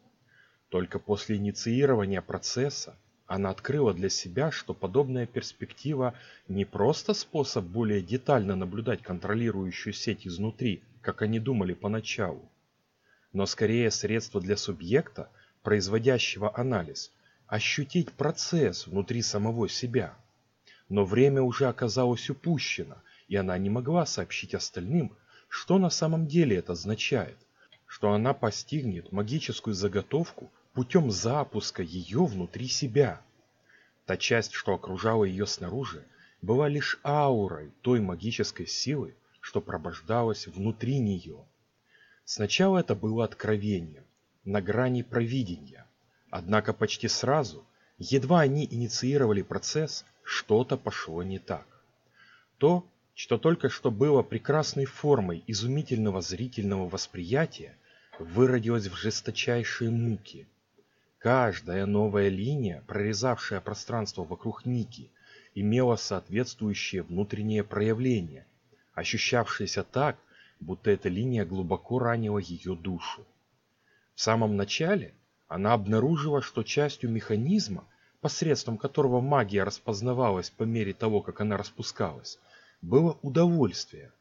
Только после инициирования процесса она открыла для себя, что подобная перспектива не просто способ более детально наблюдать контролирующую сеть изнутри, как они думали поначалу, но скорее средство для субъекта, производящего анализ, ощутить процесс внутри самого себя. Но время уже оказалось упущено, и она не могла сообщить остальным, что на самом деле это означает, что она постигнет магическую заготовку путем запуска ее внутри себя. Та часть, что окружала ее снаружи, была лишь аурой той магической силы, что пробуждалась внутри нее. Сначала это было откровением, на грани провидения, Однако почти сразу, едва они инициировали процесс, что-то пошло не так. То, что только что было прекрасной формой изумительного зрительного восприятия, выродилось в жесточайшие муки. Каждая новая линия, прорезавшая пространство вокруг Ники, имела соответствующее внутреннее проявление, ощущавшееся так, будто эта линия глубоко ранила ее душу. В самом начале она обнаружила, что частью механизма, посредством которого магия распознавалась по мере того, как она распускалась, было удовольствие.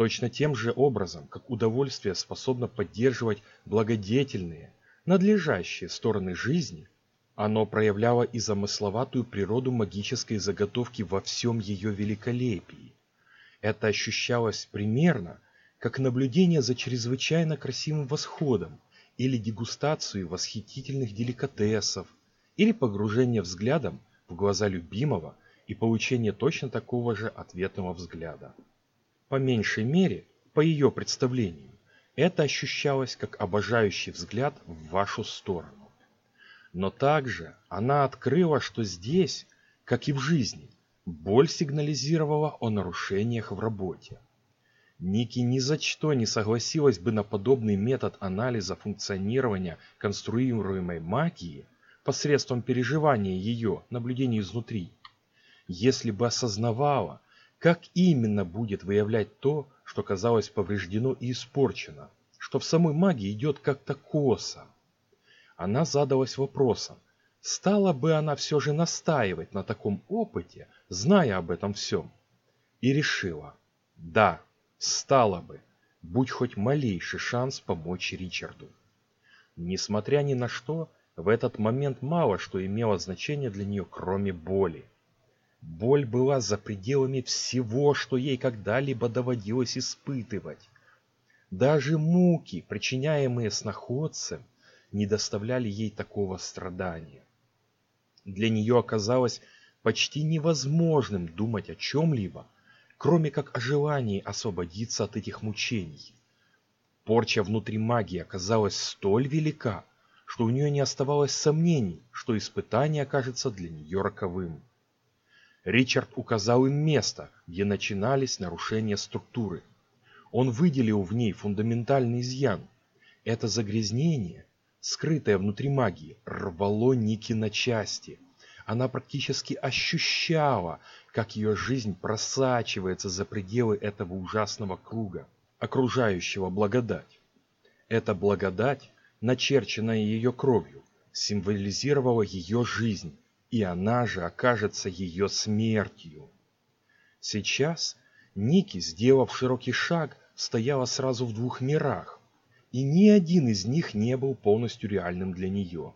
Точно тем же образом, как удовольствие способно поддерживать благодетельные, надлежащие стороны жизни, оно проявляло и замысловатую природу магической заготовки во всем ее великолепии. Это ощущалось примерно, как наблюдение за чрезвычайно красивым восходом, или дегустацию восхитительных деликатесов, или погружение взглядом в глаза любимого и получение точно такого же ответного взгляда. По меньшей мере, по ее представлению, это ощущалось как обожающий взгляд в вашу сторону. Но также она открыла, что здесь, как и в жизни, боль сигнализировала о нарушениях в работе. Ники ни за что не согласилась бы на подобный метод анализа функционирования конструируемой магии посредством переживания ее, наблюдения изнутри, если бы осознавала, как именно будет выявлять то, что казалось повреждено и испорчено, что в самой магии идет как-то косо. Она задалась вопросом, стала бы она все же настаивать на таком опыте, зная об этом всем, и решила, да, Стало бы, будь хоть малейший шанс помочь Ричарду. Несмотря ни на что, в этот момент мало что имело значение для нее, кроме боли. Боль была за пределами всего, что ей когда-либо доводилось испытывать. Даже муки, причиняемые сноходцем, не доставляли ей такого страдания. Для нее оказалось почти невозможным думать о чем-либо, кроме как о желании освободиться от этих мучений. Порча внутри магии оказалась столь велика, что у нее не оставалось сомнений, что испытание окажется для нее роковым. Ричард указал им место, где начинались нарушения структуры. Он выделил в ней фундаментальный изъян. Это загрязнение, скрытое внутри магии, рвало Ники на части – она практически ощущала, как ее жизнь просачивается за пределы этого ужасного круга, окружающего благодать. Эта благодать, начерченная ее кровью, символизировала ее жизнь, и она же окажется ее смертью. Сейчас Ники, сделав широкий шаг, стояла сразу в двух мирах, и ни один из них не был полностью реальным для нее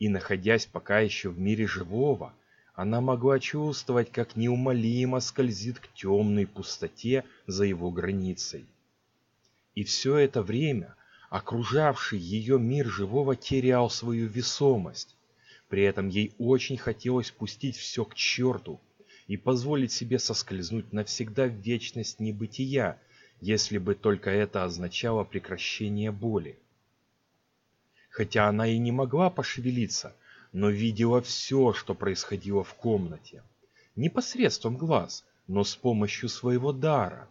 и, находясь пока еще в мире живого, она могла чувствовать, как неумолимо скользит к темной пустоте за его границей. И все это время Окружавший ее мир живого терял свою весомость. При этом ей очень хотелось пустить все к черту и позволить себе соскользнуть навсегда в вечность небытия, если бы только это означало прекращение боли. Хотя она и не могла пошевелиться, но видела все, что происходило в комнате. Не посредством глаз, но с помощью своего дара.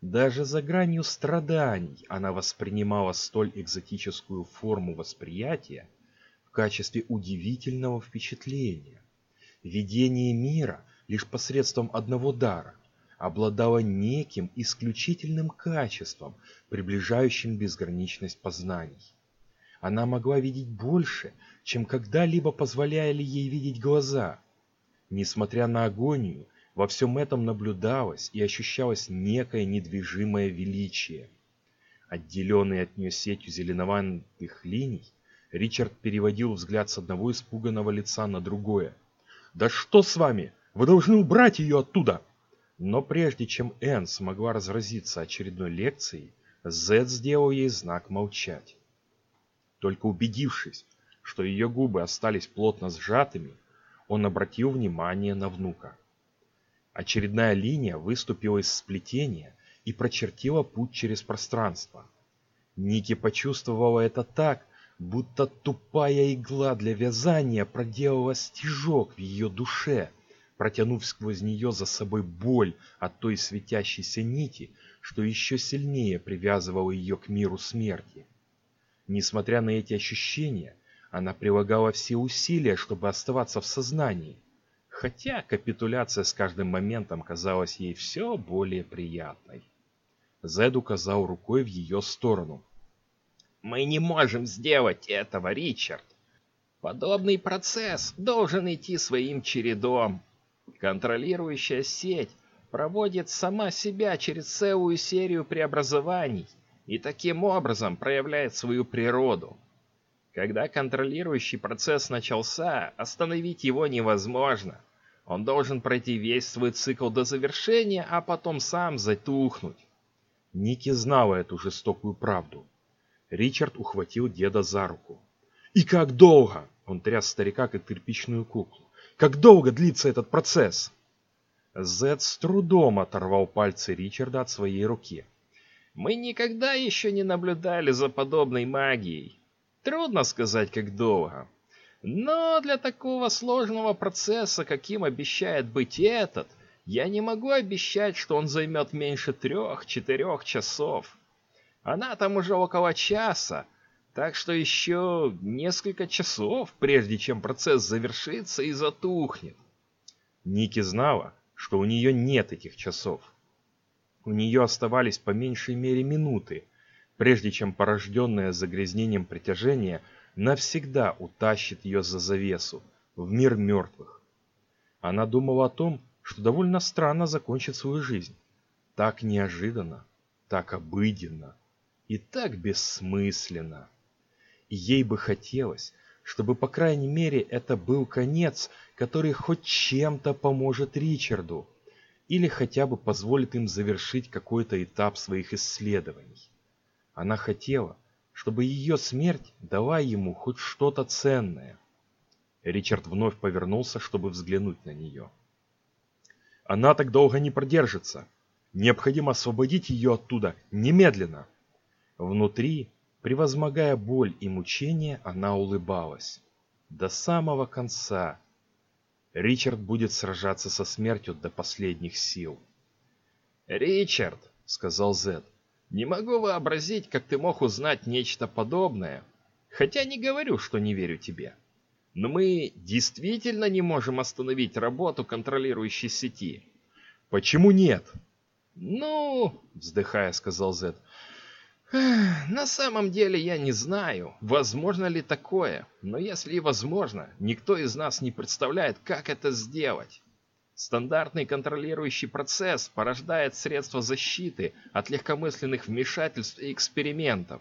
Даже за гранью страданий она воспринимала столь экзотическую форму восприятия качестве удивительного впечатления. Видение мира лишь посредством одного дара обладало неким исключительным качеством, приближающим безграничность познаний. Она могла видеть больше, чем когда-либо позволяли ей видеть глаза. Несмотря на агонию, во всем этом наблюдалось и ощущалось некое недвижимое величие. Отделенный от нее сетью зеленоватых линий, Ричард переводил взгляд с одного испуганного лица на другое. «Да что с вами? Вы должны убрать ее оттуда!» Но прежде чем Энн смогла разразиться очередной лекцией, Зед сделал ей знак молчать. Только убедившись, что ее губы остались плотно сжатыми, он обратил внимание на внука. Очередная линия выступила из сплетения и прочертила путь через пространство. Ники почувствовала это так, будто тупая игла для вязания проделала стежок в ее душе, протянув сквозь нее за собой боль от той светящейся нити, что еще сильнее привязывала ее к миру смерти. Несмотря на эти ощущения, она прилагала все усилия, чтобы оставаться в сознании, хотя капитуляция с каждым моментом казалась ей все более приятной. Зед указал рукой в ее сторону. «Мы не можем сделать этого, Ричард. Подобный процесс должен идти своим чередом. Контролирующая сеть проводит сама себя через целую серию преобразований, и таким образом проявляет свою природу. Когда контролирующий процесс начался, остановить его невозможно. Он должен пройти весь свой цикл до завершения, а потом сам затухнуть. Ники знала эту жестокую правду. Ричард ухватил деда за руку. «И как долго?» — он тряс старика, как кирпичную куклу. «Как долго длится этот процесс?» Зед с трудом оторвал пальцы Ричарда от своей руки. Мы никогда еще не наблюдали за подобной магией. Трудно сказать, как долго. Но для такого сложного процесса, каким обещает быть этот, я не могу обещать, что он займет меньше трех-четырех часов. Она там уже около часа, так что еще несколько часов, прежде чем процесс завершится и затухнет. Ники знала, что у нее нет этих часов. У нее оставались по меньшей мере минуты, прежде чем порожденное загрязнением притяжение навсегда утащит ее за завесу, в мир мертвых. Она думала о том, что довольно странно закончит свою жизнь. Так неожиданно, так обыденно и так бессмысленно. Ей бы хотелось, чтобы, по крайней мере, это был конец, который хоть чем-то поможет Ричарду, или хотя бы позволит им завершить какой-то этап своих исследований. Она хотела, чтобы ее смерть дала ему хоть что-то ценное. Ричард вновь повернулся, чтобы взглянуть на нее. Она так долго не продержится. Необходимо освободить ее оттуда немедленно. Внутри, превозмогая боль и мучения, она улыбалась. До самого конца, Ричард будет сражаться со смертью до последних сил. «Ричард», — сказал Зед, — «не могу вообразить, как ты мог узнать нечто подобное. Хотя не говорю, что не верю тебе. Но мы действительно не можем остановить работу контролирующей сети». «Почему нет?» «Ну», — вздыхая, сказал Зед, — на самом деле я не знаю, возможно ли такое, но если и возможно, никто из нас не представляет, как это сделать. Стандартный контролирующий процесс порождает средства защиты от легкомысленных вмешательств и экспериментов.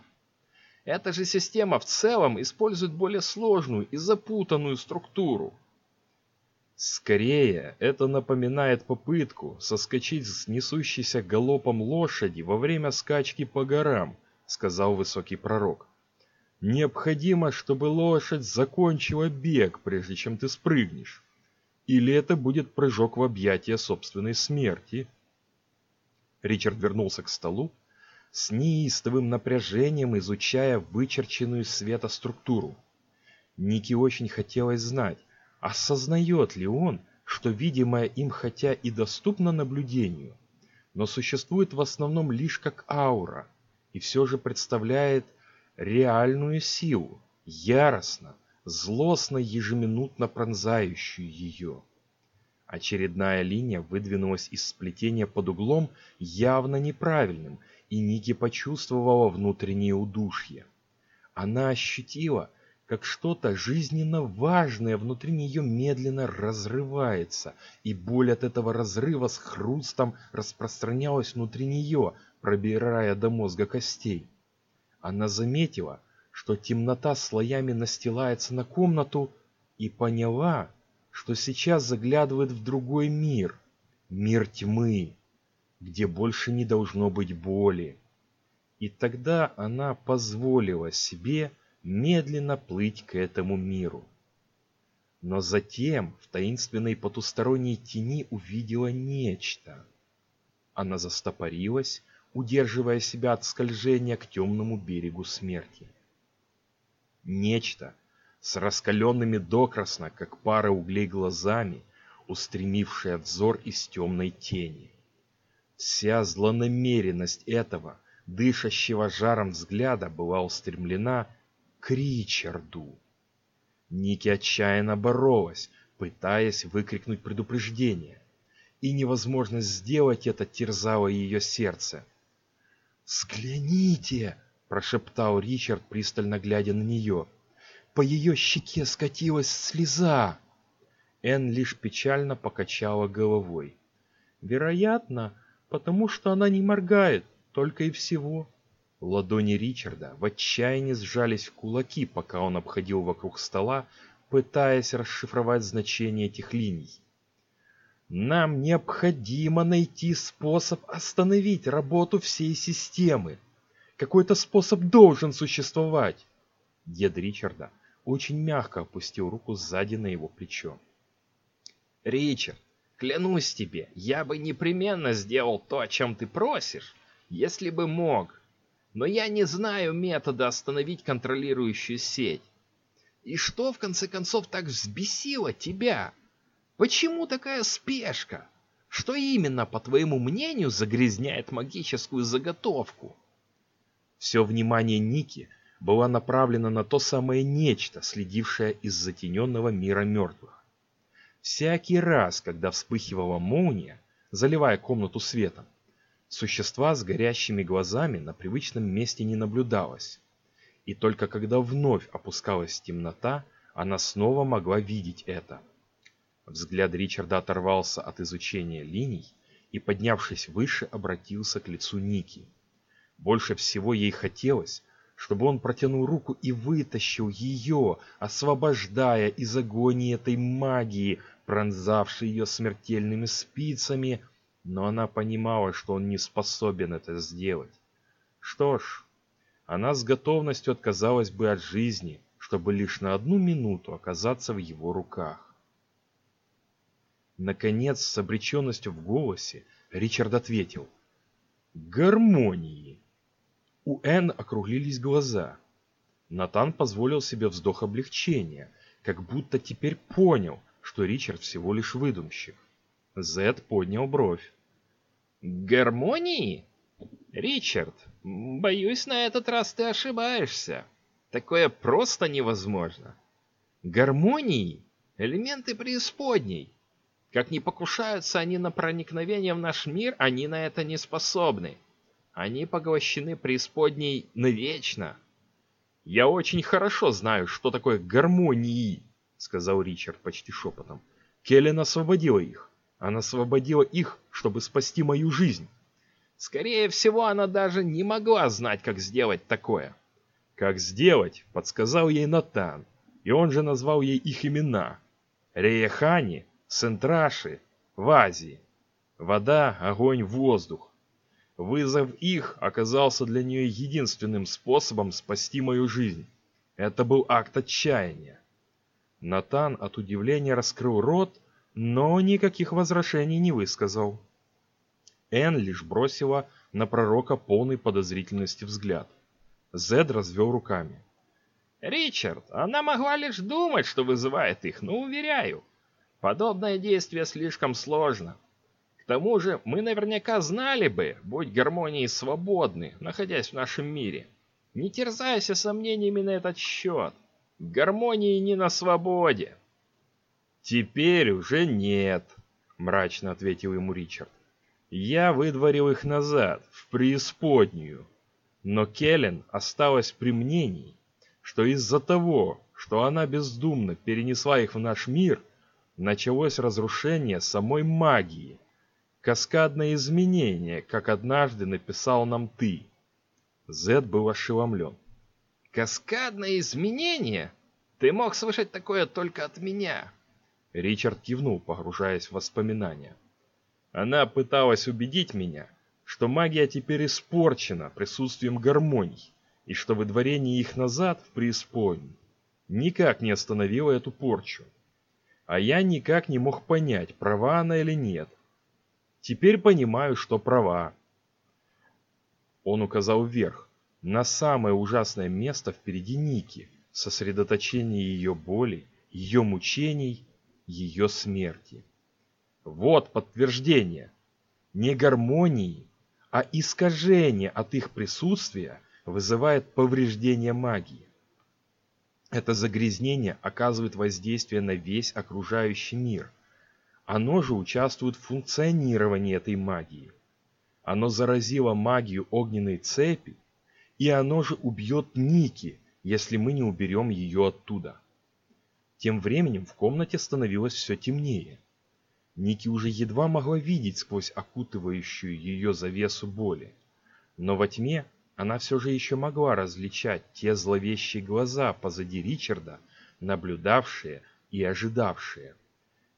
Эта же система в целом использует более сложную и запутанную структуру. Скорее, это напоминает попытку соскочить с несущейся галопом лошади во время скачки по горам, сказал высокий пророк. Необходимо, чтобы лошадь закончила бег, прежде чем ты спрыгнешь. Или это будет прыжок в объятия собственной смерти. Ричард вернулся к столу, с неистовым напряжением изучая вычерченную светоструктуру. Нике очень хотелось знать, осознает ли он, что видимое им хотя и доступно наблюдению, но существует в основном лишь как аура, и все же представляет реальную силу, яростно, злостно ежеминутно пронзающую ее. Очередная линия выдвинулась из сплетения под углом явно неправильным, и Ники почувствовала внутреннее удушье. Она ощутила, как что-то жизненно важное внутри нее медленно разрывается, и боль от этого разрыва с хрустом распространялась внутри нее, пробирая до мозга костей. Она заметила, что темнота слоями настилается на комнату, и поняла, что сейчас заглядывает в другой мир, мир тьмы, где больше не должно быть боли. И тогда она позволила себе медленно плыть к этому миру. Но затем в таинственной потусторонней тени увидела нечто. Она застопорилась, удерживая себя от скольжения к темному берегу смерти. Нечто с раскаленными докрасно, как пара углей глазами, устремившее взор из темной тени. Вся злонамеренность этого, дышащего жаром взгляда, была устремлена к Ричарду. Ники отчаянно боролась, пытаясь выкрикнуть предупреждение, и невозможность сделать это терзало ее сердце. «Взгляните!» – прошептал Ричард, пристально глядя на нее. По ее щеке скатилась слеза. Энн лишь печально покачала головой. «Вероятно, потому что она не моргает, только и всего». Ладони Ричарда в отчаянии сжались в кулаки, пока он обходил вокруг стола, пытаясь расшифровать значение этих линий. Нам необходимо найти способ остановить работу всей системы. Какой-то способ должен существовать. Дед Ричарда очень мягко опустил руку сзади на его плечо. Ричард, клянусь тебе, я бы непременно сделал то, о чем ты просишь, если бы мог. Но я не знаю метода остановить контролирующую сеть. И что, в конце концов, так взбесило тебя? Почему такая спешка? Что именно, по твоему мнению, загрязняет магическую заготовку? Все внимание Ники было направлено на то самое нечто, следившее из затененного мира мертвых. Всякий раз, когда вспыхивала молния, заливая комнату светом, существа с горящими глазами на привычном месте не наблюдалось. И только когда вновь опускалась темнота, она снова могла видеть это. Взгляд Ричарда оторвался от изучения линий и, поднявшись выше, обратился к лицу Ники. Больше всего ей хотелось, чтобы он протянул руку и вытащил ее, освобождая из агонии этой магии, пронзавшей ее смертельными спицами, но она понимала, что он не способен это сделать. Что ж, она с готовностью отказалась бы от жизни, чтобы лишь на одну минуту оказаться в его руках. Наконец, с обреченностью в голосе, Ричард ответил. «Гармонии!» У Энн округлились глаза. Натан позволил себе вздох облегчения, как будто теперь понял, что Ричард всего лишь выдумщик. Зед поднял бровь. «Гармонии? Ричард, боюсь, на этот раз ты ошибаешься. Такое просто невозможно. Гармонии — элементы преисподней, как не покушаются они на проникновение в наш мир, они на это не способны. Они поглощены преисподней навечно. Я очень хорошо знаю, что такое гармонии, сказал Ричард почти шепотом. Келлен освободила их. Она освободила их, чтобы спасти мою жизнь. Скорее всего, она даже не могла знать, как сделать такое. Как сделать, подсказал ей Натан, и он же назвал ей их имена. Реяхани Центраши в Азии. Вода, огонь, воздух. Вызов их оказался для нее единственным способом спасти мою жизнь. Это был акт отчаяния. Натан от удивления раскрыл рот, но никаких возражений не высказал. Эн лишь бросила на пророка полный подозрительности взгляд. Зед развел руками. «Ричард, она могла лишь думать, что вызывает их, но уверяю, подобное действие слишком сложно. К тому же мы наверняка знали бы, будь гармонии свободны, находясь в нашем мире. Не терзайся сомнениями на этот счет. Гармонии не на свободе». «Теперь уже нет», — мрачно ответил ему Ричард. «Я выдворил их назад, в преисподнюю. Но Келлен осталась при мнении, что из-за того, что она бездумно перенесла их в наш мир, началось разрушение самой магии, каскадное изменение, как однажды написал нам ты». Зед был ошеломлен. «Каскадное изменение? Ты мог слышать такое только от меня». Ричард кивнул, погружаясь в воспоминания. Она пыталась убедить меня, что магия теперь испорчена присутствием гармоний, и что выдворение их назад в преисподнюю никак не остановило эту порчу. А я никак не мог понять, права она или нет. Теперь понимаю, что права. Он указал вверх, на самое ужасное место впереди Ники, сосредоточение ее боли, ее мучений ее смерти. Вот подтверждение. Не гармонии, а искажение от их присутствия вызывает повреждение магии. Это загрязнение оказывает воздействие на весь окружающий мир. Оно же участвует в функционировании этой магии. Оно заразило магию огненной цепи, и оно же убьет Ники, если мы не уберем ее оттуда. Тем временем в комнате становилось все темнее. Ники уже едва могла видеть сквозь окутывающую ее завесу боли. Но во тьме она все же еще могла различать те зловещие глаза позади Ричарда, наблюдавшие и ожидавшие.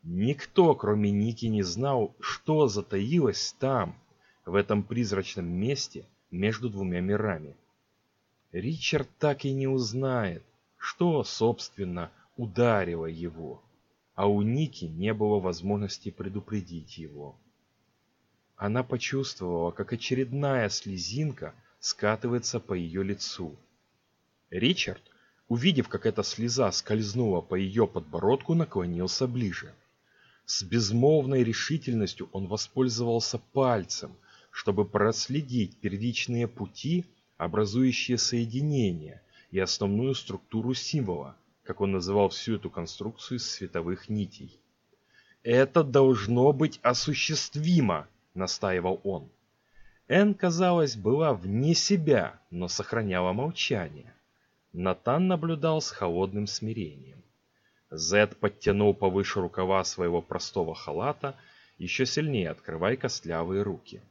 Никто, кроме Ники, не знал, что затаилось там, в этом призрачном месте между двумя мирами. Ричард так и не узнает, что, собственно, ударила его, а у Ники не было возможности предупредить его. Она почувствовала, как очередная слезинка скатывается по ее лицу. Ричард, увидев, как эта слеза скользнула по ее подбородку, наклонился ближе. С безмолвной решительностью он воспользовался пальцем, чтобы проследить первичные пути, образующие соединение и основную структуру символа, как он называл всю эту конструкцию из световых нитей. «Это должно быть осуществимо!» — настаивал он. Эн, казалось, была вне себя, но сохраняла молчание. Натан наблюдал с холодным смирением. Зед подтянул повыше рукава своего простого халата, еще сильнее открывая костлявые руки.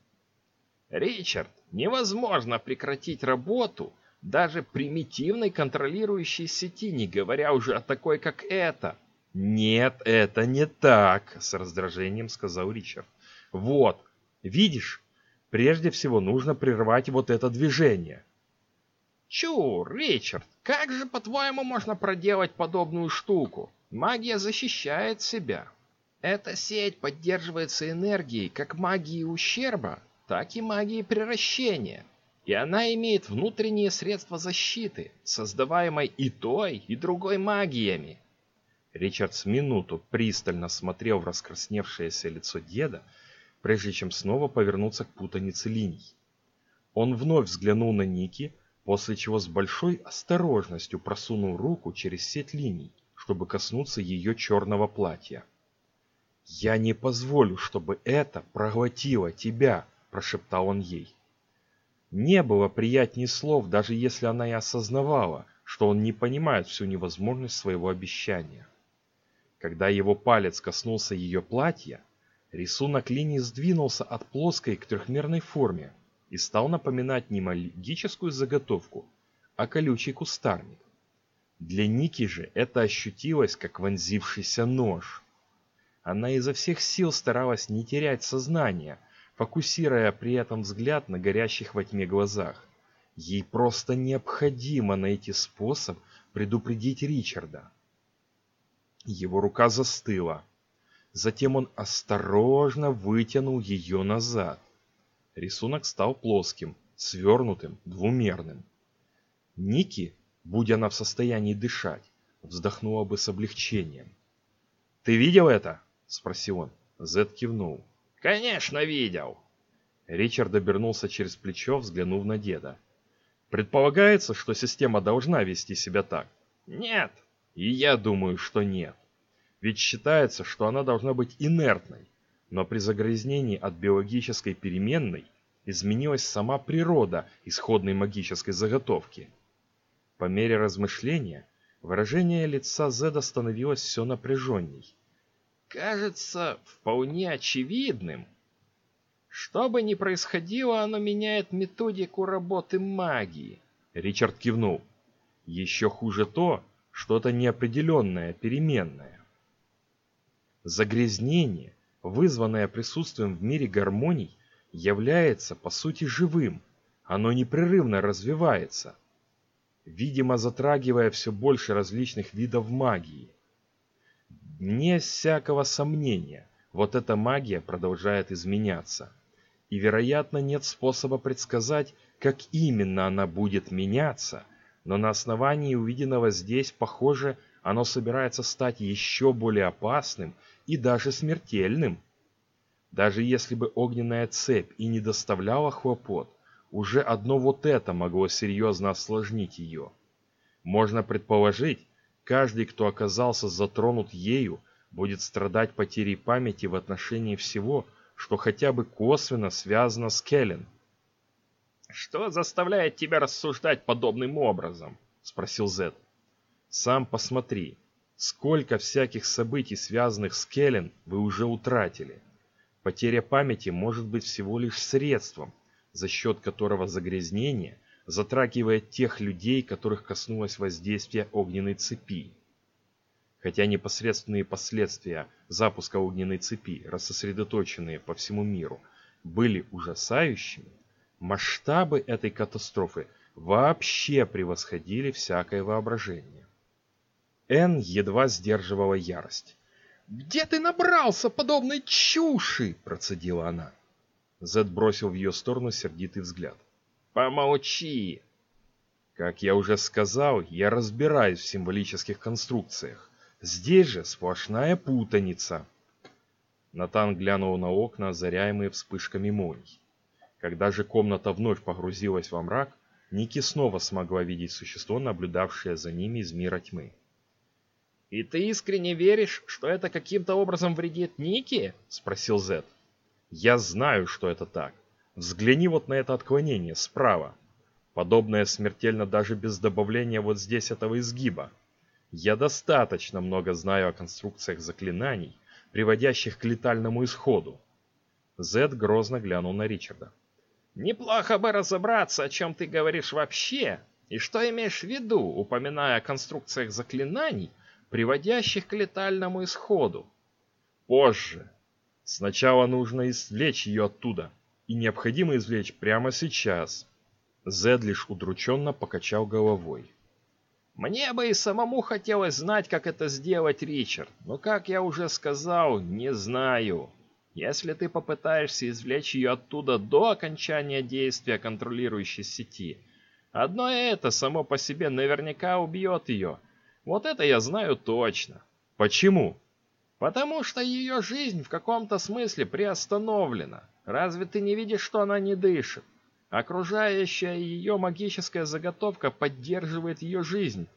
«Ричард, невозможно прекратить работу, даже примитивной контролирующей сети, не говоря уже о такой, как эта. «Нет, это не так», — с раздражением сказал Ричард. «Вот, видишь, прежде всего нужно прервать вот это движение». «Чур, Ричард, как же, по-твоему, можно проделать подобную штуку? Магия защищает себя. Эта сеть поддерживается энергией как магии ущерба, так и магией превращения. И она имеет внутренние средства защиты, создаваемой и той, и другой магиями. Ричард с минуту пристально смотрел в раскрасневшееся лицо деда, прежде чем снова повернуться к путанице линий. Он вновь взглянул на Ники, после чего с большой осторожностью просунул руку через сеть линий, чтобы коснуться ее черного платья. «Я не позволю, чтобы это проглотило тебя», – прошептал он ей. Не было приятней слов, даже если она и осознавала, что он не понимает всю невозможность своего обещания. Когда его палец коснулся ее платья, рисунок линии сдвинулся от плоской к трехмерной форме и стал напоминать не магическую заготовку, а колючий кустарник. Для Ники же это ощутилось, как вонзившийся нож. Она изо всех сил старалась не терять сознание – фокусируя при этом взгляд на горящих во тьме глазах. Ей просто необходимо найти способ предупредить Ричарда. Его рука застыла. Затем он осторожно вытянул ее назад. Рисунок стал плоским, свернутым, двумерным. Ники, будь она в состоянии дышать, вздохнула бы с облегчением. «Ты видел это?» – спросил он. Зед кивнул. «Конечно видел!» Ричард обернулся через плечо, взглянув на деда. «Предполагается, что система должна вести себя так?» «Нет!» «И я думаю, что нет. Ведь считается, что она должна быть инертной, но при загрязнении от биологической переменной изменилась сама природа исходной магической заготовки. По мере размышления выражение лица Зеда становилось все напряженней. «Кажется вполне очевидным. Что бы ни происходило, оно меняет методику работы магии». Ричард кивнул. «Еще хуже то, что-то неопределенное, переменное. Загрязнение, вызванное присутствием в мире гармоний, является по сути живым, оно непрерывно развивается, видимо затрагивая все больше различных видов магии. Не всякого сомнения, вот эта магия продолжает изменяться. И, вероятно, нет способа предсказать, как именно она будет меняться, но на основании увиденного здесь, похоже, оно собирается стать еще более опасным и даже смертельным. Даже если бы огненная цепь и не доставляла хлопот, уже одно вот это могло серьезно осложнить ее. Можно предположить, каждый, кто оказался затронут ею, будет страдать потерей памяти в отношении всего, что хотя бы косвенно связано с Келлен. «Что заставляет тебя рассуждать подобным образом?» — спросил Зед. «Сам посмотри, сколько всяких событий, связанных с Келлен, вы уже утратили. Потеря памяти может быть всего лишь средством, за счет которого загрязнение затрагивает тех людей, которых коснулось воздействие огненной цепи. Хотя непосредственные последствия запуска огненной цепи, рассосредоточенные по всему миру, были ужасающими, масштабы этой катастрофы вообще превосходили всякое воображение. Энн едва сдерживала ярость. «Где ты набрался подобной чуши?» – процедила она. Зед бросил в ее сторону сердитый взгляд. «Помолчи!» Как я уже сказал, я разбираюсь в символических конструкциях. Здесь же сплошная путаница. Натан глянул на окна, озаряемые вспышками молний. Когда же комната вновь погрузилась во мрак, Ники снова смогла видеть существо, наблюдавшее за ними из мира тьмы. «И ты искренне веришь, что это каким-то образом вредит Ники?» — спросил Зед. Я знаю, что это так. Взгляни вот на это отклонение справа. Подобное смертельно даже без добавления вот здесь этого изгиба. Я достаточно много знаю о конструкциях заклинаний, приводящих к летальному исходу. Зед грозно глянул на Ричарда. «Неплохо бы разобраться, о чем ты говоришь вообще, и что имеешь в виду, упоминая о конструкциях заклинаний, приводящих к летальному исходу. Позже, Сначала нужно извлечь ее оттуда. И необходимо извлечь прямо сейчас. Зед лишь удрученно покачал головой. Мне бы и самому хотелось знать, как это сделать, Ричард. Но, как я уже сказал, не знаю. Если ты попытаешься извлечь ее оттуда до окончания действия контролирующей сети, одно это само по себе наверняка убьет ее. Вот это я знаю точно. Почему? Потому что ее жизнь в каком-то смысле приостановлена. Разве ты не видишь, что она не дышит? Окружающая ее магическая заготовка поддерживает ее жизнь,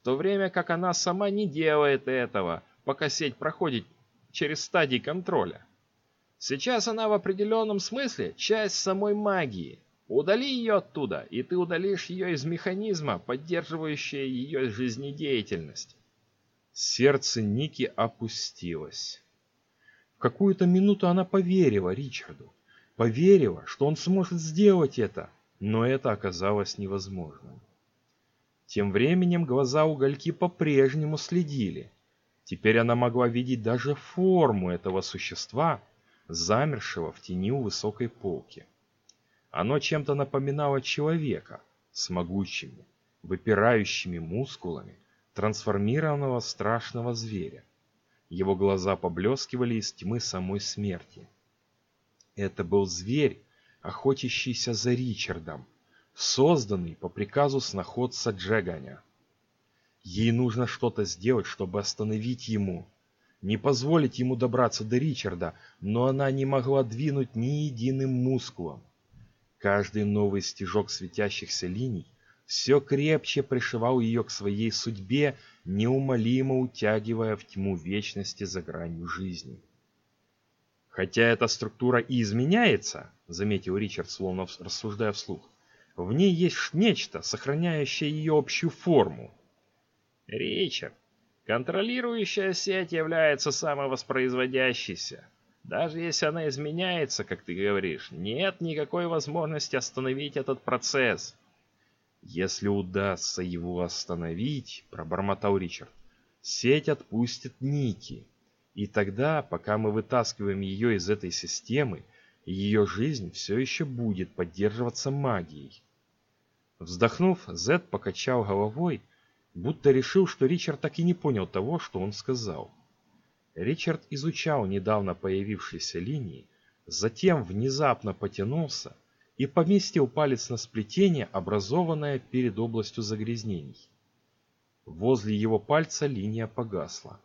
в то время как она сама не делает этого, пока сеть проходит через стадии контроля. Сейчас она в определенном смысле часть самой магии. Удали ее оттуда, и ты удалишь ее из механизма, поддерживающего ее жизнедеятельность. Сердце Ники опустилось. Какую-то минуту она поверила Ричарду. Поверила, что он сможет сделать это, но это оказалось невозможным. Тем временем глаза угольки по-прежнему следили. Теперь она могла видеть даже форму этого существа, замершего в тени у высокой полки. Оно чем-то напоминало человека с могучими, выпирающими мускулами трансформированного страшного зверя. Его глаза поблескивали из тьмы самой смерти. Это был зверь, охотящийся за Ричардом, созданный по приказу сноходца Джеганя. Ей нужно что-то сделать, чтобы остановить ему, не позволить ему добраться до Ричарда, но она не могла двинуть ни единым мускулом. Каждый новый стежок светящихся линий все крепче пришивал ее к своей судьбе, неумолимо утягивая в тьму вечности за гранью жизни. «Хотя эта структура и изменяется», — заметил Ричард, словно рассуждая вслух, — «в ней есть нечто, сохраняющее ее общую форму». «Ричард, контролирующая сеть является самовоспроизводящейся. Даже если она изменяется, как ты говоришь, нет никакой возможности остановить этот процесс». «Если удастся его остановить», — пробормотал Ричард, — «сеть отпустит Ники, и тогда, пока мы вытаскиваем ее из этой системы, ее жизнь все еще будет поддерживаться магией». Вздохнув, Зед покачал головой, будто решил, что Ричард так и не понял того, что он сказал. Ричард изучал недавно появившиеся линии, затем внезапно потянулся — и поместил палец на сплетение, образованное перед областью загрязнений. Возле его пальца линия погасла.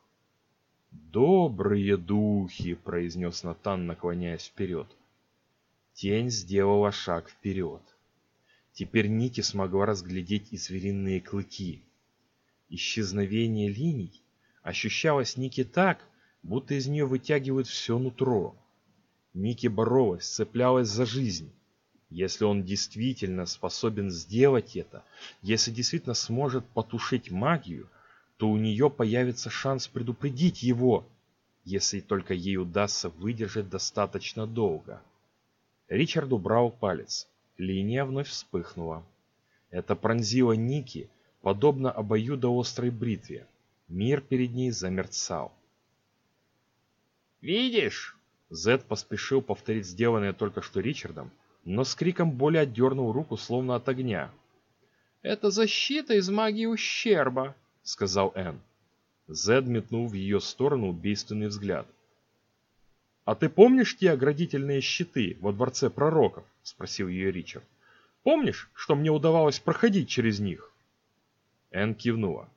«Добрые духи!» — произнес Натан, наклоняясь вперед. Тень сделала шаг вперед. Теперь Ники смогла разглядеть и звериные клыки. Исчезновение линий ощущалось Ники так, будто из нее вытягивают все нутро. Ники боролась, цеплялась за жизнь. Если он действительно способен сделать это, если действительно сможет потушить магию, то у нее появится шанс предупредить его, если только ей удастся выдержать достаточно долго. Ричард убрал палец. Линия вновь вспыхнула. Это пронзило Ники, подобно обоюдоострой бритве. Мир перед ней замерцал. «Видишь?» Зед поспешил повторить сделанное только что Ричардом, но с криком боли отдернул руку, словно от огня. «Это защита из магии ущерба», — сказал Энн. Зед метнул в ее сторону убийственный взгляд. «А ты помнишь те оградительные щиты во дворце пророков?» — спросил ее Ричард. «Помнишь, что мне удавалось проходить через них?» Энн кивнула.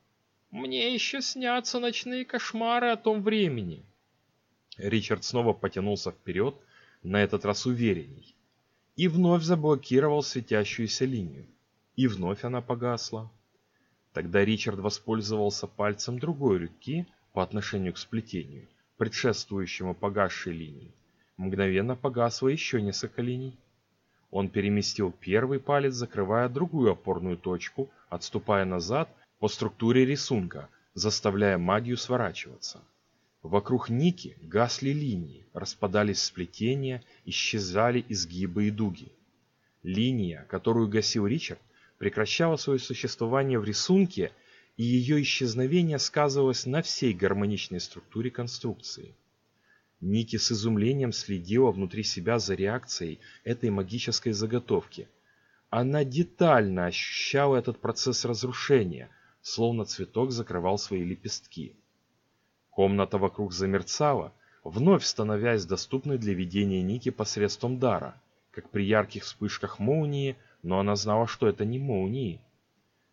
«Мне еще снятся ночные кошмары о том времени». Ричард снова потянулся вперед, на этот раз уверенней и вновь заблокировал светящуюся линию. И вновь она погасла. Тогда Ричард воспользовался пальцем другой руки по отношению к сплетению, предшествующему погасшей линии. Мгновенно погасло еще несколько линий. Он переместил первый палец, закрывая другую опорную точку, отступая назад по структуре рисунка, заставляя магию сворачиваться. Вокруг Ники гасли линии, распадались сплетения, исчезали изгибы и дуги. Линия, которую гасил Ричард, прекращала свое существование в рисунке, и ее исчезновение сказывалось на всей гармоничной структуре конструкции. Ники с изумлением следила внутри себя за реакцией этой магической заготовки. Она детально ощущала этот процесс разрушения, словно цветок закрывал свои лепестки. Комната вокруг замерцала, вновь становясь доступной для видения Ники посредством дара, как при ярких вспышках молнии, но она знала, что это не молнии.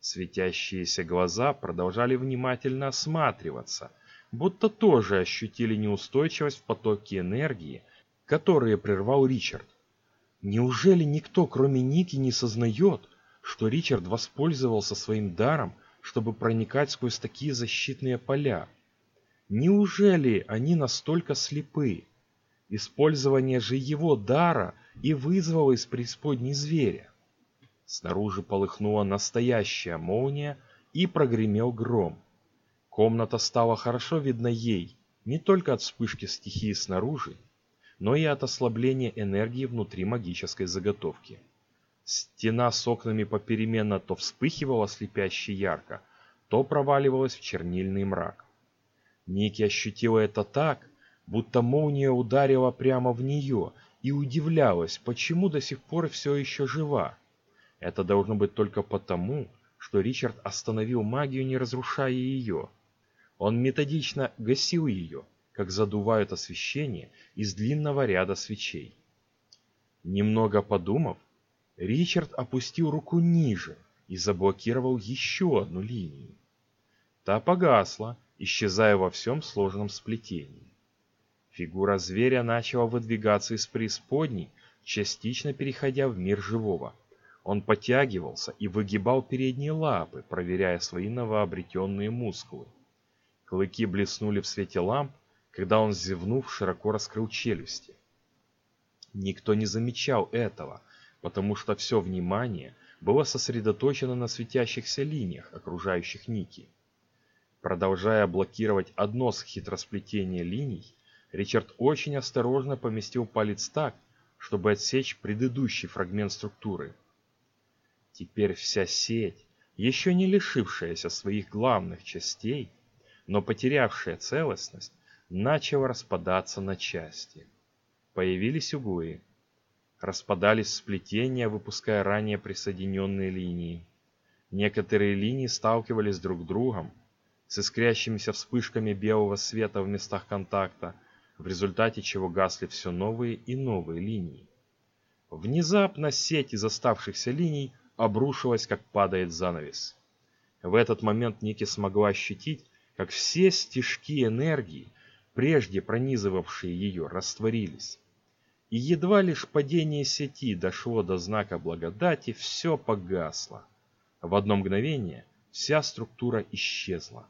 Светящиеся глаза продолжали внимательно осматриваться, будто тоже ощутили неустойчивость в потоке энергии, которые прервал Ричард. Неужели никто, кроме Ники, не сознает, что Ричард воспользовался своим даром, чтобы проникать сквозь такие защитные поля? Неужели они настолько слепы? Использование же его дара и вызвало из преисподней зверя. Снаружи полыхнула настоящая молния и прогремел гром. Комната стала хорошо видна ей, не только от вспышки стихии снаружи, но и от ослабления энергии внутри магической заготовки. Стена с окнами попеременно то вспыхивала слепяще ярко, то проваливалась в чернильный мрак. Ники ощутила это так, будто молния ударила прямо в нее и удивлялась, почему до сих пор все еще жива. Это должно быть только потому, что Ричард остановил магию, не разрушая ее. Он методично гасил ее, как задувают освещение из длинного ряда свечей. Немного подумав, Ричард опустил руку ниже и заблокировал еще одну линию. Та погасла, исчезая во всем сложном сплетении. Фигура зверя начала выдвигаться из преисподней, частично переходя в мир живого. Он потягивался и выгибал передние лапы, проверяя свои новообретенные мускулы. Клыки блеснули в свете ламп, когда он, зевнув, широко раскрыл челюсти. Никто не замечал этого, потому что все внимание было сосредоточено на светящихся линиях, окружающих Ники. Продолжая блокировать одно с хитросплетения линий, Ричард очень осторожно поместил палец так, чтобы отсечь предыдущий фрагмент структуры. Теперь вся сеть, еще не лишившаяся своих главных частей, но потерявшая целостность, начала распадаться на части. Появились углы. Распадались сплетения, выпуская ранее присоединенные линии. Некоторые линии сталкивались друг с другом, с искрящимися вспышками белого света в местах контакта, в результате чего гасли все новые и новые линии. Внезапно сеть из оставшихся линий обрушилась, как падает занавес. В этот момент Ники смогла ощутить, как все стежки энергии, прежде пронизывавшие ее, растворились. И едва лишь падение сети дошло до знака благодати, все погасло. В одно мгновение вся структура исчезла.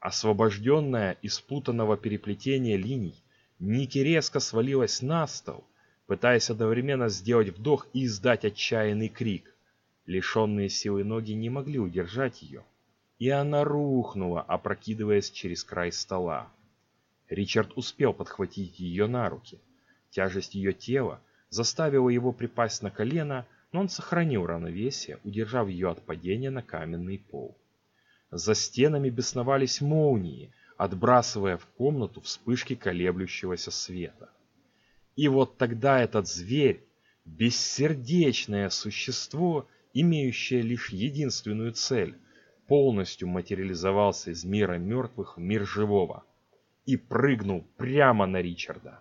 Освобожденная из путанного переплетения линий, Ники резко свалилась на стол, пытаясь одновременно сделать вдох и издать отчаянный крик. Лишенные силы ноги не могли удержать ее, и она рухнула, опрокидываясь через край стола. Ричард успел подхватить ее на руки. Тяжесть ее тела заставила его припасть на колено, но он сохранил равновесие, удержав ее от падения на каменный пол. За стенами бесновались молнии, отбрасывая в комнату вспышки колеблющегося света. И вот тогда этот зверь, бессердечное существо, имеющее лишь единственную цель, полностью материализовался из мира мертвых в мир живого и прыгнул прямо на Ричарда.